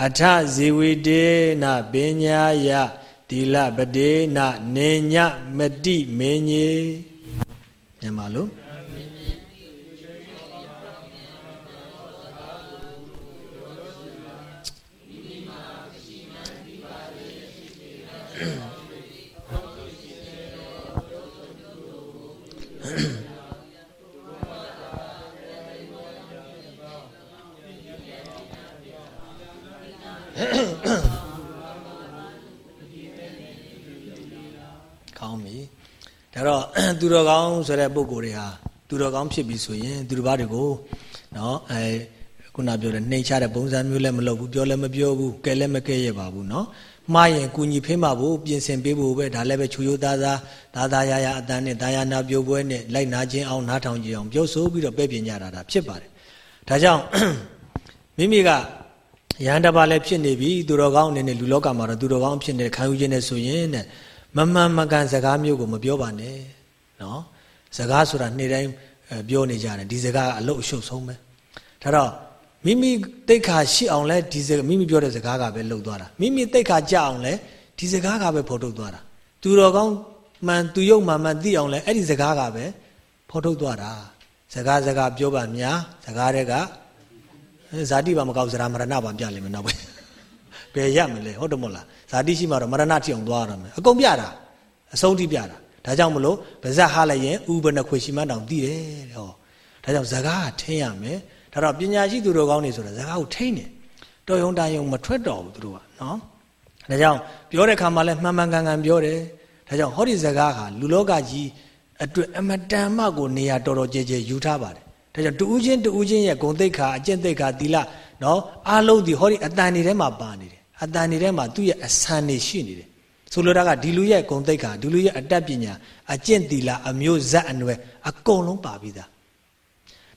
အထဇေဝိတေနပညာယသီလပတေနနေညမတိမင်းကြီးမြန်မာလို့ ကောင်းပြီဒါတော့သူတော်ကောင်းဆိုတဲ့ပုံကိုယ်တွေဟာသူတော်ကောင်းဖြစ်ပြီဆိုရင်သူတစ်ပါးတွေကိုနော်အဲခုနပြောတဲ့နှိမ်ချတဲ့ပုံစံမျိုးလည်းမလုပ်ဘူးပြောလည်းမပြောဘူးကဲလည်းမကဲရပါဘူးနော်မှားရင်ကုညီဖေးမှာဖို့ပြင်ဆင်ပေးဖို့ပဲဒါလည်းပဲချူရိုးသားသားဒါသာရရအတန်းနဲ့ဒါရနာပြိုပွဲနဲ့လိုက်နာခြင်းအောင်နားထောင်ခြင်းအောင်ပြောဆိုပြီးတော့ပဲ့ပြင်ကြတာဒါဖြစ်ပါတယ်ဒါကြောင့်မိမိက ရဟန္တာပါလည်းဖြစ်နေပြီသူတော်ကောင်းအနေနဲ့လူလောကမှာတော့သူတော်ကောင်းဖြစ်နေခံယူခြင်းနဲ့ဆိုရင်တဲ့မမှန်မကန်စကားမျိုးကိုမပြောပါနဲ့နော်စကားဆိုတာနေ့တိုင်းပြောနေကြတယ်ဒီစကားကအလုတ်အရှုပ်ဆုံးပဲဒါတော့မိမိတိတ်ခါရှိအောင်လဲဒီစကားမိမိပြောတဲ့စကားကပဲလှုပ်သွားတာမိမိတိတ်ခါကြအောင်လဲဒီစကားကပဲဖော်ထုတ်သွားတာသူတော်ကောင်းမှန်သူယုတ်မှန်မှန်သိအောင်လဲအဲ့ဒီစကားကပဲဖော်ထုတ်သွားတာစကားစကားပြောပါများစကားတွေက ဇာတိပါမကောက်စရာမရဏပါပြလိမ့်မယ်နောက်ပဲဘယ်ရမလဲဟုတ်တယ်မို့လားဇာတိရှိမှတော့မရဏတိအောင်သွားရမယ်အကုန်ပြတာအဆုံးထိပြတာဒါကြောင့်မလို့ဗဇက်ဟာလိုက်ရင်ဥပနခွေရှိမှတောင်သိတယ်တဲ့ဟောဒါကြောင့်ဇကားကထင်းရမယ်ဒါတော့ပညာရှိသူတို့ကောင်းနေဆိုတာဇကားကိုထိန်းတယ်တော်ယုံတန်ယုံမထွက်တော်ဘူးသူတို့ကနော်ဒါကြောင့်ပြောတဲ့ခါမှာလည်းမှန်မှန်ကန်ကန်ပြောတယ်ဒါကြောင့်ဟောဒီဇကားဟာလူလောကကြီးအတွက်အမတန်မှကိုနေရာတော်တော်ကျကျယူထားပါတယ် ဒါကြောင့်တူးချင်းတူးချင်းရဲ့ဂုံသိက္ခာအကျင့်သိက္ခာသီလနော်အားလုံးဒီဟောဒီအတန်တွေထဲမှာပါနေတယ်အတန်တွေထဲမှာသူ့ရဲ့အဆန်တွေရှိနေတယ်ဆိုလိုတာကဒီလူရဲ့ဂုံသိက္ခာဒီလူရဲ့အတတ်ပညာအကျင့်သီလအမျိုးဇက်အနွယ်အကုန်လုံးပါပြီးသား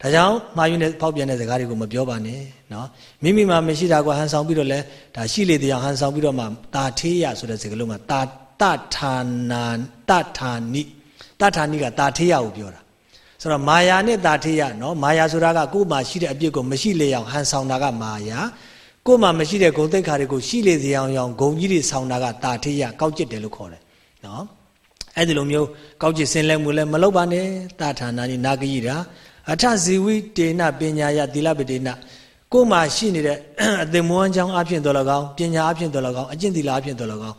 ဒါကြောင့်မှာယူနေဖောက်ပြန်တဲ့စကားတွေကိုမပြောပါနဲ့နော်မိမိမှာမရှိတာကဟန်ဆောင်ပြီးတော့လဲဒါရှိလေတရားဟန်ဆောင်ပြီးတော့မှတာထေးရဆိုတဲ့စကားလုံးကတာတထာနာတထာနိတထာနိကတာထေးရကိုပြောတာ ဆိုတော့မာယာနဲ့တာထေးရနော်မာယာဆိုတာကကိုယ်မှာရှိတဲ့အပြစ်ကိုမရှိလေအောင်ဟန်ဆောင်တာကမာယာကိုယ်မှာမရှိတဲ့ဂုံသိက္ခာတွေကိုရှိလေစေအောင်အောင်ဂုံကြီးတွေဆောင်တာကတာထေးရကောက်ကျစ်တယ်လို့ခေါ်တယ်နော်အဲ့ဒီလိုမျိုးကောက်ကျစ်စင်လဲမှုလဲမလုပ်ပါနဲ့တာဌာနာနိနာဂိရာအထဇီဝိတေနပညာယသီလပတေနကိုယ်မှာရှိနေတဲ့အသင်မွန်းချောင်းအဖြစ်တော်လကောင်းပညာအဖြစ်တော်လကောင်းအကျင့်သီလအဖြစ်တော်လကောင်း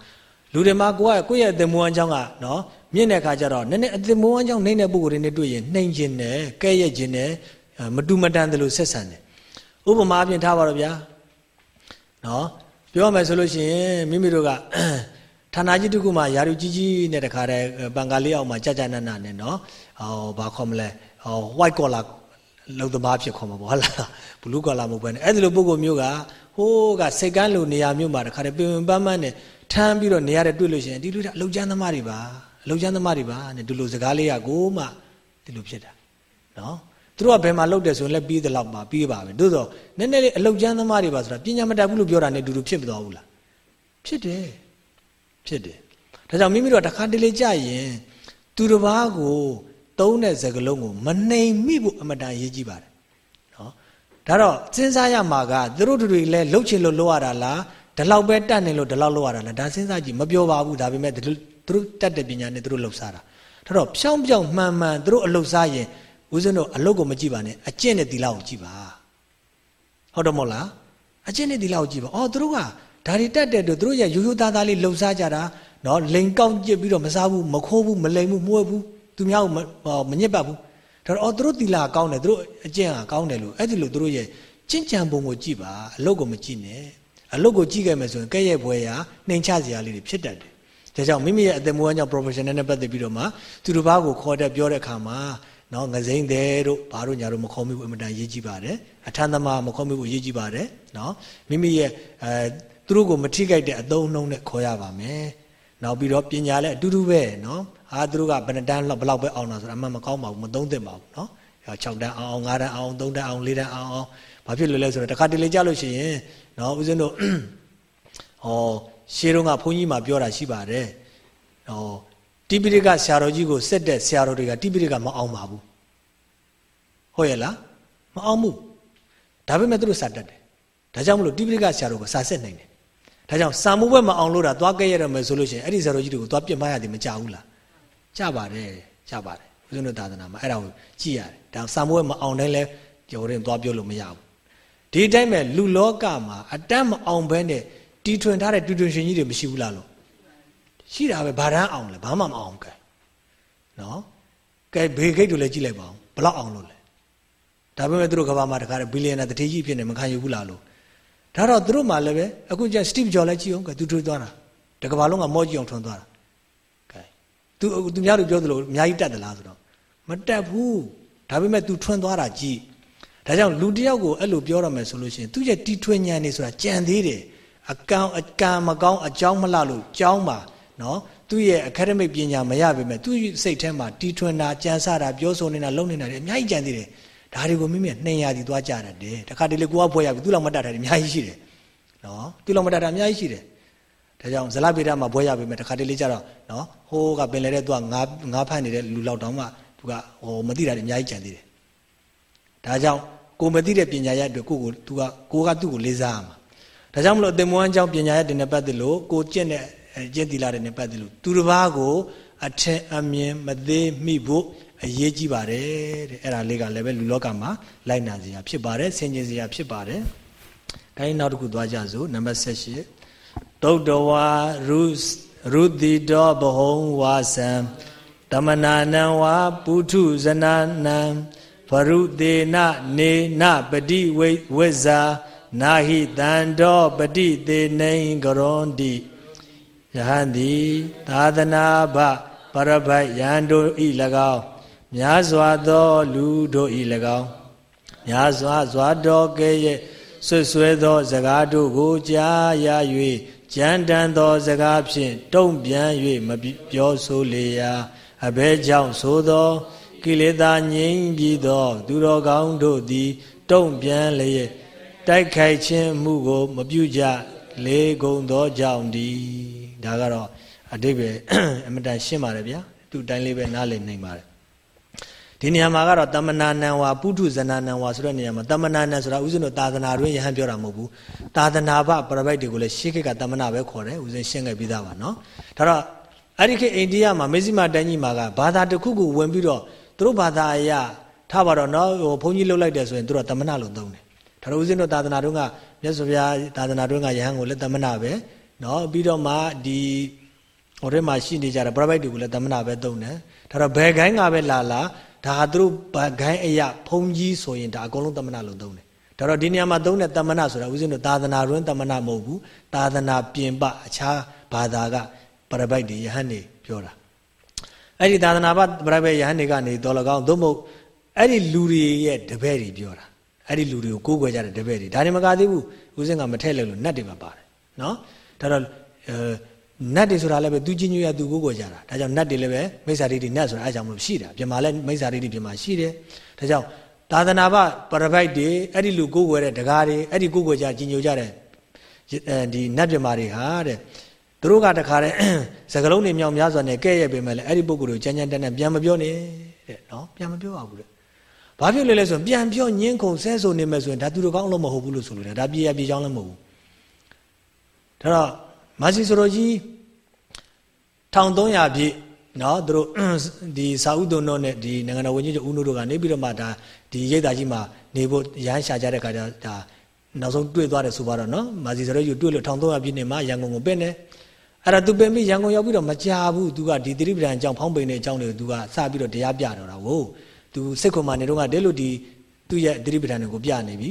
လူတွေမှာကိုယ်ကကိုယ့်ရဲ့အသင်မွန်းချောင်းကနော် မြင့်တဲ့ခါကျတော့နည်းနည်းအသင်မွန်းချောင်းနှိမ့်တဲ့ပုဂ္ဂိုလ်တွေနဲ့တွေ့ရင်နှိမ့်ခြင်းနဲ့ကဲ့ရဲ့ခြင်းနဲ့မတူမတန်တယ်လို့ဆက်ဆံတယ်ဥပမာအပြင်ထားပါတော့ဗျာနော်ပြောမယ်ဆိုလို့ရှိရင်မိမိတို့ကဌာနကြီးတစ်ခုမှာယာရုကြီးကြီးနဲ့တခါတည်းပန်ကာလေးအောက်မှာကြာကြာနာနာနဲ့နော်ဟောဘာခေါ်မလဲဟော white collar လုံသမားဖြစ်ခေါ်မှာပေါ့ဟုတ်လား blue collar မဟုတ်ဘဲနဲ့အဲ့ဒီလိုပုံကိုမျိုးကဟိုးကစိတ်ကန်းလိုနေရာမျိုးမှာတခါတည်းပင်ပင်ပန်းပန်းနဲ့ထမ်းပြီးတော့နေရာတဲ့တွေ့လို့ရှိရင်ဒီလူကအလုတ်ကျန်းသမားတွေပါအ လုတ်ကျန်းသမားတွေပါနဲ့ဒီလိုစကားလေးကကိုမှဒီလိုဖြစ်တာနော်သူတို့ကဘယ်မှာလုတ်တယ်ဆိုရင်လည်းပြီးသလောက်ပါပြီးပါပဲသို့သောနည်းနည်းလေးအလုတ်ကျန်းသမားတွေပါဆိုတာပညာမတတ်ဘူးလို့ပြောတာနဲ့တူတူဖြစ်မသွားဘူးလားဖြစ်တယ်ဖြစ်တယ်ဒါကြောင့်မိမိတို့တခါတလေကြရင်သူတစ်ပါးကိုသုံးတဲ့စကားလုံးကိုမနှိမ်မိဖို့အမတန်ရေးကြည့်ပါတယ်နော်ဒါတော့စဉ်းစားရမှာကသူတို့တွေလည်းလှုပ်ချင်လို့လှုပ်ရတာလားဒီလောက်ပဲတတ်နေလို့ဒီလောက်လှုပ်ရတာလားဒါစဉ်းစားကြည့်မပြောပါဘူးဒါပေမဲ့ သူတို့တတ်တဲ့ပညာနဲ့သူတို့လှုပ်စားတာဒါတော့ဖြောင်းပြောင်းမှန်မှန်သူတို့အလှုပ်စားရင်ဦးဇင်းတို့အလုတ်ကိုမကြည့်ပါနဲ့အကျင့်နဲ့သီလကိုကြည့်ပါဟုတ်တယ်မို့လားအကျင့်နဲ့သီလကိုကြည့်ပါအော်သူတို့ကဒါတွေတက်တဲ့တို့သူတို့ရဲ့ရိုးရိုးသားသားလေးလှုပ်ရှားကြတာနော်လိန်ကောက်ကြည့်ပြီးတော့မစားဘူးမခိုးဘူးမလိန်ဘူးမွေးဘူးသူများကိုမညစ်ပတ်ဘူးဒါတော့အော်သူတို့သီလကောင်းတယ်သူတို့အကျင့်ကကောင်းတယ်လို့အဲ့ဒီလိုသူတို့ရဲ့ကျင့်ကြံပုံကိုကြည့်ပါအလုတ်ကိုမကြည့်နဲ့အလုတ်ကိုကြည့်ခဲ့မယ်ဆိုရင်ကဲ့ရဲ့ဘွယ်ရာနှိမ်ချစရာလေးတွေဖြစ်တတ်တယ် ဒါကြောင့်မိမိရဲ့အသက်မွေးကြောင့် professional နဲ့ပတ်သက်ပြီးတော့မှသူတို့ဘာကိုခေါ်တဲ့ပြောတဲ့အခါမှာနော်ငစိမ့်တဲ့တို့ဘာတို့ညာတို့မခေါ်မိဘူးအမတန်ရေးကြည့်ပါတယ်အထမ်းသမားမခေါ်မိဘူးရေးကြည့်ပါတယ်နော်မိမိရဲ့အဲသူတို့ကိုမထိခိုက်တဲ့အသုံးနှုန်းနဲ့ခေါ်ရပါမယ်နောက်ပြီးတော့ပညာလည်းအတူတူပဲနော်အာသူတို့ကဘယ်နှတန်းလောက်ဘလောက်ပဲအောင်တာဆိုတာအမှန်မကောင်းပါဘူးမသုံးသင့်ပါဘူးနော်6တန်းအောင်9တန်းအောင်3တန်းအောင်4တန်းအောင်အောင်ဘာဖြစ်လို့လဲဆိုတော့တခါတလေကြလို့ရှိရင်နော်ဦးဇင်းတို့ဟော ရှေးတုန်းကဘုန်းကြီးမှပြောတာရှိပါတယ်ဟောတိပိဋကဆရာတော်ကြီးကိုဆက်တဲ့ဆရာတော်တွေကတိပိဋကမအောင်ပါဘူးဟုတ်ရဲ့လားမအောင်ဘူးဒါပေမဲ့သူတို့စာတတ်တယ်ဒါကြောင့်မလို့တိပိဋကဆရာတော်ကစာဆက်နိုင်တယ်ဒါကြောင့်စာမိုးဘက်မအောင်လို့တာသွားကြရရမယ်ဆိုလို့ရှိရင်အဲ့ဒီဆရာတော်ကြီးတွေကိုသွားပြစ်မှားရတယ်မကြဘူးလားကြပါတယ်ကြပါတယ်ဦးဇင်းတို့သာသနာမှာအဲ့ဒါကိုကြည့်ရတယ်ဒါစာမိုးဘက်မအောင်တိုင်းလဲကြော်ရင်သွားပြောလို့မရဘူးဒီတိုင်းမဲ့လူလောကမှာအတတ်မအောင်ဘဲနဲ့ တီထွင်ထားတဲ့တူတွင်ရှင်ကြီးတွေမရှိဘူးလားလို့ရှိတာပဲဘာတန်းအောင်လဲဘာမှမအောင်ကဲနော်ကဲဘေဂိတ်တို့လည်းကြည့်လိုက်ပါအောင်ဘလောက်အောင်လို့လဲဒါပေမဲ့သူတို့ကဘာမှတခါဘီလီယံနာတတိကြီးဖြစ်နေမခံယူဘူးလားလို့ဒါတော့သူတို့မှလည်းပဲအခုကျစတိဗ်ဂျော်လည်းကြည့်အောင်ကဲသူထွေးသွားတာတကဘာလုံးကမောကြည့်အောင်ထွန်းသွားတာကဲသူသူများတို့ပြောသလိုအများကြီးတက်သလားဆိုတော့မတက်ဘူးဒါပေမဲ့ तू ထွန်းသွားတာကြည့်ဒါဒါကြောင့်လူတယောက်ကိုအဲ့လိုပြောရမယ်ဆိုလို့ရှိရင်သူရဲ့တီထွင်ဉာဏ်နေဆိုတာကြံသေးတယ် အကောင်အကံမကောင်းအကြောင်းမလှလို့ကြောင်းပါနော်သူ့ရဲ့ academic ပညာမရပေမဲ့သူ့စိတ်ထဲမှာတီထွင်တာကြံစတာပြောဆိုနေတာလုံနေတာတွေအများကြီးကြံသေးတယ်ဒါတွေကိုမိမိနှိမ်ရသည်သွားကြတယ်တခါတလေကိုကဘွဲရပြီသူ့လောက်မတတ်တာတွေအများကြီးရှိတယ်နော်သူ့လောက်မတတ်တာအများကြီးရှိတယ်ဒါကြောင့်ဇလဗေဒမှာဘွဲရပြီမဲ့တခါတလေကြတော့နော်ဟိုးကပင်လေတဲ့သူကငါးငါးဖတ်နေတဲ့လူလောက်တောင်မှသူကဟိုမသိတာတွေအများကြီးကြံသေးတယ်ဒါကြောင့်ကိုမသိတဲ့ပညာရအတွက်ကိုကိုသူကကိုကသူ့ကိုလေးစားရမှာ ဒါကြောင့်မလို့အသင်မွန်းအကြောင်းပညာရတဲ့နဲ့ပတ်သက်လို့ကိုကျင့်တဲ့ကျင့်သီလတဲ့နဲ့ပတ်သက်လို့သူတစ်ပါးကိုအထင်အမြင်မသေးမိဖို့အရေးကြီးပါတယ်တဲ့အဲ့ဒါလေးကလည်းပဲလူလောကမှာလိုက်နာစရာဖြစ်ပါတယ်ဆင်ခြင်စရာဖြစ်ပါတယ်ဒါရင်နောက်တစ်ခုသွားကြစို့နံပါတ်78တုတ်တဝါရုရုတိတောဘဟုံဝါစံတမနာနံဝါပုထုဇနာနံဖရုတေနနေနပတိဝိဝိဇာ နာဟိတန္တောပတိတေနိံကရွန်တိယဟန်တိသာသနာဘပရဘတ်ယံတို့ဤ၎င်းများစွာသောလူတို့ဤ၎င်းများစွာစွာတော်ကဲ့ရဲ့ဆွဆွဲသောစကားတို့ကိုကြားရ၍ကြမ်းတမ်းသောစကားဖြင့်တုံ့ပြန်၍မပြောဆိုလေရာအဘဲကြောင့်သို့သောကိလေသာငြိမ်းပြီးသော သူတော်ကောင်းတို့သည် တုံ့ပြန်လျက် တိုက်ခိုက်ခြင်းမှုကို မပြုကြလေကုန်သောကြောင့်ဒီဒါကတော့အတိပ္ပယ်အမတန်ရှင်းပါတယ်ဗျာသူ့တိုင်းလေးပဲနားလည်နိုင်ပါတယ်ဒီနေရာမှာကတော့တမနာနံဝါပုထုဇနာနံဝါဆိုတဲ့နေရာမှာတမနာနံဆိုတာဥစဉ်တို့သာသနာတွင်ယဟန်ပြောတာမဟုတ်ဘူးသာသနာပပရပိုက်တွေကိုလည်းရှေးခေတ်ကတမနာပဲခေါ်တယ်ဥစဉ်ရှင်းခဲ့ပြီးသားပါနော်ဒါတော့အဲ့ဒီခေတ်အိန္ဒိယမှာမေဇိမတန်းကြီးမှာကဘာသာတစ်ခုခုဝင်ပြီးတော့သူတို့ဘာသာအရာထားပါတော့နော်ဟိုဘုန်းကြီးလှုပ်လိုက်တယ်ဆိုရင်သူတို့တမနာလို့သုံးတယ် ဒါတော့ဥစဉ်တို့သာသနာတွင်ကမြတ်စွာဘုရားသာသနာတွင်ကယဟန်ကိုလည်းတမနာပဲနော်ပြီးတော့မှဒီဟိုထဲမှာရှိနေကြတဲ့ပရပိုက်တွေကိုလည်းတမနာပဲသုံးတယ်ဒါတော့ဘယ်ခိုင်းကပဲလာလာဒါဟာသူတို့ဗဂိုင်းအရာဖုံကြီးဆိုရင်ဒါအကုန်လုံးတမနာလို့သုံးတယ်ဒါတော့ဒီနေရာမှာသုံးတဲ့တမနာဆိုတာဦးဇင်းတို့သာသနာတွင်တမနာမဟုတ်ဘူးသာသနာပြင်ပအခြားဘာသာကပရပိုက်တွေယဟန်နေပြောတာအဲ့ဒီသာသနာပပရပိုက်ယဟန်တွေကနေတော်လကောင်းသို့မဟုတ်အဲ့ဒီလူတွေရဲ့တပည့်တွေပြောတာ အဲ့ဒီလူတွေကိုကိုးကွယ်ကြတဲ့တပည့်တွေဒါနေမကသေးဘူးဦးဇင်းကမထည့်လိုက်လို့နတ်တွေပါပါတယ်နော်ဒါတော့အဲနတ်တွေဆိုတာလည်းပဲသူချင်းညွရသူကိုကိုကြတာဒါကြောင့်နတ်တွေလည်းပဲမိစ္ဆာဒိဋ္ဌိနတ်ဆိုတာအဲကြောင့်မလို့ရှိတာပြမလည်းမိစ္ဆာဒိဋ္ဌိပြမရှိတယ်ဒါကြောင့်သာသနာ့ဘပရပိုက်တွေအဲ့ဒီလူကိုကိုွယ်တဲ့ဒကာတွေအဲ့ဒီကိုကိုကြကြီးညိုကြတဲ့ဒီနတ်ပြမတွေဟာတဲ့သူတို့ကတခါတဲ့စကလုံးတွေမြောင်များစွာနဲ့ကဲ့ရဲ့ပေမဲ့လည်းအဲ့ဒီပုဂ္ဂိုလ်ကိုကြမ်းကြမ်းတက်တက်ပြန်မပြောနဲ့တဲ့နော်ပြန်မပြောပါဘူးတဲ့ ဘာဖြစ်လဲလဲဆိုရင်ပြန်ပြောညင်းခုန်ဆဲဆိုနေမယ်ဆိုရင်ဒါသူတို့ကောင်းလို့မဟုတ်ဘူးလို့ဆိုလို့တယ်ဒါပြေရပြေချောင်းလည်းမဟုတ်ဘူးဒါတော့မာစီဆိုတော်ကြီး1300ပြည့်နော်သူတို့ဒီစာဥဒုံတို့နဲ့ဒီနိုင်ငံတော်ဝန်ကြီးချုပ်ဦးနိုးတို့ကနေပြီးတော့မှဒါဒီရိတ်သားကြီးမှာနေဖို့ရမ်းရှာကြတဲ့ခါကျဒါနောက်ဆုံးတွေ့သွားတယ်ဆိုပါတော့နော်မာစီဆိုတော်ကြီးတွေ့လို့1300ပြည့်နေမှာရန်ကုန်ကိုပင့်တယ်အဲ့ဒါသူပင်ပြီးရန်ကုန်ရောက်ပြီးတော့မကြဘူးသူကဒီသတိပဋ္ဌာန်အကြောင်းဖောင်းပိန်တဲ့အကြောင်းတွေကိုသူကစပြီးတော့တရားပြတော့တာကို သူစိတ်ခွန်မာနေတော့ကတဲလို့ဒီသူ့ရဲ့သတိပဋ္ဌာန်တွေကိုပြနေပြီ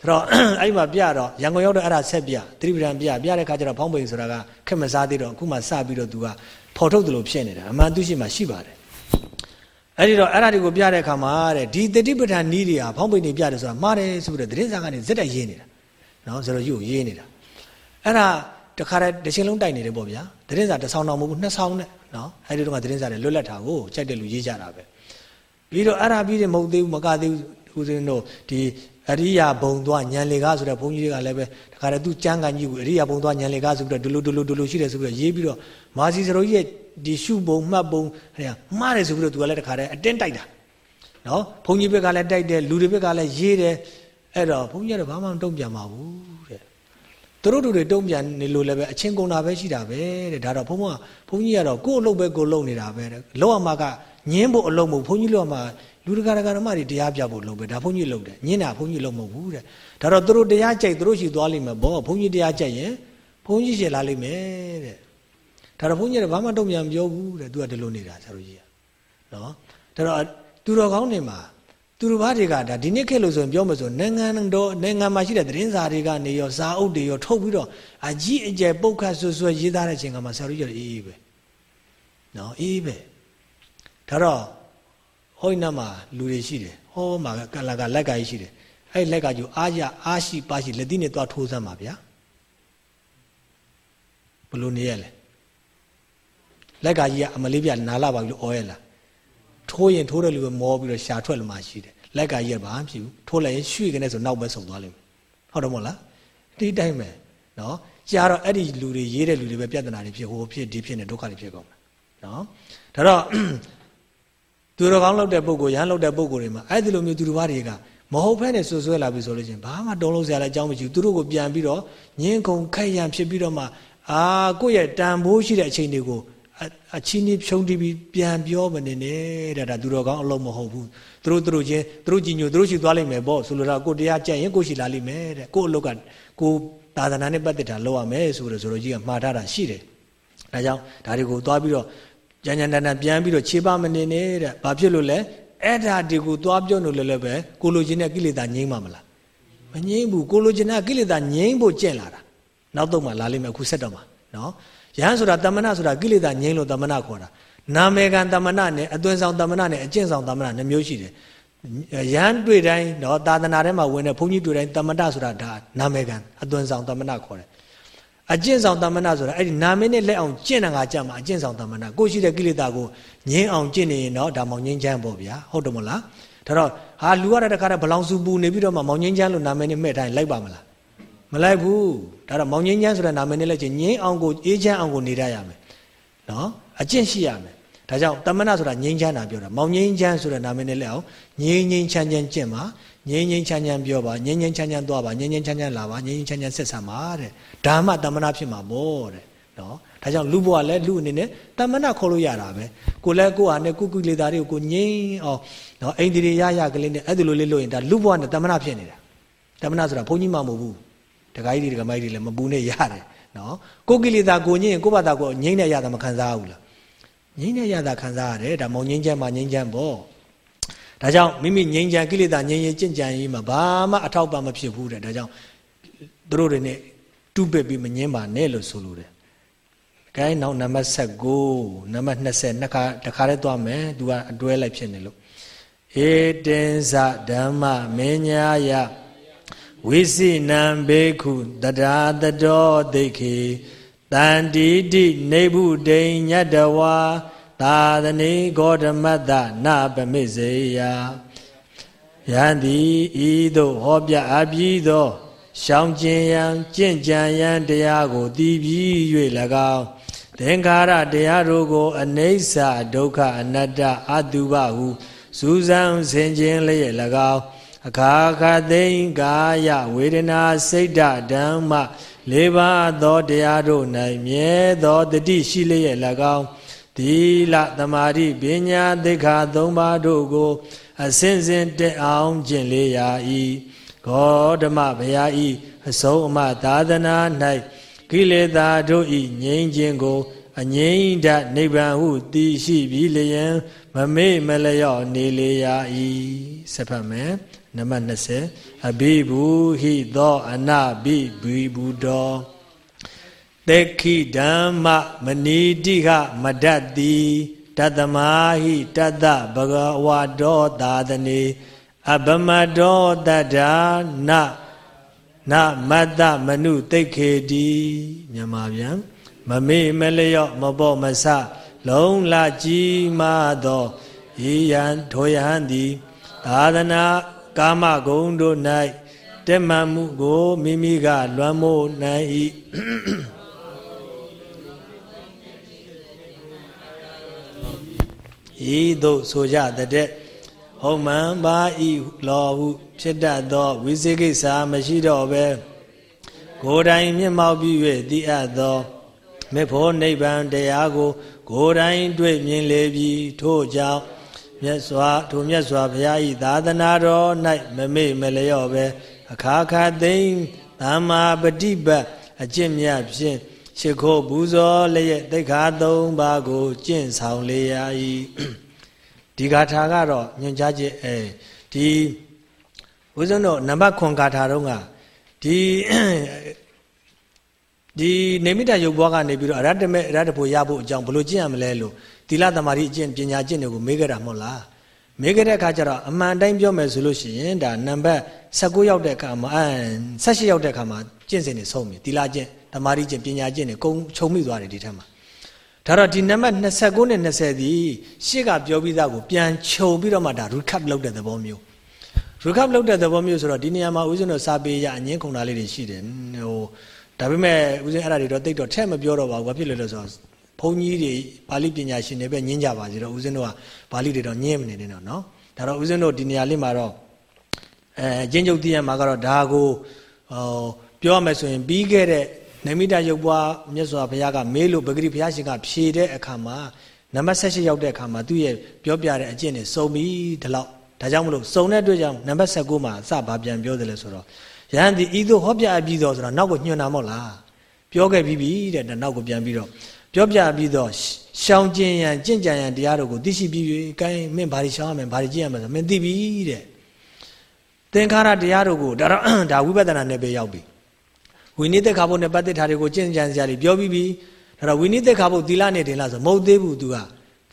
ဆိုတော့အဲ့မှာပြတော့ရန်ကုန်ရောက်တော့အဲ့ဒါဆက်ပြသတိပဋ္ဌာန်ပြပြတဲ့ခါကျတော့ဖောင်းပိန်ဆိုတာကခက်မစားသေးတော့အခုမှစပြီးတော့သူကဖော်ထုတ်တယ်လို့ဖြစ်နေတာအမှန်သူရှိမှရှိပါတယ်အဲ့ဒီတော့အဲ့ဒါတွေကိုပြတဲ့အခါမှာတဲ့ဒီတတိပဋ္ဌာန်နီးတွေဟာဖောင်းပိန်တွေပြတယ်ဆိုတာမှားတယ်ဆိုပြီးတော့သတင်းစာကနေဇက်တက်ရေးနေတာနော်ဆိုတော့ယူရေးနေတာအဲ့ဒါတခါတည်းတစ်ချိန်လုံးတိုက်နေတယ်ပေါ့ဗျာသတင်းစာတစ်ဆောင်တော့မဟုတ်ဘူးနှစ်ဆောင်နဲ့နော်အဲ့ဒီတော့ကသတင်းစာတွေလွတ်လပ်တာကိုကြိုက်တဲ့လူရေးကြတာပဲ ပြီးတော့အဲ့ဒါပြီးတယ်မဟုတ်သေးဘူးမကသေးဘူးဦးဇင်းတို့ဒီအရိယာဘုံသွားညံလေကားဆိုတဲ့ဘုန်းကြီးတွေကလည်းပဲတခါတည်းသူကျမ်းဂန်ကြီးကိုအရိယာဘုံသွားညံလေကားဆိုပြီးတော့ဒလိုဒလိုဒလိုရှိတယ်ဆိုပြီးတော့ရေးပြီးတော့မာစီစရိုးကြီးရဲ့ဒီရှုဘုံမှတ်ဘုံဟဲ့မှားတယ်ဆိုပြီးတော့သူကလည်းတခါတည်းအတင်းတိုက်တာနော်ဘုန်းကြီးဘက်ကလည်းတိုက်တယ်လူတွေဘက်ကလည်းရေးတယ်အဲ့တော့ဘုန်းကြီးကတော့ဘာမှမတုံ့ပြန်ပါဘူးတဲ့သူတို့တွေတုံ့ပြန်နေလို့လည်းပဲအချင်းကုန်တာပဲရှိတာပဲတဲ့ဒါတော့ဘုန်းကဘုန်းကြီးကတော့ကိုယ့်အလုပ်ပဲကိုယ်လုပ်နေတာပဲတဲ့လောက်အောင်မှက ညင်းဖို့အလုပ်မဟုတ်ဘုန်းကြီးလောက်မှလူတကာတကာဓမ္မတွေတရားပြဖို့လုပ်ပဲဒါဘုန်းကြီးလုပ်တယ်ညင်းတာဘုန်းကြီးလုပ်မဟုတ်ဘူးတဲ့ဒါတော့သူတို့တရားကြိုက်သူတို့ရှိသွားလိမ့်မယ်ဘောဘုန်းကြီးတရားကြိုက်ရင်ဘုန်းကြီးရှေ့လာလိမ့်မယ်တဲ့ဒါတော့ဘုန်းကြီးကဘာမှတုံ့ပြန်မပြောဘူးတဲ့သူကဒီလိုနေတာဆရာတို့ကြီးကနော်ဒါတော့သူတော်ကောင်းနေမှာသူတို့ဘာတွေကဒါဒီနေ့ခေတ်လို့ဆိုရင်ပြောမဆိုနိုင်ငံတော်နိုင်ငံမှာရှိတဲ့သတင်းစာတွေကနေရောစာအုပ်တွေရောထုတ်ပြီးတော့အကြီးအကျယ်ပုတ်ခတ်ဆွဆွရေးသားတဲ့အချိန်ကမှဆရာတို့ကြီးကအေးအေးပဲနော်အေးအေးပဲ ဒါတော့ဟောဒီနားမှာလူတွေရှိတယ်ဟောမှာကလာကလက်ကကြီးရှိတယ်အဲ့လက်ကကျအားရအားရှိပါရှိလက်သီးနဲ့သွားထိုးစမ်းပါဗျာဘလို့နေရလဲလက်ကကြီးကအမလေးပြနာလာပါပြီလို့អောရလားထိုးရင်ထိုးတဲ့လူကမောပြီးတော့ရှာထွက်လာမှရှိတယ်လက်ကကြီးကဘာမှဖြစ်ဘူးထိုးလိုက်ရင်ရွှေကနေဆိုနောက်ပဲဆုံသွားလိမ့်မယ်ဟုတ်တယ်မို့လားဒီတိုင်းပဲနော်ကြာတော့အဲ့ဒီလူတွေရေးတဲ့လူတွေပဲပြဿနာတွေဖြစ်ဟိုဖြစ်ဒီဖြစ်နေဒုက္ခတွေဖြစ်ကုန်တယ်နော်ဒါတော့ သူတော်ကောင်းလုပ်တဲ့ပုံကိုရဟန်းလုပ်တဲ့ပုံကိုတွေမှာအဲ့ဒီလိုမျိုးသူတော်ဘာတွေကမဟုတ်ဖဲနဲ့ဆွဆွဲလာပြီဆိုလို့ချင်းဘာမှတုံးလုံးစရာလည်းအကြောင်းမရှိဘူးသူတို့ကိုပြန်ပြီးတော့ညင်းခုန်ခက်ရန်ဖြစ်ပြီးတော့မှအာကိုယ့်ရဲ့တန်ဖိုးရှိတဲ့အချိန်တွေကိုအချင်းကြီးဖြုံးတီးပြီးပြန်ပြောမနေနဲ့တဲ့ဒါသူတော်ကောင်းအလုံးမဟုတ်ဘူးသူတို့သူတို့ချင်းသူတို့ကြီးညိုသူတို့ရှိသွားလိမ့်မယ်ပေါ့ဆိုလိုတာကိုတရားကြက်ရင်ကိုရှိလာလိမ့်မယ်တဲ့ကိုအလုတ်ကကိုသာသနာနဲ့ပတ်သက်တာလုပ်ရမယ်ဆိုတော့ဆိုတော့ကြီးကမှားထားတာရှိတယ်ဒါကြောင့်ဒါတွေကိုသွားပြီးတော့ ကြံကြံတန်တန်ပြန်ပြီးတော့ခြေပမနေနဲ့တဲ့ဘာဖြစ်လို့လဲအဲ့ဒါတွေကိုသွားပြောလို့လည်းပဲကိုလိုချင်တဲ့ကိလေသာငြိမ်းပါမလားမငြိမ်းဘူးကိုလိုချင်တဲ့ကိလေသာငြိမ်းဖို့ကြင့်လာတာနောက်တော့မှလာလိမ့်မယ်အခုဆက်တော့မှနော်ယဟန်ဆိုတာတမနာဆိုတာကိလေသာငြိမ်းလို့တမနာခေါ်တာနာမေကံတမနာနဲ့အသွင်ဆောင်တမနာနဲ့အကျင့်ဆောင်တမနာနှမျိုးရှိတယ်ယဟန်တွေ့တိုင်းတော့သာသနာထဲမှာဝင်တဲ့ဘုန်းကြီးတွေ့တိုင်းတမတဆိုတာဒါနာမေကံအသွင်ဆောင်တမနာခေါ်တယ် အကျင့်ဆောင်တမနာဆိုတာအဲ့ဒီနာမည်နဲ့လက်အောင်ကျင့်တာငါကြမှာအကျင့်ဆောင်တမနာကိုရှိတဲ့ကိလေသာကိုငြင်းအောင်ကျင့်နေရင်တော့ဒါမောင်ငင်းချမ်းပေါ့ဗျာဟုတ်တယ်မဟုတ်လားဒါတော့ဟာလူရတဲ့တခါတည်းဘလောင်စုပူနေပြီးတော့မှမောင်ငင်းချမ်းလို့နာမည်နဲ့မှဲ့တိုင်းလိုက်ပါမလားမလိုက်ဘူးဒါတော့မောင်ငင်းချမ်းဆိုတဲ့နာမည်နဲ့လည်းချင်းငင်းအောင်ကိုအေးချမ်းအောင်ကိုနေရရမယ်နော်အကျင့်ရှိရမယ်ဒါကြောင့်တမနာဆိုတာငြိမ်းချမ်းတာပြောတာမောင်ငြိမ်းချမ်းဆိုတဲ့နာမည်နဲ့လည်းအောင်ငြိမ်းငြိမ်းချမ်းချမ်းကျင့်ပါ ငြိမ်းငြိမ်းချမ်းချမ်းပြောပါငြိမ်းငြိမ်းချမ်းချမ်းသွားပါငြိမ်းငြိမ်းချမ်းချမ်းလာပါငြိမ်းငြိမ်းချမ်းချမ်းဆက်ဆံပါတဲ့ဒါမှတမနာဖြစ်မှာပေါ့တဲ့နော်ဒါကြောင့်လူဘဝလည်းလူအနေနဲ့တမနာခေါ်လို့ရတာပဲကိုလည်းကိုဟာနဲ့ကုကုလေသားတွေကိုကိုငြိမ်းအောင်နော်အိန္ဒိရိယရကလေးနဲ့အဲ့ဒီလိုလေးလို့ရင်ဒါလူဘဝနဲ့တမနာဖြစ်နေတာတမနာဆိုတာဘုန်းကြီးမှမဟုတ်ဘူးဒကာကြီးတွေဒကာမကြီးတွေလည်းမပူနဲ့ရတယ်နော်ကိုကိလေသာကိုငြိမ်းရင်ကိုဘာသာကိုငြိမ်းတဲ့ရတာမခံစားဘူးလားငြိမ်းတဲ့ရတာခံစားရတယ်ဒါမောင်ငြိမ်းချမ်းမှငြိမ်းချမ်းပေါ့ ဒါကြောင့်မိမိငြိမ်းချမ်းကိလေသာငြိမ်းရင်ကြင်ကြံရေးမှာဘာမှအထောက်ပံ့မဖြစ်ဘူးတဲ့ဒါကြောင့်သူတို့တွေနဲ့တူပစ်ပြီးမငြင်းပါနဲ့လို့ဆိုလိုတယ်။ခိုင်းနောက်နံပါတ်19နံပါတ်20နှစ်ခါတခါတည်းသွားမယ်သူကအတွဲလိုက်ဖြစ်နေလို့ဧတင်္စဓမ္မမင်းညာယဝိစိနံဘေခုတရာတတော်ဒိဋ္ဌိတန္တိတိနေဗုဒိညတဝါ သာသနေဂေါတမတ္တနပမိစေယယန္တိဤသို့ဟောပြအပ်ပြီးသောရှောင်ကျင်ရန်ကြင့်ကြံရန်တရားကိုတည်ပြီး၍၎င်းသင်္ခါရတရားတို့ကိုအနိစ္စဒုက္ခအနတ္တအတုပဟုစူးစမ်းဆင်ခြင်လျက်၎င်းအခါခသိင်္ကာယဝေဒနာစိတ်ဓဓမ္မလေးပါးသောတရားတို့၌မြဲသောတတိရှိလျက်၎င်း သီလသမာဓိပညာသိက္ခာသုံးပါးတို့ကို အစဉ်စဉ်တက်အောင်ကျင့်လေရာ၏ဂေါဓမဘုရားဤအဆုံးအမသာသနာ၌ကိလေသာတို့ဤငြိမ်းခြင်းကိုအငြိမ့်တနိဗ္ဗာန်ဟုသိရှိပြီးလျင်မမေ့မလျော့နေလေရာ၏ဆက်ဖတ်မယ်နံပါတ်20အဘိဘူးဟိသောအနဘိဘီဘူးတော် သေခိဓမ္မမနီတိဟမဒတ်တိတတမဟိတတဘဂဝါတောသာသနေအဘမတောတတ္ထာနနမတ္တမနုတိတ်ခေတိမြန်မာပြန်မမေ့မလျော့မပေါ့မဆလုံးလကြီးမာသောဤယံထိုယဟန်သည်သာသနာကာမဂုဏ်တို့၌တက်မှန်မှုကိုမိမိကလွမ်းမိုးနိုင်၏ ဤသို့ဆိုကြတဲ့ဟုတ်မှန်ပါဤလောဟုဖြစ်တတ်သောဝိသေကိစ္စမရှိတော့ပဲကိုယ်တိုင်မျက်မှောက်ပြု၍သိအပ်သောမေဖို့နိဗ္ဗာန်တရားကို ကိုယ်တိုင်တွေ့မြင်လေပြီထို့ကြောင့်မြတ်စွာထိုမြတ်စွာဘုရားဤသာသနာတော်၌မမေ့မလျော့ပဲအခါခါသိမ့်သမ္မာပฏิပတ်အကျင့်မြတ်ဖြင့် ရှိခိုးဘူးဇောလျက်တိခါသုံးပါးကိုကျင့်ဆောင်လေရ၏ဒီဂါထာကတော့ညွှန်ကြားချက်အဲဒီဦးဇုံတို့နံပါတ်9ဂါထာတုန်းကဒီဒီနေမိတယုတ်ဘွားကနေပြီးတော့အရတ္တမေအရတ္တဖို့ရဖို့အကြောင်းဘယ်လိုကျင့်ရမလဲလို့သီလသမာဓိအကျင့်ပညာကျင့်တွေကိုမေးကြတာမဟုတ်လားမေးခဲ့တဲ့အခါကျတော့အမှန်တိုင်းပြောမယ်ဆိုလို့ရှိရင်ဒါနံပါတ်16ရောက်တဲ့အခါမှာအဲ18ရောက်တဲ့အခါမှာ ကျင့်စဉ်တွေဆုံးပြီသီလကျင့်ဓမ္မရီကျင့်ပညာကျင့်တွေကုံခြုံမိသွားတယ်ဒီထက်မှာဒါတော့ဒီနံပါတ်29နဲ့20ဒီရှေ့ကပြောပြီးသားကိုပြန်ခြုံပြီးတော့မှဒါ recap လုပ်တဲ့သဘောမျိုး recap လုပ်တဲ့သဘောမျိုးဆိုတော့ဒီနေရာမှာဦးဇင်းတို့စာပေရအငင်းခုန်တာလေးတွေရှိတယ်ဟိုဒါပေမဲ့ဦးဇင်းအဲ့ဒါတွေတော့တိတ်တော့ထက်မပြောတော့ပါဘူးဘာဖြစ်လဲလို့ဆိုတော့ဘုန်းကြီးတွေပါဠိပညာရှင်တွေပဲညင်းကြပါစေတော့ဦးဇင်းတို့ကပါဠိတွေတော့ညင်းမနေနဲ့တော့เนาะဒါတော့ဦးဇင်းတို့ဒီနေရာလေးမှာတော့အဲကျင်းကျုပ်တည်ရမှာကတော့ဒါကိုဟော ပြောရမယ်ဆိုရင်ပြီးခဲ့တဲ့နမိတရုပ်ပွားမြတ်စွာဘုရားကမေးလို့ပဂရိဘုရားရှင်ကဖြေတဲ့အခါမှာနံပါတ်16ရောက်တဲ့အခါမှာသူ့ရဲ့ပြောပြတဲ့အကျင့်တွေစုံပြီးဒီလောက်ဒါကြောင့်မလို့စုံတဲ့အတွက်ကြောင့်နံပါတ်19မှာစဘာပြန်ပြောတယ်လဲဆိုတော့ယဟန်ဒီဤသို့ဟောပြအပြီးတော့ဆိုတော့နောက်ကိုညွှန်တာမဟုတ်လားပြောခဲ့ပြီးပြီတဲ့နောက်ကိုပြန်ပြီးတော့ပြောပြပြီးတော့ရှောင်ကျင်ရန်ကြင့်ကြံရန်တရားတို့ကိုသိရှိပြီးပြီ။ကိုင်းမင်းဘာတွေရှောင်ရမလဲဘာတွေကြည့်ရမလဲဆိုမင်းသိပြီတဲ့။သင်္ခါရတရားတို့ကိုဒါတော့ဒါဝိပဿနာနဲ့ပဲရောက်ပြီ။ ဝိနည်းသက်ခါဖို့နဲ့ပတ်သက်တာတွေကိုကြင့်ကြံစရာတွေပြောပြီးပြီ။ဒါတော့ဝိနည်းသက်ခါဖို့သီလနဲ့တင်လားဆိုမဟုတ်သေးဘူး तू က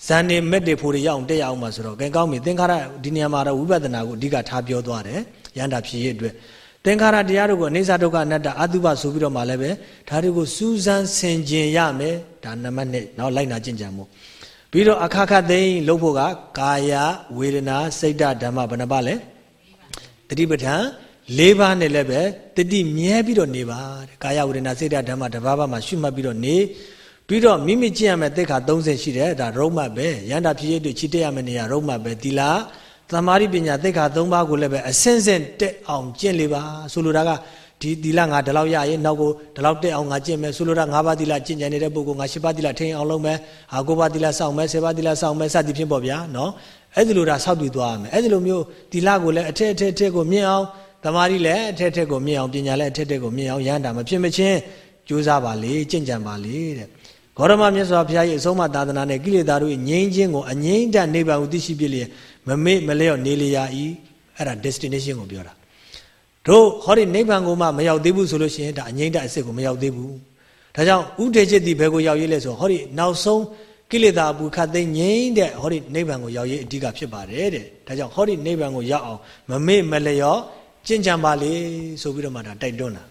ဇန်နေမက်တွေဖို့တွေရအောင်တက်ရအောင်မှာဆိုတော့ကဲကောင်းပြီသင်္ခါရဒီနေရာမှာတော့ဝိပဿနာကိုအဓိကထားပြောသွားတယ်။ရန်တာဖြစ်ရဲ့အတွက်သင်္ခါရတရားတို့ကိုအိဋ္ဌဒုက္ခအနတ္တအတုပဆိုပြီးတော့မှလည်းပဲဒါတွေကိုစူးစမ်းဆင်ခြင်ရမယ်ဒါနံပါတ်1နောက်လိုက်နာကျင့်ကြံမှုပြီးတော့အခါခသိမ့်လုပ်ဖို့ကကာယဝေဒနာစိတ်ဓဓမ္မဘယ်နှပါလဲတတိပဋ္ဌာန် ၄ပါးနဲ့လည်းပဲတတိမြဲပြီးတော့နေပါတဲ့ကာယဝေဒနာစိတ်ဓဓမ္မတဘာဘာမှာရှုမှတ်ပြီးတော့နေပြီးတော့မိမိကျင့်ရမယ့်သိက္ခာ30ရှိတယ်ဒါရုံးမှတ်ပဲရန်တာဖြစ်ရတဲ့ချီတက်ရမယ့်နေရာရုံးမှတ်ပဲသီလသမာဓိပညာသိက္ခာ၃ပါးကိုလည်းပဲအစင်းစင်းတက်အောင်ကျင့်လေပါဆိုလိုတာကဒီသီလငါဒီလောက်ရရင်နောက်ကိုဒီလောက်တက်အောင်ငါကျင့်မယ်ဆိုလိုတာ၅ပါးသီလကျင့်ကြံနေတဲ့ပုဂ္ဂိုလ်ငါ၈ပါးသီလထိန်းအောင်လုပ်မယ်ဟာ၉ပါးသီလစောင့်မယ်၁၀ပါးသီလစောင့်မယ်စသည်ဖြင့်ပေါ့ဗျာနော်အဲ့ဒီလိုဒါစောက်တည်သွားရမယ်အဲ့ဒီလိုမျိုးသီလကိုလည်းအထက်အထက်အထက်ကိုမြင့်အောင် သမာဓိလည်းအထက်အထက်ကိုမြင့်အောင်ပညာလည်းအထက်အထက်ကိုမြင့်အောင်ရဟန္တာမဖြစ်မချင်းကြိုးစားပါလေကျင့်ကြံပါလေတဲ့ဂေါရမမြတ်စွာဘုရားရဲ့အဆုံးအမသာသနာနဲ့ကိလေသာတို့ငြိမ်းခြင်းကိုအငြိမ့်တနိဗ္ဗာန်ကိုသိရှိပြလျက်မမေ့မလျော့နေလျာဤအဲ့ဒါ destination ကိုပြောတာတို့ဟောဒီနိဗ္ဗာန်ကိုမှမရောက်သေးဘူးဆိုလို့ရှိရင်ဒါအငြိမ့်တအစစ်ကိုမရောက်သေးဘူးဒါကြောင့်ဥဒေจิตတိဘယ်ကိုရောက်ရေးလဲဆိုဟောဒီနောက်ဆုံးကိလေသာအပူခတ်သိမ်းငြိမ့်တဲ့ဟောဒီနိဗ္ဗာန်ကိုရောက်ရေးအဓိကဖြစ်ပါတယ်တဲ့ဒါကြောင့်ဟောဒီနိဗ္ဗာန်ကိုရောက်အောင်မမေ့မလျော့ ကျင့်ကြံပါလေဆိုပြီးတော့မှဒါတိုက်တွန်းတာ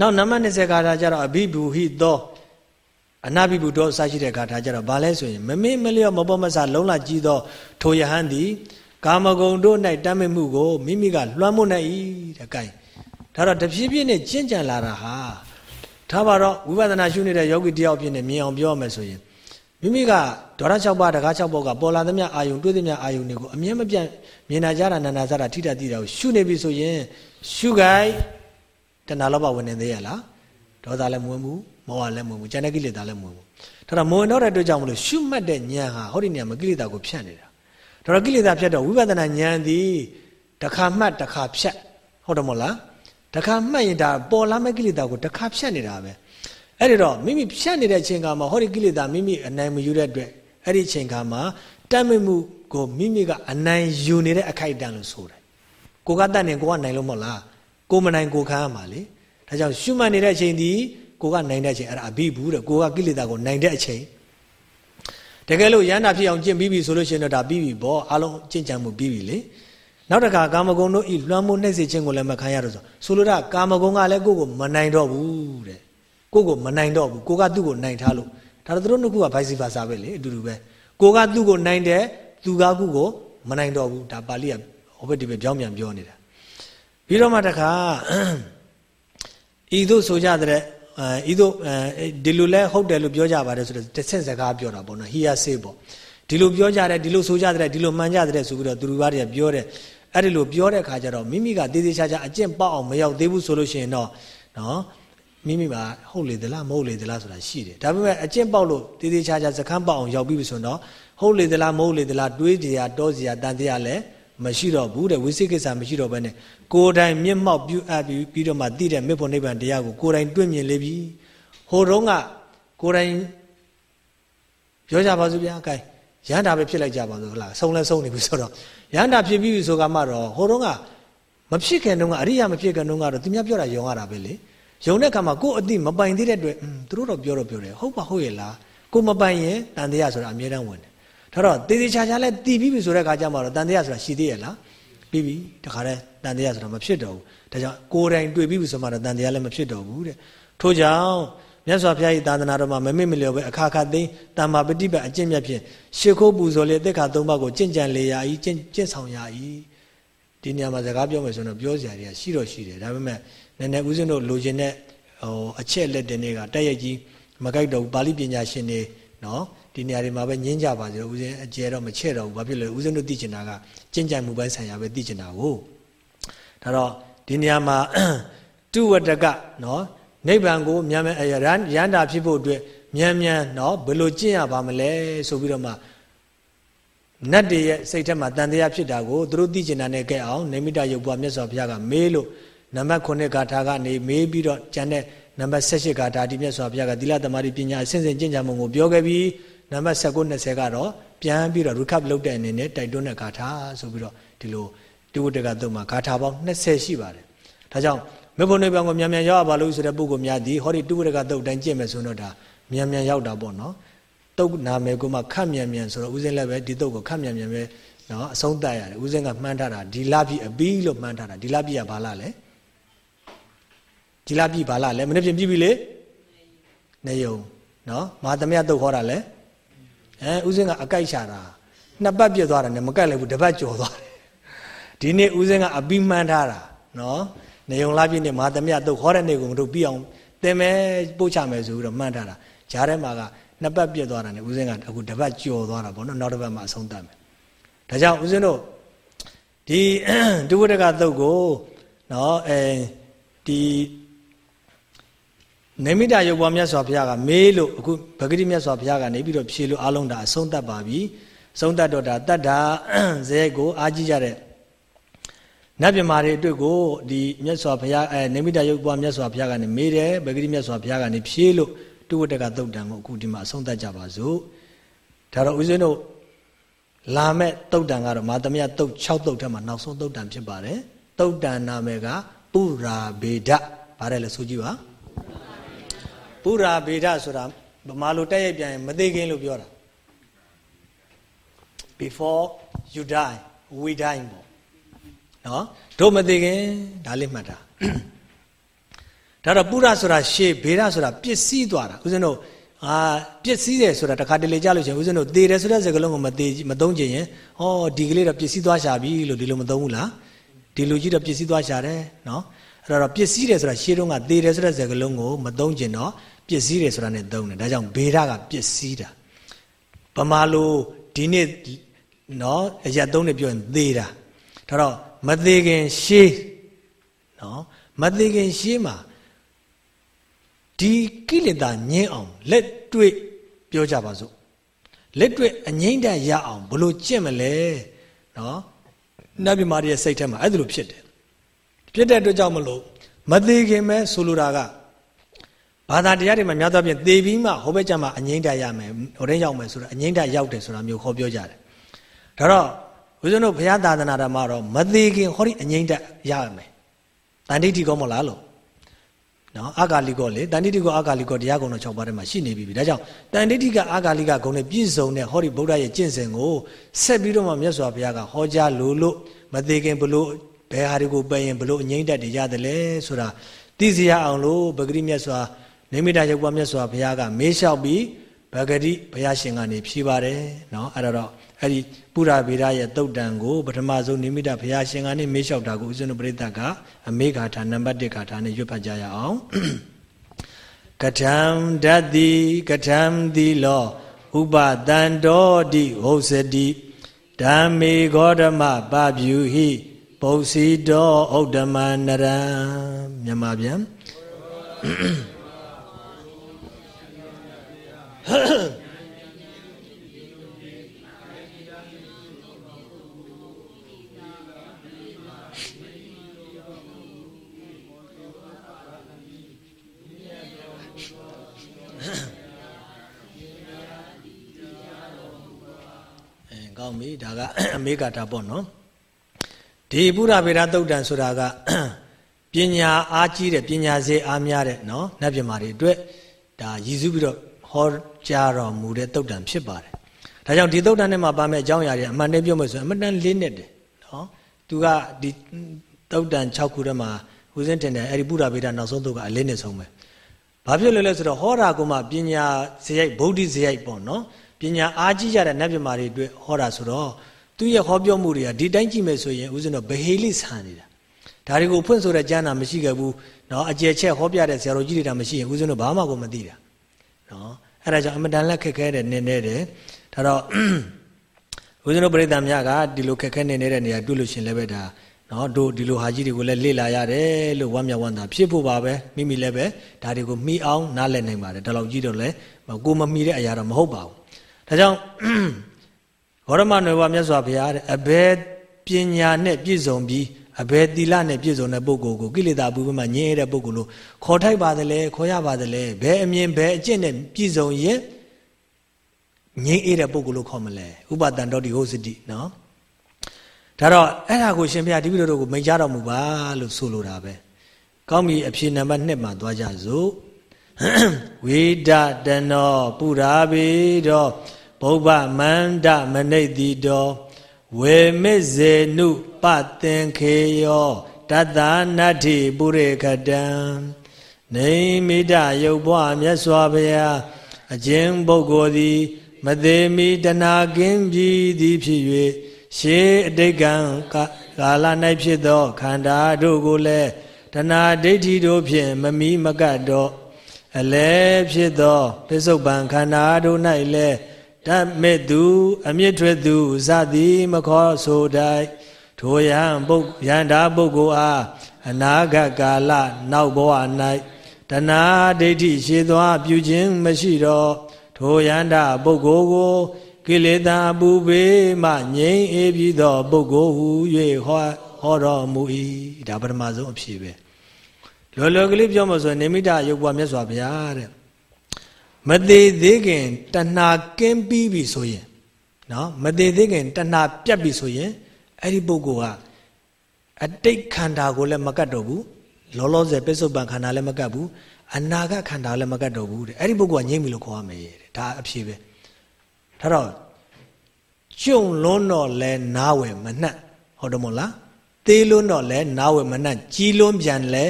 နောက်နံပါတ်20ခါထာကျတော့အဘိဘူဟိသောအနာဘိဗုဒ္ဓအစရှိတဲ့ဂါထာကြတော့ဘာလဲဆိုရင်မမေ့မလျော့မပေါ်မဆလုံးလာကြည့်သောထိုယဟန်သည်ကာမဂုဏ်တို့၌တမ်းမဲ့မှုကိုမိမိကလွှမ်းမိုးနိုင်၏တဲ့ကိုင်းဒါတော့တဖြည်းဖြည်းနဲ့ကျင့်ကြံလာတာဟာဒါပါတော့ဝိပဿနာရှုနေတဲ့ယောဂီတယောက်ဖြစ်နေမြင်အောင်ပြောမယ်ဆိုရင် မိမိကဒေါရ6ပါးတကား6ပါးကပေါ်လာသမျှအာယုံတွေးသမျှအာယုံတွေကိုအမြဲမပြတ်မြင်နာကြတာနာနာကြတာထိတာတိတာကိုရှုနေပြီဆိုရင်ရှုခိုင်းတဏှာလောဘဝင်နေသေးရလားဒေါသလည်းမဝင်ဘူးမောဟလည်းမဝင်ဘူးဉာဏ်ကိလေသာလည်းမဝင်ဘူးဒါတော့မဝင်တော့တဲ့အတွက်ကြောင့်မလို့ရှုမှတ်တဲ့ဉာဏ်ဟာဟောဒီနေရာမှာကိလေသာကိုဖြတ်နေတာဒါတော့ကိလေသာဖြတ်တော့ဝိပဿနာဉာဏ်သည်တစ်ခါမှတ်တစ်ခါဖြတ်ဟုတ်တယ်မဟုတ်လားတစ်ခါမှတ်ရင်ဒါပေါ်လာမဲ့ကိလေသာကိုတစ်ခါဖြတ်နေတာပဲ အဲ့ဒီတော့မိမိဖြတ်နေတဲ့အချိန်ကမှဟောဒီကိလေသာမိမိအနိုင်မယူတဲ့အတွက်အဲ့ဒီအချိန်ကမှတတ်မဲ့မှုကိုမိမိကအနိုင်ယူနေတဲ့အခိုက်အတန့်လို့ဆိုတယ်ကိုကတတ်နေကိုကနိုင်လို့မဟုတ်လားကိုမနိုင်ကိုခံရမှာလေဒါကြောင့်ရှုမှတ်နေတဲ့အချိန်ဒီကိုကနိုင်တဲ့အချိန်အဲ့ဒါအဘိဘူးတဲ့ကိုကကိလေသာကိုနိုင်တဲ့အချိန်တကယ်လို့ရဟန္တာဖြစ်အောင်ကျင့်ပြီးပြီဆိုလို့ရှိရင်တော့ဒါပြီးပြီပေါ့အလုံးကျင့်ကြံမှုပြီးပြီလေနောက်တခါကာမဂုဏ်တို့ဤလွှမ်းမိုးနှိမ့်စေခြင်းကိုလည်းမခံရတော့ဆိုဆိုလိုတာကာမဂုဏ်ကလည်းကိုယ့်ကိုမနိုင်တော့ဘူးတဲ့ ကိုယ့်ကိုမနိုင်တော့ဘူးကိုကသူ့ကိုနိုင်ထားလို့ဒါတော့သူတို့နှစ်ခုက vice versa ပဲလေအတူတူပဲကိုကသူ့ကိုနိုင်တယ်သူကခုကိုမနိုင်တော့ဘူးဒါပါဠိကဟောဘက်ဒီပဲပြောင်းပြန်ပြောနေတာပြီးတော့မှတခါဤသို့ဆိုကြတဲ့ဤသို့ဒီလိုလဲဟုတ်တယ်လို့ပြောကြပါတယ်ဆိုတော့တစ်ဆင့်စကားပြောတာပေါ့နော်ဟီယာဆေးပေါ့ဒီလိုပြောကြတယ်ဒီလိုဆိုကြတယ်ဒီလိုမှန်ကြတယ်ဆိုပြီးတော့သူတို့ဘာတွေကပြောတယ်အဲ့ဒီလိုပြောတဲ့ခါကျတော့မိမိကသေးသေးချာချာအကျင့်ပေါက်အောင်မရောက်သေးဘူးဆိုလို့ရှိရင်တော့နော် မိမိမှာဟုတ်လေသလားမဟုတ်လေသလားဆိုတာရှိတယ်ဒါပေမဲ့အကျင့်ပေါက်လို့သေးသေးချာချာစခန်းပေါက်အောင်ရောက်ပြီးပြီဆိုတော့ဟုတ်လေသလားမဟုတ်လေသလားတွေးကြရတောစရာတန်တရားလည်းမရှိတော့ဘူးတဲ့ဝိသိကိစ္စမရှိတော့ဘဲနဲ့ကိုယ်တိုင်မျက်မှောက်ပြုအပ်ပြီးပြီးတော့မှသိတဲ့မေဖို့နိဗ္ဗာန်တရားကိုကိုယ်တိုင်တွေ့မြင်လေပြီဟိုတုန်းကကိုယ်တိုင်ပြောကြပါစို့ဗျာကဲရဟန္တာပဲဖြစ်လိုက်ကြပါစို့ဟုတ်လားဆုံးလဲဆုံးနေပြီဆိုတော့ရဟန္တာဖြစ်ပြီးပြီဆိုကမှတော့ဟိုတုန်းကမဖြစ်ခင်တုန်းကအရိယာမဖြစ်ခင်တုန်းကတော့သူများပြောတာယုံရတာပဲလေ ယုံတဲ့ခါမှာကိုယ်အတိမပိုင်သေးတဲ့အတွက်သူတို့တော့ပြောတော့ပြောတယ်ဟုတ်ပါဟုတ်ရဲ့လားကိုမပိုင်ရင်တန်တရားဆိုတာအမြဲတမ်းဝင်တယ်ဒါတော့တေသေးချာချာလဲတည်ပြီးပြီဆိုတဲ့အခါကျမှတော့တန်တရားဆိုတာရှိသေးရဲ့လားပြီးပြီတခါတည်းတန်တရားဆိုတာမဖြစ်တော့ဘူးဒါကြောင့်ကိုယ်တိုင်တွေ့ပြီးပြီဆိုမှတော့တန်တရားလည်းမဖြစ်တော့ဘူးတဲ့ထို့ကြောင့်မြတ်စွာဘုရား၏သာသနာတော်မှာမမေ့မလျော်ပဲအခါခါသိတမ္မာပฏิပတ်အကျင့်မြတ်ဖြင့်ရှ िख ိုးပူဇော်လေသက်ခါသုံးပါးကိုကြင့်ကြံလေရာဤကျင့်ကျင့်ဆောင်ရာဤဒီနေရာမှာစကားပြောမယ်ဆိုတော့ပြောစရာတွေကရှိတော့ရှိတယ်ဒါပေမဲ့ နည်းနည်းဦးဇင်းတို့လိုချင်တဲ့ဟိုအချက်လက်တင်တွေကတက်ရိုက်ကြီးမကြိုက်တော့ဘူးပါဠိပညာရှင်တွေနော်ဒီနေရာတွေမှာပဲညင်းကြပါစေဦးဇင်းအကျဲတော့မချဲ့တော့ဘူးဘာဖြစ်လဲဦးဇင်းတို့သိချင်တာကကျင့်ကြံမှုပိုင်းဆိုင်ရာပဲသိချင်တာကိုဒါတော့ဒီနေရာမှာတုဝတ္တကနော်နိဗ္ဗာန်ကိုမြန်မြန်ရန်ရန်တာဖြစ်ဖို့အတွက်မြန်မြန်နော်ဘယ်လိုကျင့်ရပါမလဲဆိုပြီးတော့မှနတ်တွေရဲ့စိတ်ထဲမှာတန်တရားဖြစ်တာကိုသူတို့သိကျင်တာနဲ့ကြဲအောင်နေမိတရုပ်ဘွားမြတ်စွာဘုရားကမေးလို့ နံပါတ်9ဂါထာကနေမေးပြီးတော့ကျန်တဲ့နံပါတ်18ဂါထာဒီမြတ်စွာဘုရားကသီလသမารိပညာအစဉ်စဉ်ကျင့်ကြံမှုကိုပြောခဲ့ပြီးနံပါတ်19 20ကတော့ပြန်ပြီးတော့ recap လုပ်တဲ့အနေနဲ့တိုက်တွန်းတဲ့ဂါထာဆိုပြီးတော့ဒီလိုတိဝတ္တကသုံးမှာဂါထာပေါင်း20ရှိပါတယ်ဒါကြောင့်မေဖို့နိဗ္ဗာန်ကိုမြန်မြန်ရောက်ပါလို့ဆိုတဲ့ပုဂ္ဂိုလ်များဒီဟောဒီတိဝတ္တကသုတ်တိုင်းကျင့်မယ်ဆိုတော့ဒါမြန်မြန်ရောက်တာပေါ့နော်တုတ်နာမယ်ကိုမှခတ်မြန်မြန်ဆိုတော့ဥစဉ်လည်းပဲဒီတုတ်ကိုခတ်မြန်မြန်ပဲနော်အဆုံးတတ်ရတယ်ဥစဉ်ကမှန်းထားတာဒီလပြည့်အပြီးလို့မှန်းထားတာဒီလပြည့်ကဘာလလဲ ဒီလပြည့်ဘာလလဲမနေ့ပြင်ပြည့်ပြီလေနေယုံနော်မာသမယတုတ်ခေါ်တာလဲအဲဥစဉ်ကအကြိုက်ရှာတာနှစ်ပတ်ပြည့်သွားတယ်နဲ့မကြိုက်လိုက်ဘူးတစ်ပတ်ကျော်သွားတယ်ဒီနေ့ဥစဉ်ကအပြီးမှန်းထားတာနော်နေုံလာပြည့်နဲ့မာသမယတုတ်ခေါ်တဲ့နေ့ကိုမတို့ပြီးအောင်သင်မဲပို့ချမယ်ဆိုပြီးတော့မှန်းထားတာဂျားထဲမှာကနှစ်ပတ်ပြည့်သွားတာနဲ့ဦးဇင်းကအခုတစ်ပတ်ကျော်သွားတာပေါ့နော်နောက်တစ်ပတ်မှအဆုံးသတ်မယ်ဒါကြောင့်ဦးဇင်းတို့ဒီဒုဝတကသုတ်ကိုနော်အဲဒီ နေမိတာရုပ်ပေါ်မြတ်စွာဘုရားကမေးလို့အခုဗဂတိမြတ်စွာဘုရားကနေပြီးတော့ဖြေလို့အားလုံးဒါအဆုံးသတ်ပါပြီအဆုံးသတ်တော့ဒါတတ္တာဇဲကိုအားကြီးကြတဲ့နတ်မြမာတွေအတွက်ကိုဒီမြတ်စွာဘုရားအဲနေမိတာရုပ်ပေါ်မြတ်စွာဘုရားကနေမေးတယ်ဗဂတိမြတ်စွာဘုရားကနေဖြေလို့တုဝတ္တကသုတ်တံကိုအခုဒီမှာအဆုံးသတ်ကြပါစို့ဒါတော့ဦးဇင်းတို့လာမဲ့သုတ်တံကတော့မာသမယသုတ်6သုတ်ထဲမှာနောက်ဆုံးသုတ်တံဖြစ်ပါတယ်သုတ်တံနာမည်ကပုရာဗေဒဗါတယ်လဲဆိုကြည့်ပါ ပုရာဗေဒဆိုတာဗမာလိုတက်ရိုက်ပြန်ရင်မသေးခင်လို့ပြောတာ before you die we die ပေါ့နော်တို့မသေးခင်ဒါလေးမှတ်တာဒါတော့ပုရဆိုတာရှေးဘေရဆိုတာပစ္စည်းသွားတာဦးဇင်းတို့အာပစ္စည်းတယ်ဆိုတာတခါတလေကြားလို့ရှင်ဦးဇင်းတို့သေတယ်ဆိုတဲ့စကားလုံးကိုမသေးမသုံးချင်ရင်ဩဒီကလေးတော့ပစ္စည်းသွားရှာပြီလို့ဒီလိုမသုံးဘူးလားဒီလူကြီးတော့ပစ္စည်းသွားရှာတယ်နော်အဲ့တော့ပစ္စည်းတယ်ဆိုတာရှေးတုန်းကသေတယ်ဆိုတဲ့စကားလုံးကိုမသုံးချင်တော့ ပစ္စည်းတယ်ဆိုတာနဲ့သုံးတယ်ဒါကြောင့်ဘေရကပစ္စည်းတာဗမာလိုဒီနေ့နော်အရက်သုံးနေပြောရင်သေတာဒါတော့မသေးခင်ရှေးနော်မသေးခင်ရှေးမှာဒီကိလေသာငြင်းအောင်လက်တွေ့ပြောကြပါစို့လက်တွေ့အငြိမ့်တရအောင်ဘလို့ကျင့်မလဲနော်နတ်မြမာရဲ့စိတ်ထဲမှာအဲ့ဒါလိုဖြစ်တယ်ဖြစ်တဲ့အတွက်ကြောင့်မလို့မသေးခင်ပဲဆိုလိုတာက ဘာသာတရားတွေမှာများသောဖြင့်သေပြီးမှဟောဘက်ကျမှအငြိမ့်တရမယ်ဟိုတန်းရောက်မယ်ဆိုတော့အငြိမ့်တရောက်တယ်ဆိုတာမျိုးခေါ်ပြောကြတယ်ဒါတော့ဦးဇင်းတို့ဘုရားသာသနာတော်မှာတော့မသေးခင်ဟောဒီအငြိမ့်တရမယ်တန်တိတိကောမလားလို့နော်အာဂါလိကောလေတန်တိတိကောအာဂါလိကောတရားကုံတော်6ပါးထဲမှာရှိနေပြီဒါကြောင့်တန်တိတိကအာဂါလိကဂုံနဲ့ပြည့်စုံတဲ့ဟောဒီဗုဒ္ဓရဲ့ကျင့်စဉ်ကိုဆက်ပြီးတော့မှမြတ်စွာဘုရားကဟောကြားလို့လို့မသေးခင်ဘလို့ဘယ်ဟာတွေကိုပယ်ရင်ဘလို့အငိမ့်တတ်တွေရတယ်လဲဆိုတာသိစရာအောင်လို့ပဂရိမြတ်စွာ နေမိတာရုပ်ပွားမြတ်စွာဘုရားကမေးလျှောက်ပြီးဗဂတိဘုရားရှင်ကနေဖြေပါတယ်နော်အဲ့တော့အဲ့ဒီပုရဗေဒရဲ့တုတ်တန်ကိုပထမဆုံးနိမိတဘုရားရှင်ကနေမေးလျှောက်တာကိုဦးဇင်းတို့ပြိဿကအမေဂါထာနံပါတ်1ဂါထာနဲ့ရွတ်ဖတ်ကြရအောင်ကထံဓာတိကထံသီလောဥပတန္တောတိဟုတ်စတိဓမ္မေဂေါဓမပပျူဟိပု္စီတောဥဒ္ဓမနရံမြန်မာပြန် ကောင်းပြီဒါကအမေကတာပေါ့နော်ဒီပုရဗေဒသုတ်တန်ဆိုတာကပညာအားကြီးတဲ့ပညာစေအားများတဲ့နော်နတ်ပြမာတွေအတွက်ဒါရည်စူးပြီးတော့ဟော ကြားတော်မူတဲ့တုတ်တန်ဖြစ်ပါတယ်။ဒါကြောင့်ဒီတုတ်တန်ထဲမှာပါမဲ့အကြောင်းအရာတွေအမှန်တည်းပြောမယ်ဆိုရင်အမှန်တန်လေးနဲ့တယ်နော်။သူကဒီတုတ်တန်6ခုထဲမှာဦးစင်းတင်တယ်အဲ့ဒီပုရဗေဒနောက်ဆုံးတုတ်ကအလေးနဲ့ဆုံးပဲ။ဘာဖြစ်လို့လဲဆိုတော့ဟောတာကမှပညာဇေယိုက်ဗုဒ္ဓဇေယိုက်ပေါ့နော်။ပညာအားကြီးကြတဲ့နတ်ပြမာတွေအတွက်ဟောတာဆိုတော့သူရဲ့ဟောပြောမှုတွေကဒီတိုင်းကြည့်မယ်ဆိုရင်ဦးစင်းတော့ဗဟေလိဆန်နေတာ။ဒါတွေကိုဖွင့်ဆိုတဲ့ကျမ်းစာမရှိခဲ့ဘူး။နော်အကျယ်ချက်ဟောပြတဲ့ဆရာတော်ကြီးတွေတာမရှိရင်ဦးဇင်းတို့ဘာမှကိုမသိတာ။နော် အဲ့ဒါကြောင့်အမတန်လက်ခက်ခဲတဲ့နင်းနေတယ်ဒါတော့ဦးဇင်းတို့ပြိဿများကဒီလိုခက်ခဲနေနေတဲ့နေရာတွေ့လို့ရှင်လည်းပဲဒါနော်တို့ဒီလိုဟာကြီးတွေကိုလည်းလေ့လာရတယ်လို့ဝမ်းမြောက်ဝမ်းသာဖြစ်ဖို့ပါပဲမိမိလည်းပဲဒါတွေကိုမှီအောင်နားလည်နိုင်ပါတယ်ဒါလောက်ကြီးတော့လည်းကိုမမှီတဲ့အရာတော့မဟုတ်ပါဘူးဒါကြောင့်ဂေါရမနွယ်ဝမြတ်စွာဘုရားတဲ့အဘယ်ပညာနဲ့ပြည့်စုံပြီး အဘယ်သီလနဲ့ပြည့်စုံတဲ့ပုဂ္ဂိုလ်ကိုကိလေသာအပူပမှာညင်းရတဲ့ပုဂ္ဂိုလ်လို့ခေါ်ထိုက်ပါတယ်လေခေါ်ရပါတယ်လေဘယ်အမြင်ဘယ်အကျင့်နဲ့ပြည့်စုံရင်ငြိမ်းအေးတဲ့ပုဂ္ဂိုလ်လို့ခေါ်မလဲဥပဒန္တောတိဟုတ်စတိနော်ဒါတော့အဲ့ဒါကိုရှင်ဘုရားဒီပိတို့ကိုမိန့်ကြတော်မူပါလို့ဆိုလိုတာပဲကောင်းပြီအဖြေနံပါတ်1မှာသွားကြစို့ဝိဒတနောပုရာဘိတောဘုဗ္ဗမန္တမနိတ်တိတော ဝေမစ္စေနုပသင်္ခေယောတတနတ္ထိပုရိခတံနေမိတယုတ်ဘွားမြတ်စွာဘုရားအခြင်းပုဂ္ဂိုလ်သည်မသေးမီတနာကင်းပြီးသည်ဖြစ်၍ရှေးအတိတ်ကံကာလ၌ဖြစ်သောခန္ဓာတို့ကိုလည်းတဏှာဒိဋ္ဌိတို့ဖြင့်မမီမကတ်တော့အလဲဖြစ်သောပစ္စုပန်ခန္ဓာတို့၌လည်း တမေသူအမြင့်ထွေသူစသည်မခေါ်ဆိုတိုင်ထိုယံပုဂ္ယန္တာပုဂ္ဂိုလ်အားအနာဂတ်ကာလနောက်ဘဝ၌တဏှာဒိဋ္ဌိရှည်သွားပြုခြင်းမရှိတော့ထိုယန္တာပုဂ္ဂိုလ်ကိုကိလေသာပူပေမှငြိမ်းအေးပြီးသောပုဂ္ဂိုလ်ဟူ၍ဟောဟောတော်မူ၏ဒါပထမဆုံးအဖြစ်ပဲလောလောကလေးပြောမှဆိုရင်နေမိတရုပ်ဘွားမြတ်စွာဘုရားတဲ့ မသေးသေးခင်တဏှာကင်းပြီးပြီဆိုရင်နော်မသေးသေးခင်တဏှာပြတ်ပြီဆိုရင်အဲ့ဒီပုဂ္ဂိုလ်ကအတိတ်ခန္ဓာကိုလည်းမကတ်တော့ဘူးလောလောဆယ်ပစ္စုပန်ခန္ဓာလည်းမကတ်ဘူးအနာဂတ်ခန္ဓာလည်းမကတ်တော့ဘူးတဲ့အဲ့ဒီပုဂ္ဂိုလ်ကငြိမ့်ပြီလို့ခေါ်ရမယ်တဲ့ဒါအဖြေပဲဒါတော့ကျုံလွန်းတော့လဲနားဝယ်မနှက်ဟုတ်တယ်မို့လားသေးလွန်းတော့လဲနားဝယ်မနှက်ကြီးလွန်းပြန်လဲ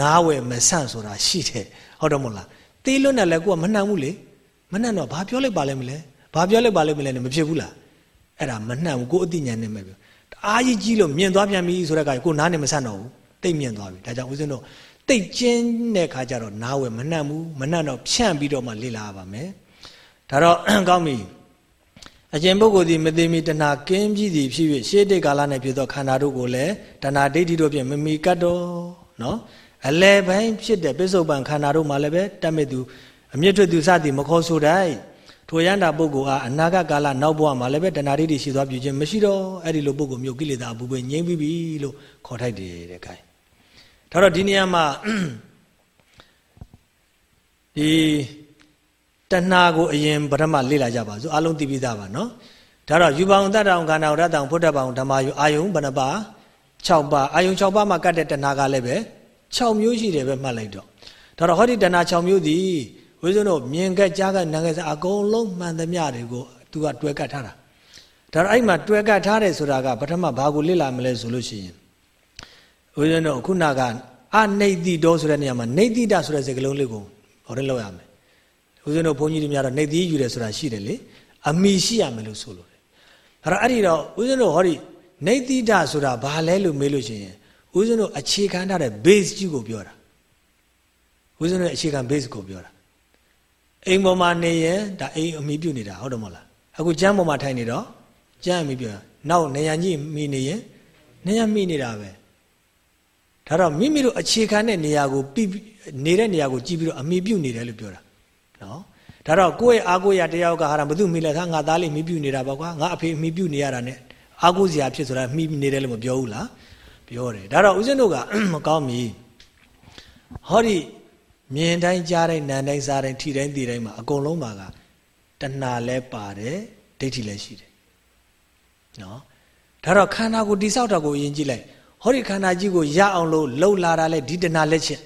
နားဝယ်မဆန့်ဆိုတာရှိတယ်ဟုတ်တယ်မို့လား သေးလွန်းတယ်လဲကိုကမနှံဘူးလေမနှံတော့ဘာပြောလိုက်ပါလဲမလဲဘာပြောလိုက်ပါလဲမလဲမဖြစ်ဘူးလားအဲ့ဒါမနှံဘူးကိုအသိဉာဏ်နဲ့ပဲပြောအားကြီးကြီးလို့မြင်သွားပြန်ပြီဆိုတဲ့အခါကိုနားနဲ့မဆန့်တော့ဘူးတိတ်မြင်သွားပြီဒါကြောင့်ဦးဇင်းတို့တိတ်ကျင်းတဲ့ခါကျတော့နားဝယ်မနှံဘူးမနှံတော့ဖြန့်ပြီးတော့မှလေ့လာရပါမယ်ဒါတော့ကောင်းပြီအကျင့်ပုဂ္ဂိုလ်သည်မသိမီတဏှာကင်းပြီးသည်ဖြစ်၍ရှေးတိတ်ကာလ၌ဖြစ်သောခန္ဓာတို့ကိုလည်းတဏှာဒိဋ္ဌိတို့ဖြင့်မမီကတ်တော့နော် အလယ်ပိုင်းဖြစ်တဲ့ပိဿုပန်ခန္ဓာတို့မှာလည်းပဲတတ်မဲ့သူအမြင့်ထွတ်သူစသည်မခေါ်ဆိုတိုင်းထိုရန္တာပုဂ္ဂိုလ်အားအနာဂတ်ကာလနောက်ဘဝမှာလည်းပဲတဏှာဒိဋ္ဌိရှိသွားပြုခြင်းမရှိတော့အဲ့ဒီလိုပုဂ္ဂိုလ်မျိုးကိလေသာအပူပဲငြိမ့်ပြီးပြီလို့ခေါ်ထိုက်တယ်တဲ့ခိုင်ဒါတော့ဒီနေရာမှာဒီတဏှာကိုအရင်ပထမလေ့လာကြပါစို့အလုံးသိပြီးသားပါနော်ဒါတော့ယူပေါင်းတတ္တအောင်ခန္ဓာရတ္တအောင်ဖုဒ္ဓပေါင်းဓမ္မယုအာယုံဘယ်နှပါ6ပါအာယုံ6ပါမှာကတ်တဲ့တဏှာကလည်းပဲ 6မျိုးရှိတယ်ပဲမှတ်လိုက်တော့ဒါတော့ဟောဒီတဏှာ6မျိုးသည်ဝိဇ္ဇုတို့မြင်ကက်ကြားကနာကက်စအကုန်လုံးမှန်သမျှတွေကိုသူကတွဲကတ်ထားတာဒါတော့အဲ့မှာတွဲကတ်ထားတယ်ဆိုတာကပထမဘာကိုလေ့လာမလဲဆိုလို့ရှိရင်ဝိဇ္ဇုတို့ခုနကအနိတိတောဆိုတဲ့နေရာမှာနေတိတဆိုတဲ့စကားလုံးလေးကိုဟောရလောက်ရမယ်ဦးဇင်းတို့ဘုန်းကြီးတွေများတော့နေသီးယူတယ်ဆိုတာရှိတယ်လေအမိရှိရမယ်လို့ဆိုလို့တယ်အဲ့တော့အဲ့ဒီတော့ဦးဇင်းတို့ဟောဒီနေသီဒဆိုတာဘာလဲလို့မေးလို့ရှိရင် ဦးဇင်းတို့အခြေခံထားတဲ့ base ကြီးကိုပြောတာဦးဇင်းတို့အခြေခံ base ကိုပြောတာအိမ်ပေါ်မှာနေရင်ဒါအိမ်အမိပြုတ်နေတာဟုတ်တယ်မဟုတ်လားအခုကျမ်းပေါ်မှာထိုင်နေတော့ကျမ်းအမိပြုတ်နောက်နေရကြီးမိနေရင်နေရမိနေတာပဲဒါတော့မိမိတို့အခြေခံတဲ့နေရာကိုပြီးနေတဲ့နေရာကိုကြည့်ပြီးတော့အမိပြုတ်နေတယ်လို့ပြောတာနော်ဒါတော့ကိုယ့်ရဲ့အားကိုးရတယောက်ကဟာဘသူမိလဲသားငါသားလေးမိပြုတ်နေတာပေါ့ကွာငါအဖေမိပြုတ်နေရတာ ਨੇ အားကိုးစရာဖြစ်ဆိုတာမိနေတယ်လို့မပြောဘူးလား ပြောတယ်ဒါတော့ဦးဇင်းတို့ကမကောင်းပြီဟောဒီမြင်တိုင်းကြားတိုင်းနားတိုင်းစားတိုင်းထိတိုင်းသိတိုင်းမှာအကုန်လုံးပါကတဏှာလဲပါတယ်ဒိဋ္ဌိလည်းရှိတယ်နော်ဒါတော့ခန္ဓာကိုတိဆောက်တာကိုယဉ်ကြည့်လိုက်ဟောဒီခန္ဓာကြီးကိုရအောင်လို့လှုပ်လာတာလဲဒီတဏှာလက်ချက်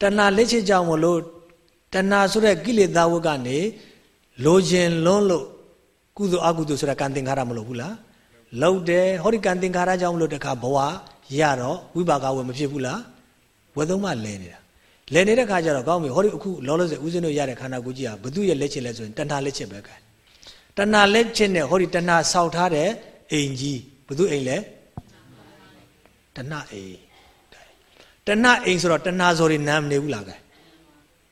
တဏှာလက်ချက်ကြောင့်မလို့တဏှာဆိုတဲ့ကိလေသာဝတ်ကနေလိုချင်လွန်းလို့ကုသိုလ်အကုသိုလ်ဆိုတာကံသင်္ခါရမလို့ဘူးလားလောက်တယ်ဟောဒီကံသင်္ခါရကြောင့်မလို့တခါဘဝ ရတော့ဝိပါကဝယ်မဖြစ်ဘူးလားဝယ်သုံးမှလဲနေတာလဲနေတဲ့ခါကျတော့ကောင်းပြီဟောဒီအခုလောလောဆယ်ဦးဇင်းတို့ရတဲ့ခန္ဓာကိုယ်ကြီးကဘသူရဲ့လက်ချစ်လဲဆိုရင်တဏှာလက်ချစ်ပဲကဲတဏှာလက်ချစ်နဲ့ဟောဒီတဏှာဆောက်ထားတဲ့အိမ်ကြီးဘသူအိမ်လဲတဏှာအိမ်တဏှာအိမ်ဆိုတော့တဏှာဇော်တွေနားမနေဘူးလားကဲ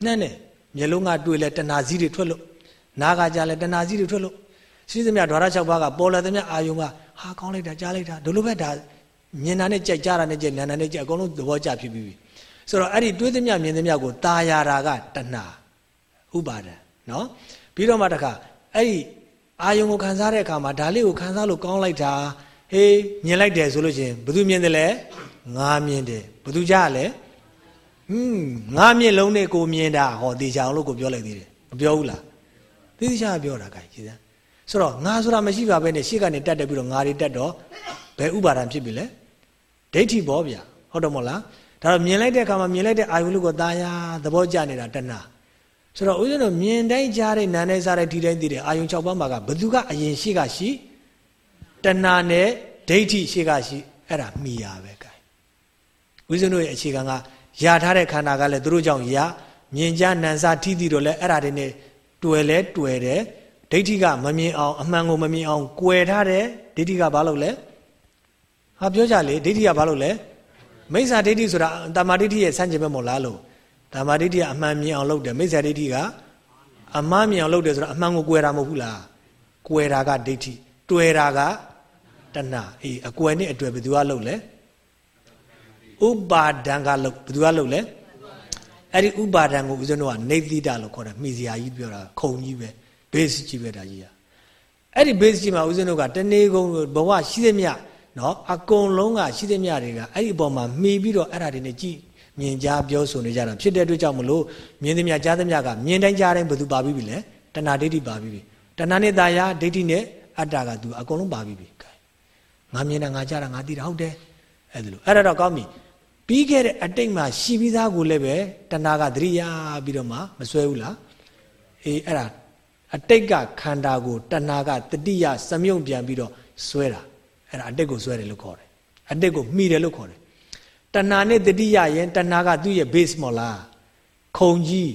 နဲ့နဲ့မျက်လုံးကတွေ့လဲတဏှာစည်းတွေထွက်လို့နားကကြားလဲတဏှာစည်းတွေထွက်လို့ရှိသမျှဓဝရ၆ပါးကပေါ်လာသမျှအာယုံကဟာကောင်းလိုက်တာကြားလိုက်တာဒီလိုပဲဒါ မြင်တာနဲ့ကြိုက်ကြားတာနဲ့ကြိုက်နာတာနဲ့ကြိုက်အကုန်လုံးသဘောကျဖြစ်ပြီးပြီဆိုတော့အဲ့ဒီတွေးသမျှမြင်သမျှကိုตาရတာကတဏှာဥပါဒံနော်ပြီးတော့မှတခါအဲ့ဒီအာယုံကိုခံစားတဲ့အခါမှာဒါလေးကိုခံစားလို့ကောင်းလိုက်တာဟေးမြင်လိုက်တယ်ဆိုလို့ရှိရင်ဘယ်သူမြင်တယ်လဲငါမြင်တယ်ဘယ်သူကြားလဲဟွန်းငါမြင်လုံးနဲ့ကိုမြင်တာဟောတေချာအောင်လို့ကိုပြောလိုက်သေးတယ်မပြောဘူးလားသေချာပြောတာကကြီးစမ်း ဆိုတော့ငါဆိုတာမရှိပါပဲနဲ့ရှေ့ကနေတက်တက်ပြီးတော့ငါတွေတက်တော့ဘယ်ဥပါဒံဖြစ်ပြီလဲဒိဋ္ဌိဘောဗျာဟုတ်တယ်မို့လားဒါတော့မြင်လိုက်တဲ့အခါမှာမြင်လိုက်တဲ့အာယုလို့ကိုตาရသဘောကျနေတာတဏှာဆိုတော့ဦးဇင်းတို့မြင်တိုင်းကြားတဲ့နာနဲ့စားတဲ့ဒီတိုင်းသိတဲ့အာယု6ပါးမှာကဘသူကအရင်ရှိကရှိတဏှာနဲ့ဒိဋ္ဌိရှိကရှိအဲ့ဒါမိရပဲကဲဦးဇင်းတို့ရဲ့အခြေခံကရထားတဲ့ခန္ဓာကလည်းသူတို့ကြောင့်ရမြင်ကြနံစားထိတိတော့လဲအဲ့ဒါတွေနဲ့တွေ့လဲတွေ့တယ် ဒိဋ္ဌိကမမြင်အောင်အမှန်ကိုမမြင်အောင်ကွယ်ထားတယ်ဒိဋ္ဌိကဘာလုပ်လဲဟာပြောကြလေဒိဋ္ဌိကဘာလုပ်လဲမိစ္ဆာဒိဋ္ဌိဆိုတာတမာဒိဋ္ဌိရဲ့ဆန့်ကျင်ဘက်မဟုတ်လားလို့တမာဒိဋ္ဌိကအမှန်မြင်အောင်လုပ်တယ်မိစ္ဆာဒိဋ္ဌိကအမှားမြင်အောင်လုပ်တယ်ဆိုတော့အမှန်ကိုကွယ်တာမဟုတ်ဘူးလားကွယ်တာကဒိဋ္ဌိတွေ့တာကတဏှာအေးအကွယ်နဲ့အတွေ့ဘယ်သူကလုပ်လဲဥပါဒံကလုပ်ဘယ်သူကလုပ်လဲအဲ့ဒီဥပါဒံကိုဦးဇင်းတို့ကနေတိတလို့ခေါ်တာမိစရာကြီးပြောတာခုံကြီးပဲ base ကြီးပဲဒါကြီးอ่ะအဲ့ဒီ base ကြီးမှာဦးဇင်းတို့ကတနေ့ကုန်ဘဝရှိသမျှနော်အကုန်လုံးကရှိသမျှတွေကအဲ့ဒီအပေါ်မှာမှီပြီးတော့အဲ့ဒါတွေနဲ့ကြည်မြင်ကြားပြောဆိုနေကြတာဖြစ်တဲ့အတွက်ကြောင့်မလို့မြင်သမျှကြားသမျှကမြင်တိုင်းကြားတိုင်းဘယ်သူပါပြီးပြီလဲတဏှာဒိဋ္ဌိပါပြီးပြီတဏှာနဲ့ตาယဒိဋ္ဌိနဲ့အတ္တကသူအကုန်လုံးပါပြီးပြီငါမြင်တာငါကြားတာငါသိတာဟုတ်တယ်အဲ့ဒါလို့အဲ့ဒါတော့ကောင်းပြီပြီးခဲ့တဲ့အတိတ်မှာရှိပြီးသားကိုလည်းပဲတဏှာကသတိရပြီးတော့မှမစွဲဘူးလားအေးအဲ့ဒါ အတိတ်ကခန္ဓာကိုတဏှာကတတိယစမြုံပြန်ပြီးတော့စွဲတာအဲ့ဒါအတိတ်ကိုစွဲတယ်လို့ခေါ်တယ်အတိတ်ကိုမှီတယ်လို့ခေါ်တယ်တဏှာနဲ့တတိယရင်တဏှာကသူ့ရဲ့ base မဟုတ်လားခုံကြီး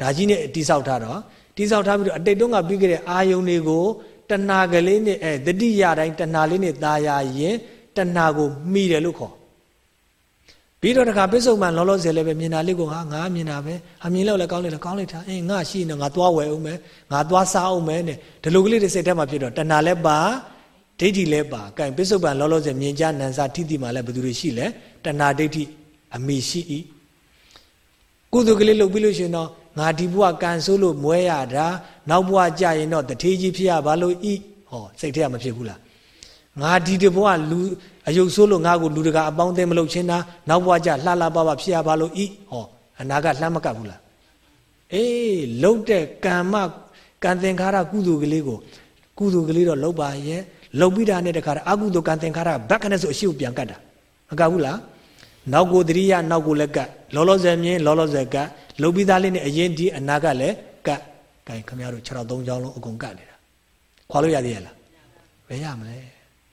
ဒါကြီးနဲ့တိဆောက်ထားတော့တိဆောက်ထားပြီးတော့အတိတ်တုန်းကပြီးခဲ့တဲ့အာယုန်တွေကိုတဏှာကလေးနဲ့အဲတတိယတိုင်းတဏှာလေးနဲ့ตาရရင်တဏှာကိုမှီတယ်လို့ခေါ် ပြီးတော့တခါပစ္စုပန်လောလောဆယ်လည်းပဲမြင်တာလေးကိုဟာငါမြင်တာပဲအမြင်လောက်လည်းကောင်းလိုက်တာကောင်းလိုက်တာအေးငါရှိနေငါသွားဝယ်အောင်မယ်ငါသွားစားအောင်မယ်နဲ့ဒီလိုကလေးတွေစိတ်ထဲမှာဖြစ်တော့တဏှာလည်းပါဒိဋ္ဌိလည်းပါကဲပစ္စုပန်လောလောဆယ်မြင်ကြနန်စာထိတိမှာလည်းဘယ်သူတွေရှိလဲတဏှာဒိဋ္ဌိအမိရှိ၏ကုသိုလ်ကလေးလုပ်ပြီးလို့ရှင်တော့ငါဒီဘဝကံဆိုးလို့မွဲရတာနောက်ဘဝကြာရင်တော့တထေးကြီးဖြစ်ရပါလို့ဤဟောစိတ်ထဲကမဖြစ်ဘူးလားငါဒီတဘဝလူ အယုတ်ဆိုးလို့ငါ့ကိုလူတကာအပေါင်းအသင်းမလုပ်ချင်းတာနောက်ဘဝကျလှလှပပဖြစ်ရပါလို့ဤဟောအနာကလှမ်းမကပ်ဘူးလားအေးလှုပ်တဲ့ကံမကံသင်္ခါရကုသိုလ်ကလေးကိုကုသိုလ်ကလေးတော့လှုပ်ပါရဲ့လှုပ်ပြီးတာနဲ့တခါအကုသိုလ်ကံသင်္ခါရဘက်ကနေဆိုအရှိကိုပြန်ကတ်တာမကပ်ဘူးလားနောက်ကိုတရိယနောက်ကိုလည်းကတ်လောလောဆယ်မြင်လောလောဆယ်ကတ်လှုပ်ပြီးသားလေးနဲ့အရင်ဒီအနာကလည်းကတ်ကဲခင်ဗျားတို့6တော့3ချောင်းလုံးအကုန်ကတ်နေတာခွာလို့ရသေးရဲ့လားဘယ်ရမလဲ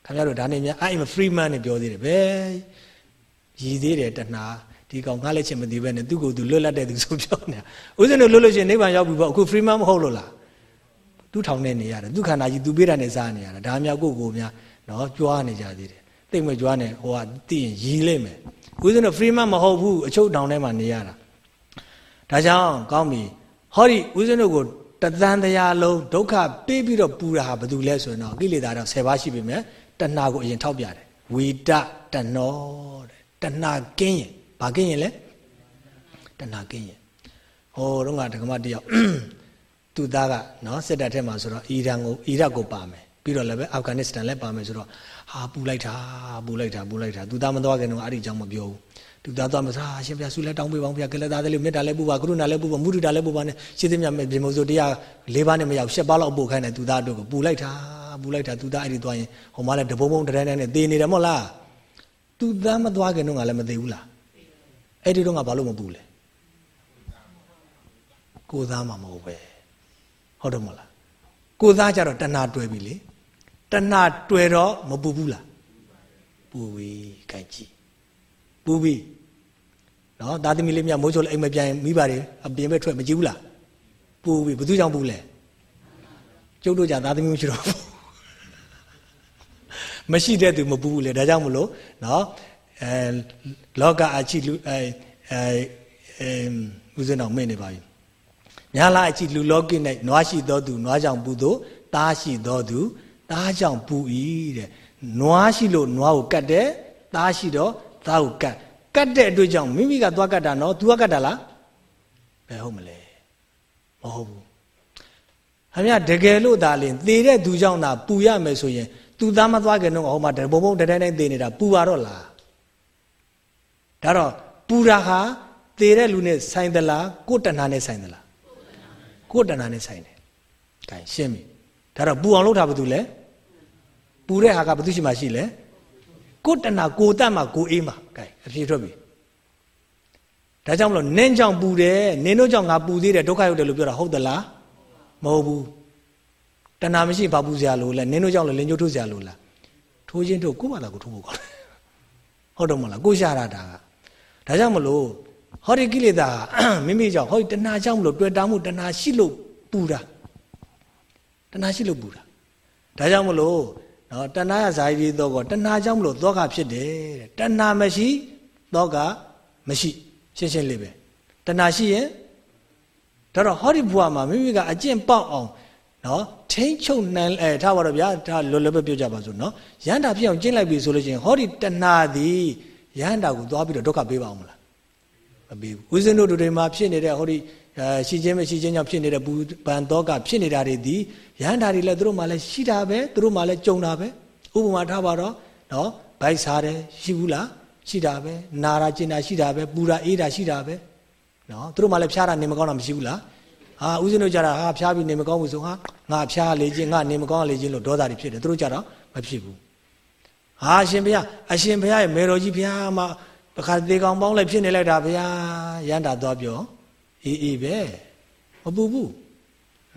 ခင်ဗျားတို့ဒါနဲ့များ I am a free man နဲ့ပြောသေးတယ်ပဲရည်သေးတယ်တဏှာဒီကောင်ငါလည်းချင်မသိပဲနဲ့သူ့ကိုယ်သူလွတ်လပ်တဲ့သူဆိုပြောနေတာဥစဉ်တို့လွတ်လို့ရှိရင်နိဗ္ဗာန်ရောက်ပြီပေါ့အခု free man မဟုတ်လို့လားသူ့ထောင်နဲ့နေရတယ်သူ့ခန္ဓာကြီးသူပေးတာနဲ့စားနေရတာဒါများကိုယ့်ကိုယ်များနော်ကြွားနေကြသေးတယ်တိတ်မကြွားနဲ့ဟိုကသိရင်ရည်လိမ့်မယ်ဥစဉ်တို့ free man မဟုတ်ဘူးအချုပ်တောင်ထဲမှာနေရတာဒါကြောင့်ကောင်းပြီဟောဒီဥစဉ်တို့ကိုတသံတရားလုံးဒုက္ခပေးပြီးတော့ပူတာဟာဘာလို့လဲဆိုရင်တော့ကိလေသာတော့10ပါးရှိပြီမဲ့ တဏှာကိုအရင်ထောက်ပြတယ်ဝိတတနောတဲ့တဏှာကင်းရင်ဘာကင်းရင်လဲတဏှာကင်းရင်ဟိုတော့ကဒကမတယောက်သူသားကနော်စစ်တပ်ထဲမှာဆိုတော့အီရန်ကိုအီရတ်ကိုပါမယ်ပြီးတော့လည်းပဲအာဖဂန်နစ္စတန်လည်းပါမယ်ဆိုတော့ဟာပူလိုက်တာပူလိုက်တာပူလိုက်တာသူသားမသွားခင်တော့အဲ့ဒီအကြောင်းမပြောဘူးသူသားသွားမစားရှင်ပြဆူလဲတောင်းပေးပါဦးဗျာကလသားလေးမေတ္တာလည်းပူပါကရုဏာလည်းပူပါမုဒိတာလည်းပူပါနဲ့ရှင်းသမျှမြေမုံဆိုတရား၄ပါးနဲ့မရောက်၈ပါးလောက်ပို့ခိုင်းတယ်သူသားတို့ကိုပူလိုက်တာ ပူလိုက်တာသူသားအဲ့ဒီသွားရင်ဟိုမှာလည်းတဘုံဘုံတန်းတန်းနဲ့သေနေတယ်မဟုတ်လားသူသားမသွားခင်တော့ငါလည်းမသိဘူးလားအဲ့ဒီတော့ငါဘာလို့မပူလဲကိုသားမှမဟုတ်ပဲဟုတ်တယ်မဟုတ်လားကိုသားကြတော့တဏှာတွယ်ပြီလေတဏှာတွယ်တော့မပူဘူးလားပူပြီကြိုက်ကြည့်ပူပြီနော်သားသမီးလေးများမိုးချိုလည်းအိမ်မပြန်မိပါတယ်အပြင်ဘက်ထွက်မကြည့်ဘူးလားပူပြီဘယ်သူကြောင့်ပူလဲကျုပ်တို့ကြသားသမီးမရှိတော့ဘူး မရှိတဲ့သူမပူဘူးလေဒါကြောင့်မလို့နော်အဲလောကအချီလူအဲအဲဦးဇင်းတော်မင်းနေပါပြီညာလာအချီလူလောကိ၌နွားရှိသောသူနွားကြောင့်ပူသောသားရှိသောသူသားကြောင့်ပူ၏တဲ့နွားရှိလို့နွားကိုကတ်တယ်သားရှိတော့သားကိုကတ်ကတ်တဲ့အတွက်ကြောင့်မိမိကသွားကတ်တာနော် तू ကကတ်တာလားဘယ်ဟုတ်မလဲမဟုတ်ဘူးခမရတကယ်လို့ဒါလင်သေတဲ့သူကြောင့်သာပူရမယ်ဆိုရင် သူသားမသွားခင်တော့ဟိုမှာဘုံဘုံတတိုင်းတိုင်းသေနေတာပူပါတော့လားဒါတော့ပူတာဟာသေတဲ့လူနဲ့ဆိုင်သလားကိုယ်တဏှာနဲ့ဆိုင်သလားကိုယ်တဏှာနဲ့ဆိုင်တယ်။ဒါရှင်းပြီ။ဒါတော့ပူအောင်လုပ်တာဘာလို့လဲ။ပူတဲ့ဟာကဘာလို့ရှိမှရှိလဲ။ကိုယ်တဏှာကိုတတ်မှကိုအေးမှ။ကဲအဖြေထွက်ပြီ။ဒါကြောင့်မလို့နင်းကြောင့်ပူတယ်နင်းတို့ကြောင့်ငါပူသေးတယ်ဒုက္ခရောက်တယ်လို့ပြောတာဟုတ်သလား။မဟုတ်ဘူး။ တဏှာမရှိဘာပူစရာလို့လဲနင်းတို့ကြောင့်လည်းလင်းကျိုးထိုးစရာလို့လား။ထိုးခြင်းတို့ကိုယ်မှလာကိုထိုးဖို့ကောင်းတယ်။ဟုတ်တော့မလားကိုရှာရတာကဒါကြောင့်မလို့ဟောဒီကိလေသာမိမိကြောင့်ဟောဒီတဏှာကြောင့်မလို့တွေ့တာမှုတဏှာရှိလို့ပူတာတဏှာရှိလို့ပူတာဒါကြောင့်မလို့နော်တဏှာရဇာတိသောကတဏှာကြောင့်မလို့သောကဖြစ်တယ်တဲ့တဏှာမရှိသောကမရှိရှင်းရှင်းလေးပဲတဏှာရှိရင်ဒါတော့ဟောဒီဘုရားမှာမိမိကအကျင့်ပေါက်အောင် နော်ထိမ့်ချုပ်နိုင်အဲထားပါတော့ဗျာဒါလွယ်လွယ်ပဲပြောကြပါစို့နော်ရန်တာဖြစ်အောင်ကျင့်လိုက်ပြီဆိုလို့ချင်းဟောဒီတဏှာသည်ရန်တာကိုသွားပြီးတော့ဒုက္ခပေးပါအောင်မလားမပေးဘူးဦးဇင်းတို့တွေမှာဖြစ်နေတဲ့ဟောဒီရှိခြင်းမရှိခြင်းကြောင့်ဖြစ်နေတဲ့ဘူပန်တော့ကဖြစ်နေတာတွေဒီရဟန္တာတွေလည်းသူတို့မှလည်းရှိတာပဲသူတို့မှလည်းကြုံတာပဲဥပမာထားပါတော့နော်ဗိုက်စားတယ်ရှိဘူးလားရှိတာပဲနာတာကျင်တာရှိတာပဲပူတာအေးတာရှိတာပဲနော်သူတို့မှလည်းဖျားတာနေမကောင်းတာမရှိဘူးလား ဟာဦးဇင်းတို့ကြတာဟာဖျားပြီးနေမကောင်းဘူးဆိုဟာငါဖျားလေခြင်းငါနေမကောင်းလေခြင်းလို့ဒေါသတွေဖြစ်တယ်သူတို့ကြတော့မဖြစ်ဘူးဟာအရှင်ဘုရားအရှင်ဘုရားရဲ့မေတော်ကြီးဘုရားမှာတခါသေကောင်ပေါင်းလည်းဖြစ်နေလိုက်တာဗျာရန်တာသွားပြောအေးအေးပဲမပူဘူး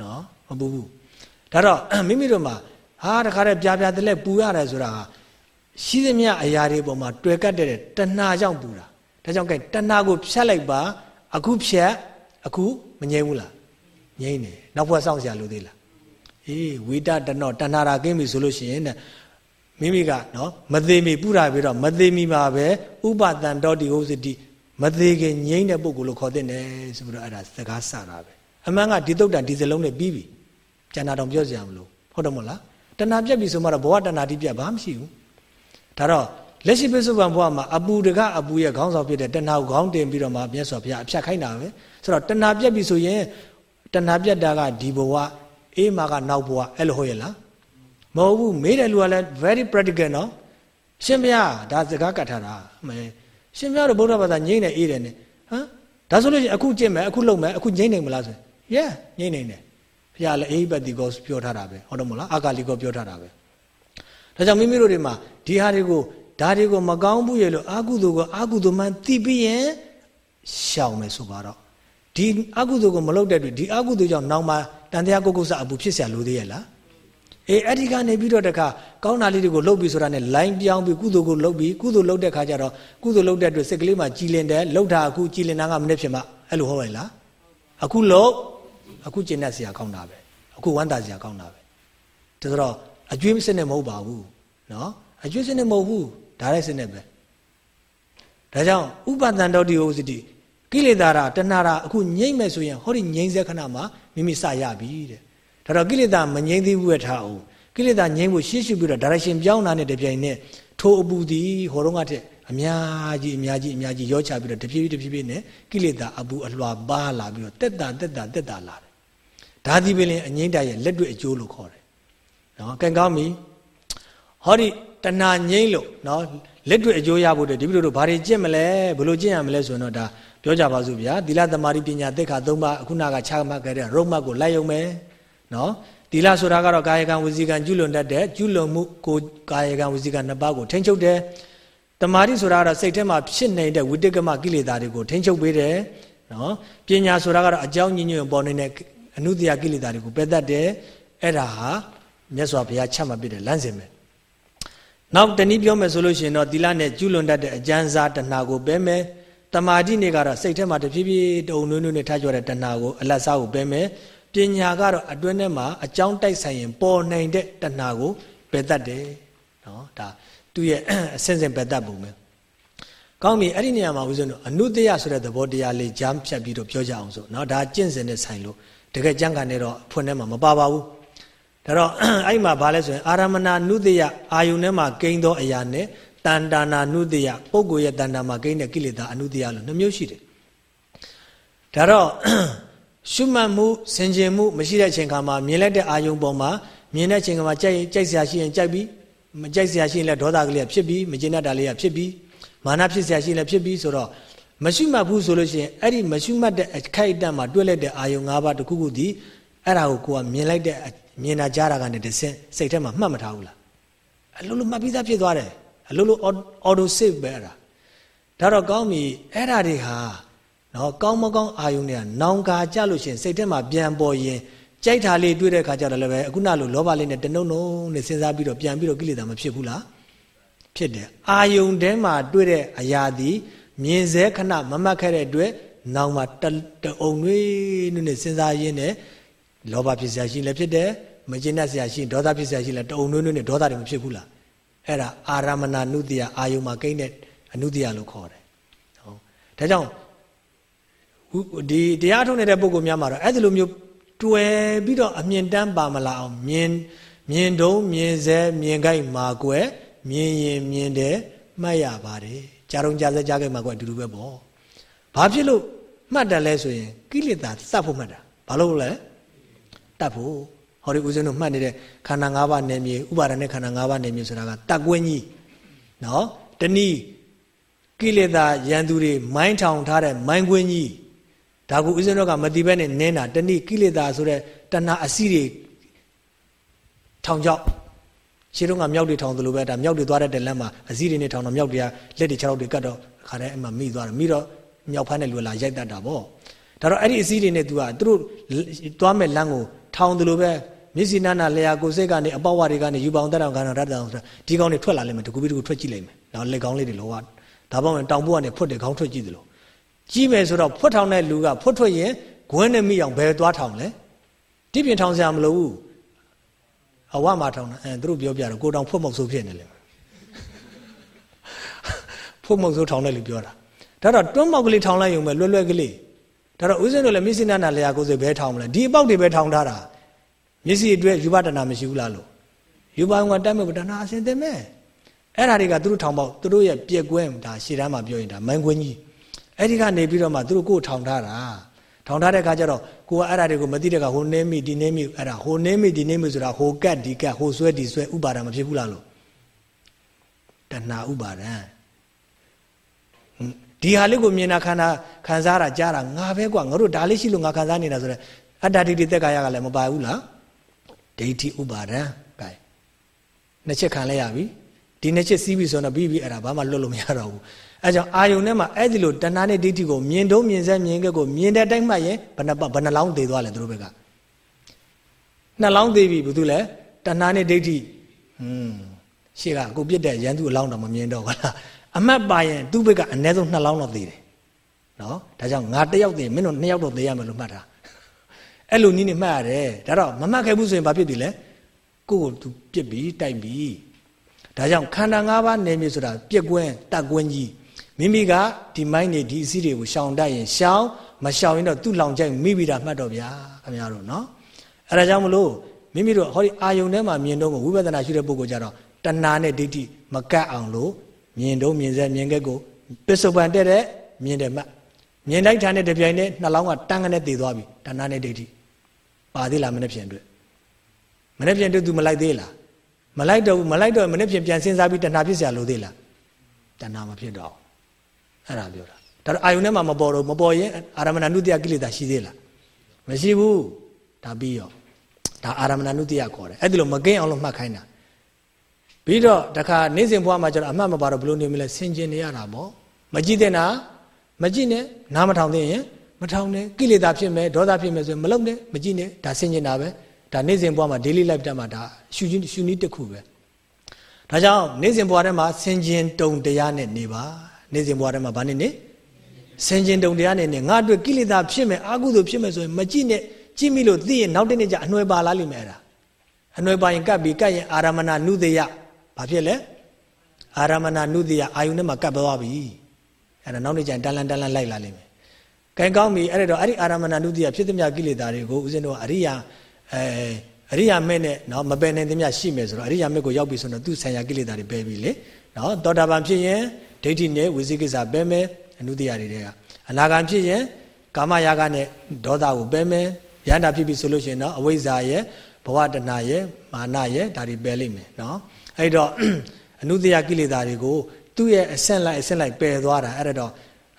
နော်မပူဘူးဒါတော့မိမိတို့မှာဟာတခါတည်းပြားပြားတလဲပူရတယ်ဆိုတာဟာရှိသမျှအရာတွေပေါ်မှာတွေ့ကတ်တဲ့တဏှာကြောင့်ပူတာဒါကြောင့်ကဲတဏှာကိုဖြတ်လိုက်ပါအခုဖြတ်အခုမငြိမ်းဘူးလား ငြိမ်းတယ်နောက်ဘဝစောင့်စရာလိုသေးလားအေးဝိတတနောတဏှာရာကင်းပြီဆိုလို့ရှိရင်မိမိကနော်မသေးမီပူတာပြီးတော့မသေးမီမှာပဲဥပတန်တော်တိဟုတ်စတိမသေးခင်ငြိမ့်တဲ့ပုဂ္ဂိုလ်လို့ခေါ်တဲ့တယ်ဆိုပြီးတော့အဲ့ဒါစကားစတာပဲအမှန်ကဒီတုတ်တန်ဒီစလုံးနဲ့ပြီးပြီကျန်တာတော့ပြောစရာမလိုဟုတ်တယ်မို့လားတဏှာပြက်ပြီဆိုမှတော့ဘဝတဏှာတိပြက်ဘာမှမရှိဘူးဒါတော့လက်ရှိပိစုပန်ဘဝမှာအပူတကအပူရဲ့ခေါင်းဆောင်ဖြစ်တဲ့တဏှာကိုခေါင်းတင်ပြီးတော့မှမြတ်စွာဘုရားအဖြတ်ခိုင်းတာပဲဆိုတော့တဏှာပြက်ပြီဆိုရင် တဏှာပြက်တာကဒီဘဝအေးမာကနောက်ဘဝအဲ့လိုဟုတ်ရဲ့လားမဟုတ်ဘူးမေးတဲ့လူကလည်း very practical နော်ရှင်ဘုရားဒါစကားကတ်ထားတာမဲရှင်ဘုရားတို့ဗုဒ္ဓဘာသာငြိမ့်နေအေးတယ်နဲ့ဟမ်ဒါဆိုလို့အခုကျင့်မယ်အခုလုပ်မယ်အခုငြိမ့်နိုင်မလားဆိုရင် yeah ငြိမ့်နိုင်တယ်ဘုရားလည်းအေဟိပတိကောပြောထားတာပဲဟုတ်တယ်မလားအာကာလီကောပြောထားတာပဲဒါကြောင့်မိမိတို့တွေမှာဒီဟာတွေကိုဒါတွေကိုမကောင်းဘူးရဲ့လို့အာကုသိုလ်ကိုအာကုသိုလ်မှန်သိပြီးရင်ရှောင်မယ်ဆိုပါတော့ ဒီအာကုသိုလ်ကိုမလုပ်တဲ့အတွက်ဒီအာကုသိုလ်ကြောင့်နောက်မှတန်တရားကိုကုဆအပူဖြစ်เสียလို့သေးရဲ့လားအေးအဲ့ဒီကနေပြီးတော့တခါကောင်းတာလေးတွေကိုလှုပ်ပြီးဆိုတာနဲ့ line ပြောင်းပြီးကုသိုလ်ကိုလှုပ်ပြီးကုသိုလ်လှုပ်တဲ့ခါကျတော့ကုသိုလ်လှုပ်တဲ့အတွက်စိတ်ကလေးမှာကြည်လင်တယ်လှုပ်တာအခုကြည်လင်တာကမနေ့ဖြစ်မှအဲ့လိုဟုတ်ရဲ့လားအခုလှုပ်အခုကျင့်တတ်စရာကောင်းတာပဲအခုဝမ်းသာစရာကောင်းတာပဲဒါဆိုတော့အကျွေးစနစ်မဟုတ်ပါဘူးနော်အကျွေးစနစ်မဟုတ်ဘူးဒါလည်းစနစ်ပဲဒါကြောင့်ဥပဒန္တောတိဟောစတိ ကိလေသာရာတဏှာရာအခုငြိမ့်မဲ့ဆိုရင်ဟောဒီငြိမ့်စေခဏမှာမိမိစရပြီတဲ့ဒါတော့ကိလေသာမငြိမ့်သေးဘူးပဲထားအောင်ကိလေသာငြိမ့်ဖို့ရှေ့ရှုပြီးတော့ direction ပြောင်းတာနဲ့တပြိုင်နက်ထိုးအပူသည်ဟောတော့ကတည်းအများကြီးအများကြီးအများကြီးရောချပြီးတော့တဖြည်းဖြည်းတဖြည်းဖြည်းနဲ့ကိလေသာအပူအလွှာပါလာပြီးတော့တက်တာတက်တာတက်တာလာတယ်ဒါဒီပင်အငိမ့်တရဲ့လက်တွေ့အကျိုးလို့ခေါ်တယ်နော်ကံကောင်းပြီဟောဒီတဏှာငိမ့်လို့နော်လက်တွေ့အကျိုးရဖို့တည်းဒီလိုတို့ဘာတွေကျင့်မလဲဘယ်လိုကျင့်ရမလဲဆိုတော့ဒါ ပြောကြပါစို့ဗျာသီလသမารိပညာသက်ခါ၃ပါးအခုနကခြားမှခဲ့တဲ့ရုပ်မှတ်ကိုလိုက်ရုံပဲနော်သီလဆိုတာကတော့ကာယကံဝစီကံကျุလွန်တတ်တဲ့ကျุလွန်မှုကိုကာယကံဝစီကံနှစ်ပါးကိုထိန်းချုပ်တယ်တမာတိဆိုတာကတော့စိတ်ထဲမှာဖြစ်နေတဲ့ဝိတ္တကမကိလေသာတွေကိုထိန်းချုပ်ပေးတယ်နော်ပညာဆိုတာကတော့အကြောင်းညဉ့်ညွန့်ပေါ်နေတဲ့အနုတ္တယကိလေသာတွေကိုပယ်တတ်တယ်အဲ့ဒါဟာမြတ်စွာဘုရားချမှတ်ပြတဲ့လမ်းစဉ်ပဲနောက်တနည်းပြောမယ်ဆိုလို့ရှိရင်တော့သီလနဲ့ကျူးလွန်တတ်တဲ့အကျဉ်းစားတဏှာကိုပဲမယ် တမာတိနေကတော့စိတ်ထဲမှာတဖြည်းဖြည်းတုံနွေးနွေးနဲ့ထားကြတဲ့တဏှာကိုအလတ်စားကိုပဲမယ်ပညာကတော့အတွင်းထဲမှာအကြောင်းတိုက်ဆိုင်ရင်ပေါ်နိုင်တဲ့တဏှာကိုပယ်တတ်တယ်နော်ဒါသူ့ရဲ့အစဉ်စဉ်ပယ်တတ်ပုံပဲကောင်းပြီအဲ့ဒီနေရာမှာဦးဇင်းတို့အနုတ္တယဆိုတဲ့သဘောတရားလေးဂျမ်းဖြတ်ပြီးတော့ပြောကြအောင်ဆိုနော်ဒါကျင့်စဉ်နဲ့ဆိုင်လို့တကယ်ကြံ့ကန်နေတော့ဖွင့်ထဲမှာမပါပါဘူးဒါတော့အဲ့မှာဘာလဲဆိုရင်အာရမဏနုတယအာယုန်ထဲမှာကိန်းသောအရာနဲ့ တန်တာနာနုတယပုဂ္ဂိုလ်ရဲ့တန်တာမှာကိန်းတဲ့ကိလေသာအနုတယလို့နှမျိုးရှိတယ်ဒါတော့ရှုမှတ်မှုဆင်ခြင်မှုမရှိတဲ့အချိန်ခါမှာမြင်လိုက်တဲ့အာယုံပေါ်မှာမြင်တဲ့အချိန်ခါမှာကြိုက်ကြိုက်စရာရှိရင်ကြိုက်ပြီးမကြိုက်စရာရှိရင်လည်းဒေါသကလေးကဖြစ်ပြီးမကျေနပ်တာလေးကဖြစ်ပြီးမာနဖြစ်စရာရှိရင်လည်းဖြစ်ပြီးဆိုတော့မရှိမှတ်ဘူးဆိုလို့ရှိရင်အဲ့ဒီမရှိမှတ်တဲ့အခိုက်အတန့်မှာတွေ့လိုက်တဲ့အာယုံ၅ပါးတစ်ခုခုဒီအဲ့ဒါကိုကိုကမြင်လိုက်တဲ့မြင်တာကြားတာကနေတဆင့်စိတ်ထဲမှာမှတ်မထားဘူးလားအလိုလိုမှတ်ပြီးသားဖြစ်သွားတယ် အလိုလို auto save ပဲအဲ့ဒါဒါတော့ကောင်းပြီအဲ့ဒါတွေဟာနော်ကောင်းမကောင်းအာယုန်တွေကနောင်ကာကြလို့ရှင်စိတ်ထဲမှာပြန်ပေါ်ရင်ကြိုက်တာလေးတွေ့တဲ့ခါကျတော့လည်းပဲအခုနလိုလောဘလေးနဲ့တနှုံနှုံနဲ့စဉ်းစားပြီးတော့ပြန်ပြီးတော့ကိလေသာမဖြစ်ဘူးလားဖြစ်တယ်အာယုန်ထဲမှာတွေ့တဲ့အရာသည်မြင်စေခဏမမှတ်ခဲ့တဲ့အတွက်နောင်မှာတအုံတွေနဲ့စဉ်းစားရင်းနဲ့လောဘဖြစ်စရာရှိလည်းဖြစ်တယ်မကျေနပ်စရာရှိဒေါသဖြစ်စရာရှိလည်းတအုံတွေနဲ့ဒေါသတွေမဖြစ်ဘူးလား အဲ့ဒါအာရမဏနုတ္တိယအာယုံမှာကိန်းတဲ့အနုတ္တိယလို့ခေါ်တယ်ဟုတ်ဒါကြောင့်ဒီတရားထုတ်နေတဲ့ပုဂ္ဂိုလ်များမှာတော့အဲ့ဒီလိုမျိုးတွယ်ပြီးတော့အမြင်တမ်းပါမလာအောင်မြင်မြင်တုံးမြင်စဲမြင်ခိုက်မာကွယ်မြင်ရင်မြင်တယ်မှတ်ရပါတယ်ကြားုံကြားစဲကြားခိုက်မာကွယ်အတူတူပဲပေါ့ဘာဖြစ်လို့မှတ်တယ်လဲဆိုရင်ကိလေသာစပ်ဖို့မှတ်တာဘာလို့လဲတတ်ဖို့ ဟောဒီဦးဇင်းတို့မှတ်နေတဲ့ခန္ဓာ၅ပါးနယ်မြေဥပါဒณะခန္ဓာ၅ပါးနယ်မြေဆိုတာကတတ်ကွင်းကြီးနော်တနည်းကိလေသာရန်သူတွေမိုင်းထောင်ထားတဲ့မိုင်းကွင်းကြီးဒါကူဦးဇင်းတို့ကမတိဘဲနဲ့နင်းတာတဏိကိလေသာဆိုတဲ့တဏှာအစီတွေထောင်ကြောက်ရှင်းတော့ကမြောက်တွေထောင်သလိုပဲဒါမြောက်တွေသွားတဲ့လက်မှာအစီတွေနဲ့ထောင်တော့မြောက်တွေကလက်တွေခြေထောက်တွေကတ်တော့ခါတဲ့အမှမိသွားတယ်မိတော့မြောက်ဖမ်းတဲ့လူလာရိုက်တတ်တာပေါ့ဒါတော့အဲ့ဒီအစီတွေနဲ့ तू ကသူတို့သွားမဲ့လမ်းကိုထောင်သလိုပဲ မျက်စိနာနာလျာကိုစိတ်ကနေအပေါဝါတွေကနေယူပေါင်းတက်တောင်ကန်တော်ရတ္တအောင်ဆိုတာဒီကောင်းတွေထွက်လာလိမ့်မယ်တကူပြီးတကူထွက်ကြည့်လိုက်မယ်နောက်လက်ကောင်းလေးတွေလောကဒါပေါ့တောင်ဘုတ်ကနေဖွတ်တယ်ခေါင်းထွက်ကြည့်သလိုကြီးမယ်ဆိုတော့ဖွတ်ထောင်တဲ့လူကဖွတ်ထွက်ရင်ဂွန်းနဲ့မိအောင်ဘယ်သွားထောင်လဲတိပြင်ထောင်စရာမလိုဘူးအဝမှာထောင်တာအဲသူတို့ပြောပြတော့ကိုတောင်ဖွတ်မုတ်ဆိုးဖြစ်နေလေဖွတ်မုတ်ဆိုးထောင်တဲ့လူပြောတာဒါတော့တွန်းမောက်ကလေးထောင်လိုက်ရုံပဲလွယ်လွယ်ကလေးဒါတော့ဦးဇင်းတို့လည်းမျက်စိနာနာလျာကိုယ်စိဘဲထောင်မလဲဒီအပေါက်တွေပဲထောင်ထားတာ မျက်စိအတွက်ယူပတနာမရှိဘူးလားလို့ယူပကတတ်မဲ့တနာအစင်တင်မဲ့အဲ့ဓာတွေကသူတို့ထောင်ပေါက်သူတို့ရဲ့ပြက်ကွင်းဒါရှေ့တန်းမှာပြောရင်ဒါမိုင်းကွင်းကြီးအဲ့ဒီကနေပြီးတော့မှသူတို့ကိုယ်ထောင်ထားတာထောင်ထားတဲ့အခါကျတော့ကိုကအဲ့ဒါတွေကိုမသိတဲ့ကဟိုနေမိဒီနေမိအဲ့ဒါဟိုနေမိဒီနေမိဆိုတာဟိုကတ်ဒီကတ်ဟိုဆွဲဒီဆွဲဥပါဒံမဖြစ်ဘူးလားလို့တဏှာဥပါဒံဒီဟာလေးကိုမြင်တာခန္ဓာခံစားတာကြားတာငါပဲကွာငါတို့ဒါလေးရှိလို့ငါခံစားနေတာဆိုတော့အတ္တတိတိသက်ကာယကလည်းမပါဘူးလား ဒိဋ္ဌိဥပါဒံကဲနှစ်ချက်ခံလဲရပြီဒီနှစ်ချက်စီးပြီဆိုတော့ပြီးပြီအဲ့ဒါဘာမှလွတ်လို့မရတော့ဘူးအဲကြောင့်အာယုန်ထဲမှာအဲ့ဒီလိုတဏှာနဲ့ဒိဋ္ဌိကိုမြင်တော့မြင်စဲမြင်ခဲ့ကိုမြင်တဲ့တိုင်းမှရင်ဘယ်နှဘယ်နှလောင်းသေးသွားလဲသူတို့ဘက်ကနှလောင်းသေးပြီဘာလို့လဲတဏှာနဲ့ဒိဋ္ဌိဟွန်းရှေ့ကကိုပြစ်တဲ့ရန်သူအလောင်းတော့မမြင်တော့ဘူးလားအမတ်ပါရင်သူ့ဘက်ကအနည်းဆုံးနှစ်လောင်းတော့သေးတယ်နော်ဒါကြောင့်ငါတယောက်သေးမင်းတို့နှစ်ယောက်တော့သေးရမယ်လို့မှတ်တာ အဲ့လိုနည်းနဲ့မှတ်ရတယ်ဒါတော့မမှတ်ခဲ့ဘူးဆိုရင်ဘာဖြစ်ပြီလဲကိုယ့်ကိုသူပြစ်ပြီးတိုက်ပြီးဒါကြောင့်ခန္ဓာ၅ပါးနေမြေဆိုတာပြက်ကွင်းတက်ကွင်းကြီးမိမိကဒီမိုင်းနေဒီအစည်းတွေကိုရှောင်တတ်ရင်ရှောင်မရှောင်ရင်တော့သူ့လောင်ကြိုက်မိမိတာမှတ်တော့ဗျာခင်ဗျားတို့နော်အဲဒါကြောင့်မလို့မိမိတို့ဟောဒီအာယုန်ထဲမှာမြင်တော့ဝိပဿနာရှိတဲ့ပုဂ္ဂိုလ်ကြတော့တဏှာနဲ့ဒိဋ္ဌိမကတ်အောင်လို့မြင်တော့မြင်စေမြင်ခဲ့ကိုပစ္စုပန်တဲ့တဲ့မြင်တယ်မှတ်မြင်လိုက်တာနဲ့တပြိုင်နက်နှလုံးကတန်းကနေတည်သွားပြီတဏှာနဲ့ဒိဋ္ဌိ ပါသေးလားမနေ့ပြန်တွေ့မနေ့ပြန်တွေ့ तू မလိုက်သေးလားမလိုက်တော့ဘူးမလိုက်တော့မနေ့ပြန်ပြန်စဉ်းစားပြီးတဏှာဖြစ်เสียလို့သေးလားတဏှာမဖြစ်တော့အဲ့ဒါပြောတာဒါတော့အာယုန်ထဲမှာမပေါ်တော့မပေါ်ရင်အာရမဏနုတ္တယကိလေသာရှိသေးလားမရှိဘူးဒါပြီးရောဒါအာရမဏနုတ္တယခေါ်တယ်အဲ့ဒီလိုမကင်းအောင်လို့မှတ်ခိုင်းတာပြီးတော့တခါနေ့စဉ်ဘဝမှာကျတော့အမှတ်မပါတော့ဘလို့နေမလဲဆင်ကျင်နေရတာပေါ့မကြည့်တဲ့နာမကြည့်နဲ့နားမထောင်သေးရင် မထောင်နဲ့ကိလေသာဖြစ်မယ်ဒေါသဖြစ်မယ်ဆိုရင်မလုံနဲ့မကြည့်နဲ့ဒါဆင်ကျင်တာပဲဒါနေ့စဉ်ဘဝမှာ daily life တက်မှာဒါရှုချင်းရှုနည်းတစ်ခုပဲဒါကြောင့်နေ့စဉ်ဘဝထဲမှာဆင်ခြင်တုံတရားနဲ့နေပါနေ့စဉ်ဘဝထဲမှာဘာနေနေဆင်ခြင်တုံတရားနဲ့နေငါအတွက်ကိလေသာဖြစ်မယ်အာဟုသို့ဖြစ်မယ်ဆိုရင်မကြည့်နဲ့ကြည့်မိလို့သိရင်နောက်တနေ့ကျအနှွယ်ပါလာလိမ့်မယ်အဲ့ဒါအနှွယ်ပါရင်ကပ်ပြီးကပ်ရင်အာရမဏနုတယဘာဖြစ်လဲအာရမဏနုတယအာယုန်ထဲမှာကပ်သွားပြီအဲ့ဒါနောက်နေ့ကျရင်တန်လန်တန်လန်လိုက်လာလိမ့်မယ် ကဲကောင်းပြီအဲ့ဒါတော့အဲ့ဒီအာရမဏနုတယဖြစ်သမျှကိလေသာတွေကိုဦးဇင်းတို့ကအရိယာအဲအရိယာမဲ့နဲ့နော်မပယ်နိုင်သမျှရှိမယ်ဆိုတော့အရိယာမဲ့ကိုရောက်ပြီဆိုတော့သူ့ဆံရကိလေသာတွေပယ်ပြီလေနော်သောတာပန်ဖြစ်ရင်ဒိဋ္ဌိနဲ့ဝိသိကိစ္စပယ်မယ်အနုတ္တရာတွေတဲ့အနာဂံဖြစ်ရင်ကာမရာဂနဲ့ဒေါသကိုပယ်မယ်ယန္တာဖြစ်ပြီဆိုလို့ရှိရင်တော့အဝိဇ္ဇာရဲ့ဘဝတဏရဲ့မာနရဲ့ဒါတွေပယ်လိမ့်မယ်နော်အဲ့တော့အနုတ္တရာကိလေသာတွေကိုသူ့ရဲ့အဆင့်လိုက်အဆင့်လိုက်ပယ်သွားတာအဲ့တော့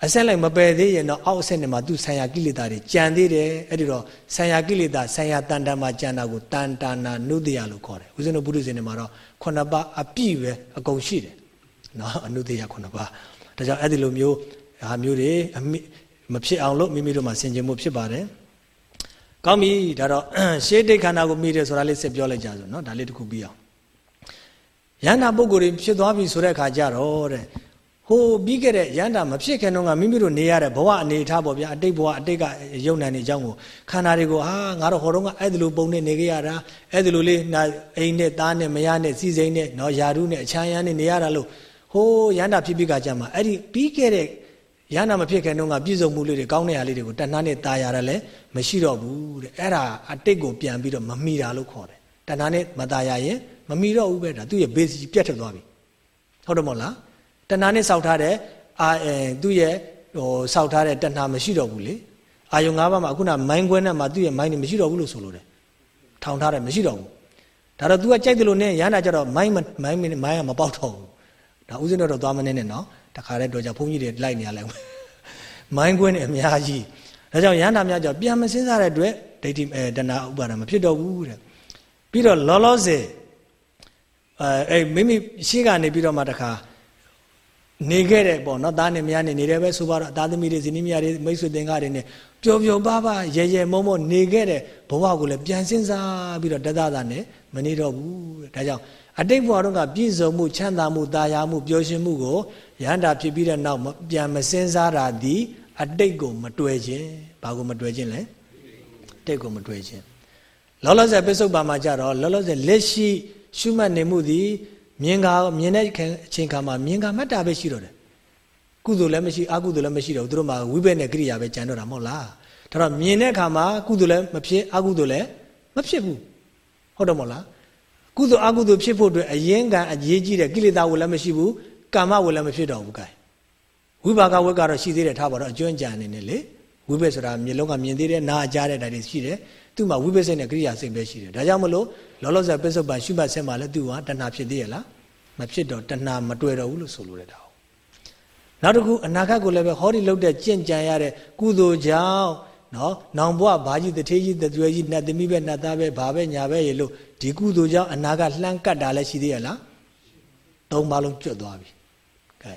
အဆက်လိုက်မပယ်သေးရင်တော့အောက်အဆက်နဲ့မှာသူဆံရကိလေသာတွေကြံသေးတယ်အဲ့ဒီတော့ဆံရကိလေသာဆံရတန်တမှာကြံတာကိုတန်တာနာနုတ္တယလို့ခေါ်တယ်ဦးဇင်းတို့ဘုရုဇင်တွေမှာတော့ခုနှစ်ပါးအပြည့်ပဲအကုန်ရှိတယ်နော်အနုတ္တယခုနှစ်ပါးဒါကြောင့်အဲ့ဒီလိုမျိုးဟာမျိုးတွေမဖြစ်အောင်လို့မိမိတို့မှာဆင်ခြင်မှုဖြစ်ပါတယ်ကောင်းပြီဒါတော့ရှေးတိတ်ခန္ဓာကိုမိတယ်ဆိုတာလေးဆက်ပြောလိုက်ကြစို့နော်ဒါလေးတစ်ခုပြီးအောင်ယန္တာပုဂ္ဂိုလ်တွေဖြစ်သွားပြီဆိုတဲ့အခါကျတော့တဲ့ ဟိုပြီးခဲ့တဲ့ရန်တာမဖြစ်ခင်တော့ကမိမိတို့နေရတဲ့ဘဝအနေထားပေါ့ဗျာအတိတ်ဘဝအတိတ်ကယုံနာနေအကြောင်းကိုခန္ဓာတွေကိုဟာငါတို့ဟောတော့ကအဲ့ဒီလိုပုံနဲ့နေကြရတာအဲ့ဒီလိုလေးနာအိမ်နဲ့သားနဲ့မယားနဲ့စီစိမ့်နဲ့နော်ယာရုနဲ့အချမ်းရမ်းနဲ့နေရတာလို့ဟိုရန်တာဖြစ်ပြီးကကြမှာအဲ့ဒီပြီးခဲ့တဲ့ရန်တာမဖြစ်ခင်တော့ကပြည့်စုံမှုလေးတွေကောင်းတဲ့ဟာလေးတွေကိုတဏှာနဲ့ตายရတာလည်းမရှိတော့ဘူးတဲ့အဲ့ဒါအတိတ်ကိုပြန်ပြီးတော့မမိတာလို့ခေါ်တယ်တဏှာနဲ့မตายရရင်မမိတော့ဘူးပဲဒါသူ့ရဲ့ base ပြတ်ထွက်သွားပြီဟုတ်တယ်မဟုတ်လား တဏှာနဲ့စောက်ထားတဲ့အာအဲသူ့ရဲ့ဟိုစောက်ထားတဲ့တဏှာမရှိတော့ဘူးလေအာယုံ၅ပါးမှာအခုနမိုင်းခွဲနဲ့မှာသူ့ရဲ့မိုင်းနေမရှိတော့ဘူးလို့ဆိုလိုတယ်ထောင်ထားတယ်မရှိတော့ဘူးဒါတော့ तू ကကြိုက်တယ်လို့နဲ့ရဟန္တာကြတော့မိုင်းမိုင်းမိုင်းကမပေါက်တော့ဘူးဒါဥစဉ်တော့သွားမနေနဲ့နော်တခါတည်းတော့ကြဘုန်းကြီးတွေလိုက်နေရလဲမိုင်းခွဲနဲ့အများကြီးဒါကြောင့်ရဟန္တာများကြောင့်ပြန်မစင်းစားတဲ့အတွက်ဒိဋ္ဌိအဲတဏှာဥပါဒမဖြစ်တော့ဘူးတဲ့ပြီးတော့လောလောဆယ်အဲမိမိရှေ့ကနေပြီးတော့မှတခါ နေခဲ့တဲ့ပေါ့နော်သားနဲ့မယားနဲ့နေတယ်ပဲဆိုပါတော့သားသမီးတွေဇနီးမယားတွေမိတ်ဆွေတင်ကားတွေနဲ့ပျော်ပျော်ပါပါရဲရဲမုံမုံနေခဲ့တဲ့ဘဝကိုလည်းပြန်စဉ်းစားပြီးတော့တသသာနဲ့မနေတော့ဘူးဒါကြောင့်အတိတ်ဘဝတော့ကပြည့်စုံမှုချမ်းသာမှုတာယာမှုပျော်ရွှင်မှုကိုရဟန္တာဖြစ်ပြီးတဲ့နောက်ပြန်မစဉ်းစားတာဒီအတိတ်ကိုမတွေ့ခြင်းဘာကိုမတွေ့ခြင်းလဲအတိတ်ကိုမတွေ့ခြင်းလောလောဆယ်ပစ္စုပ္ပန်မှာကြတော့လောလောဆယ်လက်ရှိရှုမှတ်နေမှုသည် မြင်ကမြင်တဲ့အချိန်ခါမှာမြင်ကမှတ်တာပဲရှိတော့တယ်ကုသိုလ်လည်းမရှိအကုသိုလ်လည်းမရှိတော့ဘူးသူတို့မှာဝိဘက်နဲ့ကိရိယာပဲကြံတော့တာမဟုတ်လားဒါတော့မြင်တဲ့အခါမှာကုသိုလ်လည်းမဖြစ်အကုသိုလ်လည်းမဖြစ်ဘူးဟုတ်တယ်မဟုတ်လားကုသိုလ်အကုသိုလ်ဖြစ်ဖို့အတွက်အရင်ကအရေးကြီးတဲ့ကိလေသာဝလည်းမရှိဘူးကာမဝလည်းမဖြစ်တော့ဘူးကဲဝိပါကဝက်ကတော့ရှိသေးတယ်ထားပါတော့အကျွမ်းကြံနေနေလေ ဝိဘက်ဆိုတာမျက်လုံးကမြင်သေးတယ်နားကြားတဲ့ဓာတ်တွေရှိတယ်သူ့မှာဝိပဿနာနဲ့ကိရိယာစိတ်ပဲရှိတယ်ဒါကြောင့်မလို့လောလောဆယ်ပစ္စုပန်ရှုမှတ်ဆက်မှာလဲသူ့ဟာတဏှာဖြစ်သေးရလားမဖြစ်တော့တဏှာမတွေ့တော့ဘူးလို့ဆိုလိုတဲ့တာ။နောက်တစ်ခုအနာဂတ်ကိုလည်းပဲဟောဒီလုတ်တဲ့ကြင့်ကြံရတဲ့ကုသိုလ်ကြောင့်နော်နောင်ဘဝဘာကြီးတထေးကြီးတသွေးကြီးနတ်သမီးပဲနတ်သားပဲဘာပဲညာပဲရေလို့ဒီကုသိုလ်ကြောင့်အနာဂတ်လှမ်းကတ်တာလည်းရှိသေးရလား။သုံးပါလုံးကျွတ်သွားပြီ။ကဲ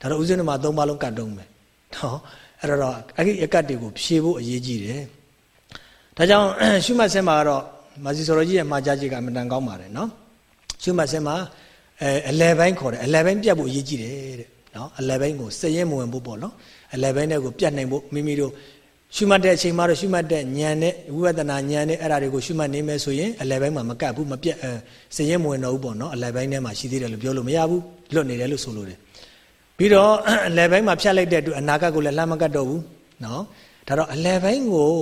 ဒါတော့ဦးဇင်းတို့မှာသုံးပါလုံးကတ်တုံးမယ်။နော် အဲ့တော့အဲ့ဒီအကတ်တွေကိုဖြေဖို့အရေးကြီးတယ်။ဒါကြောင့်ရှုမှတ်ဆင်းမှာကတော့မာစီစောရကြီးရဲ့မှာကြားချက်ကအမှန်တန်ကောင်းပါတယ်နော်။ရှုမှတ်ဆင်းမှာအဲအလယ်ပိုင်းခေါ်တယ်အလယ်ပိုင်းပြတ်ဖို့အရေးကြီးတယ်တဲ့နော်အလယ်ပိုင်းကိုစရင်မဝင်ဖို့ပေါ့နော်အလယ်ပိုင်းတွေကိုပြတ်နိုင်ဖို့မိမိတို့ရှုမှတ်တဲ့အချိန်မှာတော့ရှုမှတ်တဲ့ဉာဏ်နဲ့ဝိပဿနာဉာဏ်နဲ့အဲ့ဒါတွေကိုရှုမှတ်နေမယ်ဆိုရင်အလယ်ပိုင်းမှာမကတ်ဘူးမပြတ်အဲစရင်မဝင်တော့ဘူးပေါ့နော်အလယ်ပိုင်းထဲမှာရှိသေးတယ်လို့ပြောလို့မရဘူးလွတ်နေတယ်လို့ဆိုလို့တယ် ပြီးတော့အလယ်ပိုင်းမှာဖြတ်လိုက်တဲ့အတွက်အနာဂတ်ကိုလည်းလှမ်းမကတ်တော့ဘူးနော်ဒါတော့အလယ်ပိုင်းကို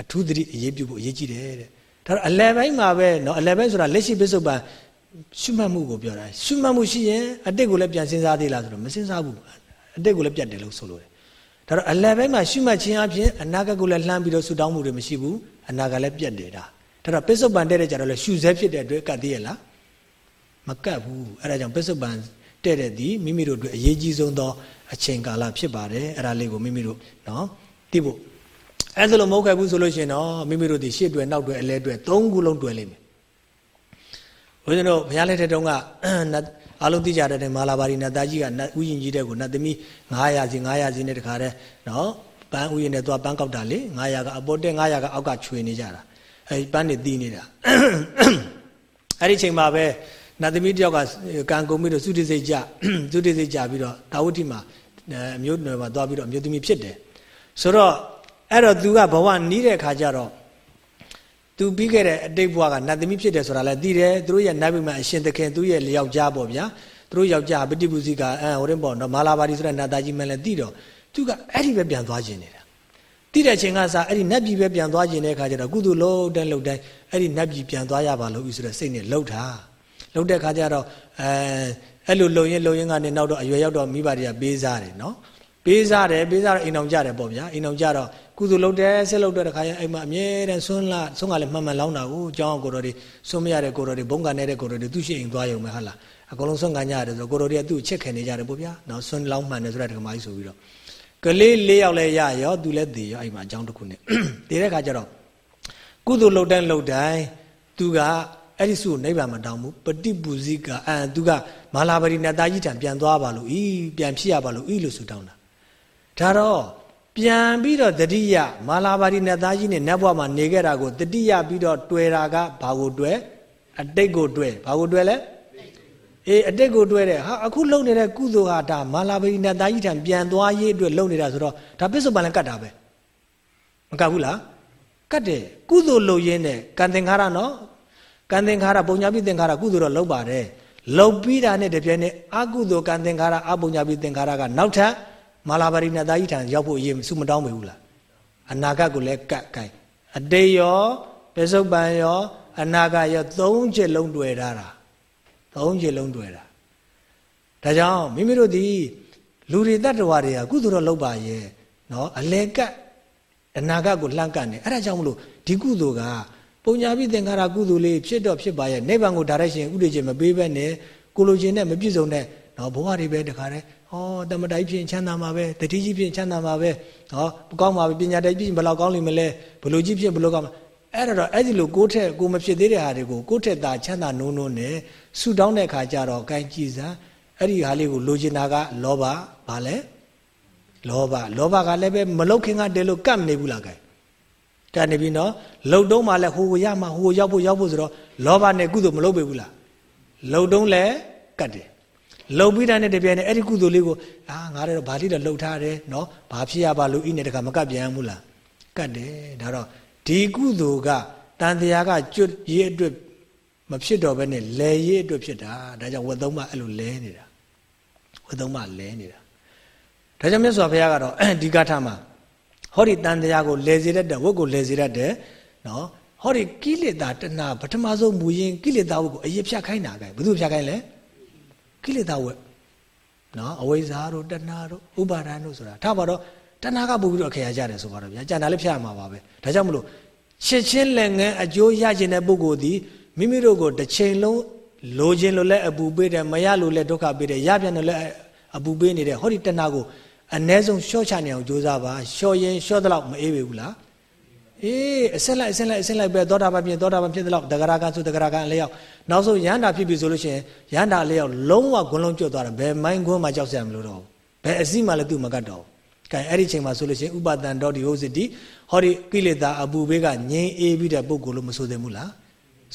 အထူးသတိအရေးပြုဖို့အရေးကြီးတယ်တဲ့ဒါတော့အလယ်ပိုင်းမှာပဲနော်အလယ်ပိုင်းဆိုတာလက်ရှိပစ္စုပန်ရှုမှတ်မှုကိုပြောတာရှုမှတ်မှုရှိရင်အတိတ်ကိုလည်းပြန်စဉ်းစားသေးလားဆိုတော့မစဉ်းစားဘူးအတိတ်ကိုလည်းပြတ်တယ်လို့ဆိုလို့တယ်ဒါတော့အလယ်ပိုင်းမှာရှုမှတ်ခြင်းအပြင်အနာဂတ်ကိုလည်းလှမ်းပြီးတော့ဆူတောင်းမှုတွေမရှိဘူးအနာဂတ်လည်းပြတ်တယ်ဒါဒါတော့ပစ္စုပန်တဲ့တဲ့ကြတော့လေရှုဆဲဖြစ်တဲ့အတွက်ကတ်သေးရလားမကတ်ဘူးအဲ့ဒါကြောင့်ပစ္စုပန် တဲ့တဲ့ဒီမိမိတို့အတွက်အရေးကြီးဆုံးသောအချိန်ကာလဖြစ်ပါတယ်အဲ့ဒါလေးကိုမိမိတို့နော်သိဖို့အဲ့ဒါလိုမဟုတ်ခဲ့ဘူးဆိုလို့ရှိရင်တော့မိမိတို့ဒီရှေ့တွယ်နောက်တွယ်အလဲတွယ်သုံးခုလုံးတွယ်လိမ့်မယ်ဘုရားတို့ဘုရားလက်ထက်တုန်းကအားလုံးသိကြတဲ့မာလာပါရီနတ်သားကြီးကနတ်ဥယျင်ကြီးတဲ့ကိုနတ်သမီး900စီ900စီနဲ့တခါတည်းနော်ပန်းဥယျင်နဲ့သွားပန်းကောက်တာလေ900ကအပေါ်တက်900ကအောက်ကခြွေနေကြတာအဲပန်းနေတီးနေတာအဲ့ဒီချိန်မှာပဲ နတ်သမီးတယောက်ကကံကုန်ပြီးတော့သုတိစိတ်ကြသုတိစိတ်ကြပြီးတော့တာဝတိမှာအမျိုးနွယ်မှာသွားပြီးတော့အမျိုးသမီးဖြစ်တယ်ဆိုတော့အဲ့တော့ तू ကဘဝနီးတဲ့ခါကျတော့ तू ပြီးခဲ့တဲ့အတိတ်ဘဝကနတ်သမီးဖြစ်တယ်ဆိုတာလည်းသိတယ်သူတို့ရဲ့နတ်ဘိမအရှင်သခင်သူ့ရဲ့လျောက်ကြားပေါ့ဗျာသူတို့ယောက်ျားပฏิပုစီကအဲဟိုရင်ပေါ့နော်မာလာပါတီဆိုတဲ့နတ်သားကြီးမလည်းသိတော့သူကအဲ့ဒီပဲပြန်သွားခြင်းနေတာတိတဲ့အချိန်ကစအဲ့ဒီနတ်ပြည်ပဲပြန်သွားခြင်းတဲ့အခါကျတော့ကုသိုလ်လုံးတဲ့လှုပ်တိုင်းအဲ့ဒီနတ်ပြည်ပြန်သွားရပါလို့ဤဆိုတဲ့စိတ်နဲ့လှုပ်တာ လှုပ်တဲ့အခါကျတော့အဲအဲ့လိုလှုပ်ရင်လှုပ်ရင်ကနေနောက်တော့အရွယ်ရောက်တော့မိဘတွေကပေးစားတယ်နော်ပေးစားတယ်ပေးစားတော့အိမ်အောင်ကြတယ်ပေါ့ဗျာအိမ်အောင်ကြတော့ကုသိုလ်လုပ်တယ်ဆက်လုပ်တဲ့ခါကျအိမ်မှာအမြဲတမ်းဆွန်းလာဆွန်းကလည်းမှန်မှန်လောင်းတာကိုကျောင်းကိုတော်တွေဆွန်းမရတဲ့ကိုတော်တွေဘုံကနေတဲ့ကိုတော်တွေသူ့ရှိအိမ်သွားရုံပဲဟုတ်လားအကုန်လုံးဆွန်းကန်ကြရတယ်ဆိုကိုတော်တွေကသူ့ချစ်ခင်နေကြတယ်ပေါ့ဗျာနော်ဆွန်းလောင်းမှန်တယ်ဆိုတဲ့ဓမ္မကြီးဆိုပြီးတော့ကလေး၄ယောက်လည်းရရောသူလည်းတည်ရောအိမ်မှာအကြောင်းတစ်ခုနဲ့တည်တဲ့ခါကျတော့ကုသိုလ်လုပ်တိုင်းလုပ်တိုင်းသူက အဲ့ဒီစုကိုနိဗ္ဗာန်မတောင်းဘူးပฏิပူဇိကအန်သူကမာလာပရိနတ်သားကြီးထံပြန်သွားပါလို့ဤပြန်ဖြစ်ရပါလို့ဤလို့ဆူတောင်းတာဒါတော့ပြန်ပြီးတော့တတိယမာလာပါရိနတ်သားကြီးနဲ့နတ်ဘဝမှာနေခဲ့တာကိုတတိယပြီးတော့တွေ့တာကဘာကိုတွေ့အတိတ်ကိုတွေ့ဘာကိုတွေ့လဲအေးအတိတ်ကိုတွေ့တဲ့ဟာအခုလုံနေတဲ့ကုသိုလ်ဟာဒါမာလာပါရိနတ်သားကြီးထံပြန်သွားရေးအတွက်လုံနေတာဆိုတော့ဒါပစ္စုပန်လည်းကတ်တာပဲမကတ်ဘူးလားကတ်တယ်ကုသိုလ်လုံရင်းနဲ့ကံသင်္ခါရနော် ကံသင်္ခါရပုံညာပိသင်္ခါရကုသိုလ်တော့လုံပါတယ်လုံပြီးတာနဲ့တပြည့်နဲ့အကုသိုလ်ကံသင်္ခါရအပုံညာပိသင်္ခါရကနောက်ထပ်မာလာပါရိနတ်သားကြီးထံရောက်ဖို့အရေးစုမတောင်းပေဘူးလားအနာဂတ်ကိုလည်းကတ်ကိုင်အတေးရောပစ္စုပန်ရော အနာဂတ်ရောသုံးချက်လုံးတွေ့ထားတာသုံးချက်လုံးတွေ့တာဒါကြောင့်မိမိတို့ဒီလူတွေတ attva တွေကကုသိုလ်တော့လုပ်ပါရဲ့နော်အလေကတ်အနာဂတ်ကိုလှမ်းကတ်နေအဲ့ဒါကြောင့်မလို့ဒီကုသိုလ်က ပုံညာပိသင်္ခါရကုသိုလ်လေးဖြစ်တော့ဖြစ်ပါရဲ့နိဗ္ဗာန်ကိုဒါရိုက်ရှင်ဥဒိချင်းမပေးဘဲနဲ့ကိုလိုချင်နဲ့မပြည့်စုံတဲ့နော်ဘဝတွေပဲတခါတည်းဟောတမတိုင်ဖြင့်ချမ်းသာမှာပဲတတိကြီးဖြင့်ချမ်းသာမှာပဲဟောကောင်းပါပြီပညာတိုက်ဖြင့်ဘယ်လောက်ကောင်းလိမ့်မလဲဘလို့ကြီးဖြင့်ဘလို့ကောင်းမှာအဲ့တော့အဲ့ဒီလိုကိုယ့်ထက်ကိုမဖြစ်သေးတဲ့ဟာတွေကိုကိုယ့်ထက်သာချမ်းသာနိုးနိုးနဲ့ဆူတောင်းတဲ့ခါကျတော့ကိုင်းကြည်စမ်းအဲ့ဒီဟာလေးကိုလိုချင်တာကလောဘဘာလဲလောဘလောဘကလည်းပဲမလုတ်ခင်ကတည်းလို့ကတ်မနေဘူးလားကိုင်းက တ်နေပြီနော်လှုပ်တုံးမှလည်းဟိုကိုရမှဟိုကိုရောက်ဖို့ရောက်ဖို့ဆိုတော့လောဘနဲ့ကုသိုလ်မလုပ်ပေဘူးလားလှုပ်တုံးလည်းကတ်တယ်လှုပ်ပြီးတာနဲ့တပြိုင်နက်အဲ့ဒီကုသိုလ်လေးကိုအာငါတော့ဗာလိတော့လှုပ်ထားတယ်နော်ဘာဖြစ်ရပါလို့ဤနဲ့တခါမကပ်ပြန်ဘူးလားကတ်တယ်ဒါတော့ဒီကုသိုလ်ကတန်တရားကကျွတ်ရေးအတွက်မဖြစ်တော့ဘဲနဲ့လဲရေးအတွက်ဖြစ်တာဒါကြောင့်ဝတ်သုံးမအဲ့လိုလဲနေတာဝတ်သုံးမလဲနေတာဒါကြောင့်မြတ်စွာဘုရားကတော့ဒီကထာမှာ ဟောဒီတန်တရားကိုလဲစေတတ်တယ်ဝတ်ကိုလဲစေတတ်တယ်နော်ဟောဒီကိလေသာတဏှာပထမဆုံးမူရင်ကိလေသာဝတ်ကိုအရေးဖြတ်ခိုင်းတာကဲဘယ်သူဖြတ်ခိုင်းလဲကိလေသာဝက်နော်အဝိဇ္ဇာတို့တဏှာတို့ဥပါဒံတို့ဆိုတာထားပါတော့တဏှာကပို့ပြီးတော့ခရကြတယ်ဆိုပါတော့ဗျာကြံတာလည်းဖြတ်ရမှာပါပဲဒါကြောင့်မလို့ချစ်ချင်းလက်ငန်းအကျိုးရခြင်းတဲ့ပုဂ္ဂိုလ်သည်မိမိတို့ကိုတစ်ချိန်လုံးလိုခြင်းလို့လည်းအပူပေးတယ်မရလို့လည်းဒုက္ခပေးတယ်ရပြန်လို့လည်းအပူပေးနေတယ်ဟောဒီတဏှာကို အ ਨੇ ဆုံးရှော့ချနေအောင်ကြိုးစားပါရှော့ရင်ရှော့တဲ့လောက်မအေးပေဘူးလားအေးအဆက်လိုက်အဆက်လိုက်အဆက်လိုက်ပဲသောတာပန်ဖြစ်သောတာပန်ဖြစ်တဲ့လောက်တဂရကဆိုတဂရကအလျောက်နောက်ဆုံးရဟန္တာဖြစ်ပြီဆိုလို့ရှိရင်ရဟန္တာအလျောက်လုံးဝဂုံလုံးကျွတ်သွားတယ်ဘယ်မိုင်းခွန်းမှကြောက်စရာမလိုတော့ဘူးဘယ်အစည်းမှလည်းသူ့မကတ်တော့ဘူးကဲအဲ့ဒီချိန်မှာဆိုလို့ရှိရင်ဥပါဒံတော်ဒီဟုတ်စစ်တီဟောဒီကိလေသာအပူဘေးကငြိမ်းအေးပြီးတဲ့ပုံကိုလို့မဆိုသင့်ဘူးလား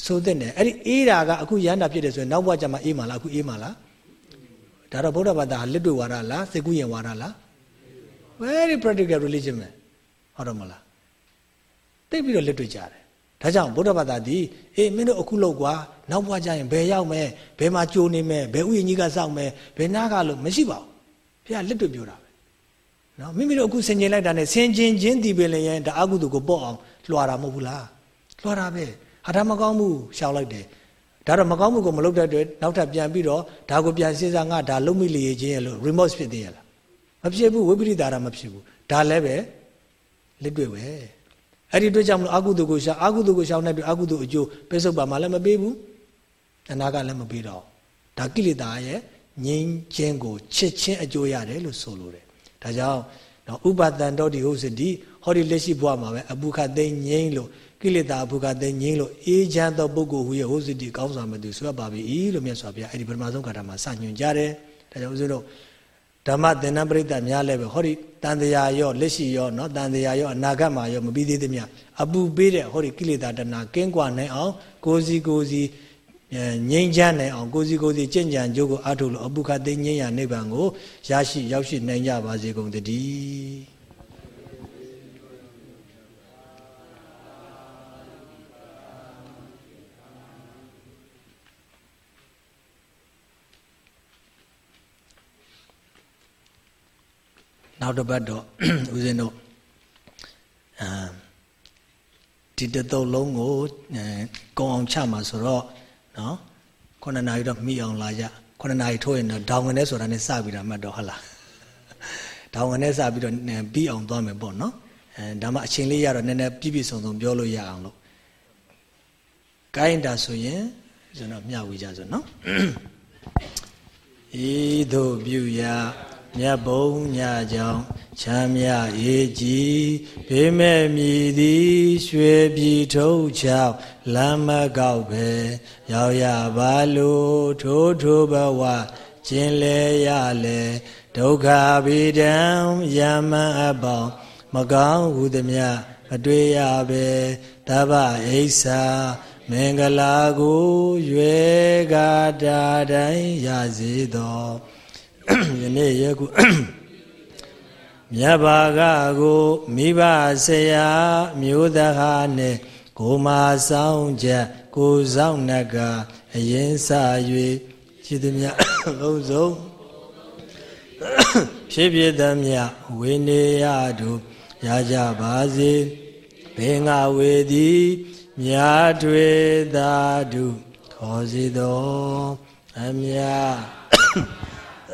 ဆိုသင့်တယ်အဲ့ဒီအေးတာကအခုရဟန္တာဖြစ်တယ်ဆိုရင်နောက်ဘဝကျမှအေးမှာလားအခုအေးမှာလား ဒါတော့ဗုဒ္ဓဘာသာလက်တွေ့ဝါဒလားစေကုယင်ဝါဒလား very practical religion ပဲဟုတ်တော့မလားသိပြီးတော့လက်တွေ့ကြတယ်ဒါကြောင့်ဗုဒ္ဓဘာသာသည်အေးမင်းတို့အခုလောက်ကွာနောက်ဘဝကျရင်ဘယ်ရောက်မဲဘယ်မှာကြိုးနေမဲဘယ်ဥယျာဉ်ကြီးကစောင့်မဲဘယ်နာကလို့မရှိပါဘူးဘုရားလက်တွေ့ပြောတာပဲနော်မိမိတို့အခုဆင်ခြင်လိုက်တာနဲ့ဆင်ခြင်ခြင်းဒီပင်လည်းဒါအကုသိုလ်ကိုပေါ့အောင်လွှာတာမဟုတ်ဘူးလားလွှာတာပဲဟာဒါမကောင်းဘူးရှောင်လိုက်တယ် ဒါတော့မကောင်းမှုကိုမလုပ်တဲ့အတွက်နောက်ထပ်ပြန်ပြီးတော့ဒါကိုပြန်စဉ်းစားငါဒါလုံးမိလေခြင်းရဲ့လို့ remote ဖြစ်သေးရလားမဖြစ်ဘူးဝိပရိဒါရမဖြစ်ဘူးဒါလည်းပဲလက်တွေ့ပဲအဲ့ဒီအတွက်ကြောင့်မလို့အကုသိုလ်ကိုရှာအကုသိုလ်ကိုရှောင်တဲ့အတွက်အကုသိုလ်အကျိုးပိစုံပါမှလည်းမပေးဘူးအနာကလည်းမပေးတော့ဒါကိလေသာရဲ့ငြိမ်းခြင်းကိုချစ်ချင်းအကျိုးရတယ်လို့ဆိုလိုတယ်ဒါကြောင့်နော်ဥပါဒံတော်ဒီဟုတ်စတိဟောဒီလက်ရှိဘဝမှာပဲအဘုခသိငြိမ်းလို့ ကိလေသာအဘုခသိငြိမ်းလို့အေးချမ်းသောပုဂ္ဂိုလ်ဟူရဲ့ဟုတ်စတိကောင်းစွာမသူဆွဲပါပြီလို့မြတ်စွာဘုရားအဲ့ဒီပထမဆုံးခါတာမှာစညွှန်ကြတယ်ဒါကြောင့်ဦးဇင်းတို့ ဓမ္မသင်္นပရိသတ်များလည်းပဲဟောဒီတန်တရားရောလက်ရှိရောเนาะတန်တရားရောအနာဂတ်မှာရောမပြီးသေးသမျှအပူပေးတဲ့ဟောဒီကိလေသာတဏကင်းကွာနိုင်အောင်ကိုစီကိုစီငြိမ်းချမ်းနိုင်အောင်ကိုစီကိုစီကြင်ကြံကြိုးကိုအထုလို့အပုခသိငြိမ်းရနိဗ္ဗာန်ကိုရရှိရောက်ရှိနိုင်ကြပါစေကုန်တည်း နောက်တစ်ပတ်တော့ဦးဇင်းတို့အာဒီတတုပ်လုံးကိုကုံအောင်ချမှာဆိုတော့နော်ခုနှစ်နာရီတော့မိအောင်လာကြခုနှစ်နာရီထိုးရင်တော့ဒေါင်ငနဲ့ဆိုတာနဲ့စပြီးတာမှတ်တော့ဟုတ်လားဒေါင်ငနဲ့စပြီးတော့ပြီးအောင်သွားမယ်ပေါ့နော်အဲဒါမှအချိန်လေးရတော့နည်းနည်းပြည့်ပြည့်စုံစုံပြောလို့ရအောင်လို့ကိုင်းတာဆိုရင်ကျွန်တော်မျှဝေကြဆိုနော်ဤသို့ပြုရာ မြတ်ဘုံညကြောင့်ချမ်းမြရေးကြည်ဘေးမဲ့မြည်သည်ရွှေပြည်ထုတ်ချောက်လမ်းမကောက်ပဲရောက်ရပါလို့ထိုးထိုးဘဝကျင်လေရလေဒုက္ခဗေဒံယမန်အပေါင်းမကောင်းဟုသည်မြမတွေ့ရပဲတဗ္ဗအိဆာမင်္ဂလာကိုရွယ်ကာတာတိုင်းရစေသော ယနေ့ယခုမြတ်ဘာကကိုမိဘဆရာမျိုးသားဟာနဲ့ကိုမာဆောင်ချက်ကိုဆောင်နတ်ကအရင်စ၍ရှိသည်မြလုံးစုံဖြစ်ဖြစ်သည်မြဝိနေယတို့ရကြပါစေဘေငါဝေသည်မြာတွေသာတုခေါ်စီတော်အမြ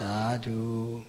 သာဓု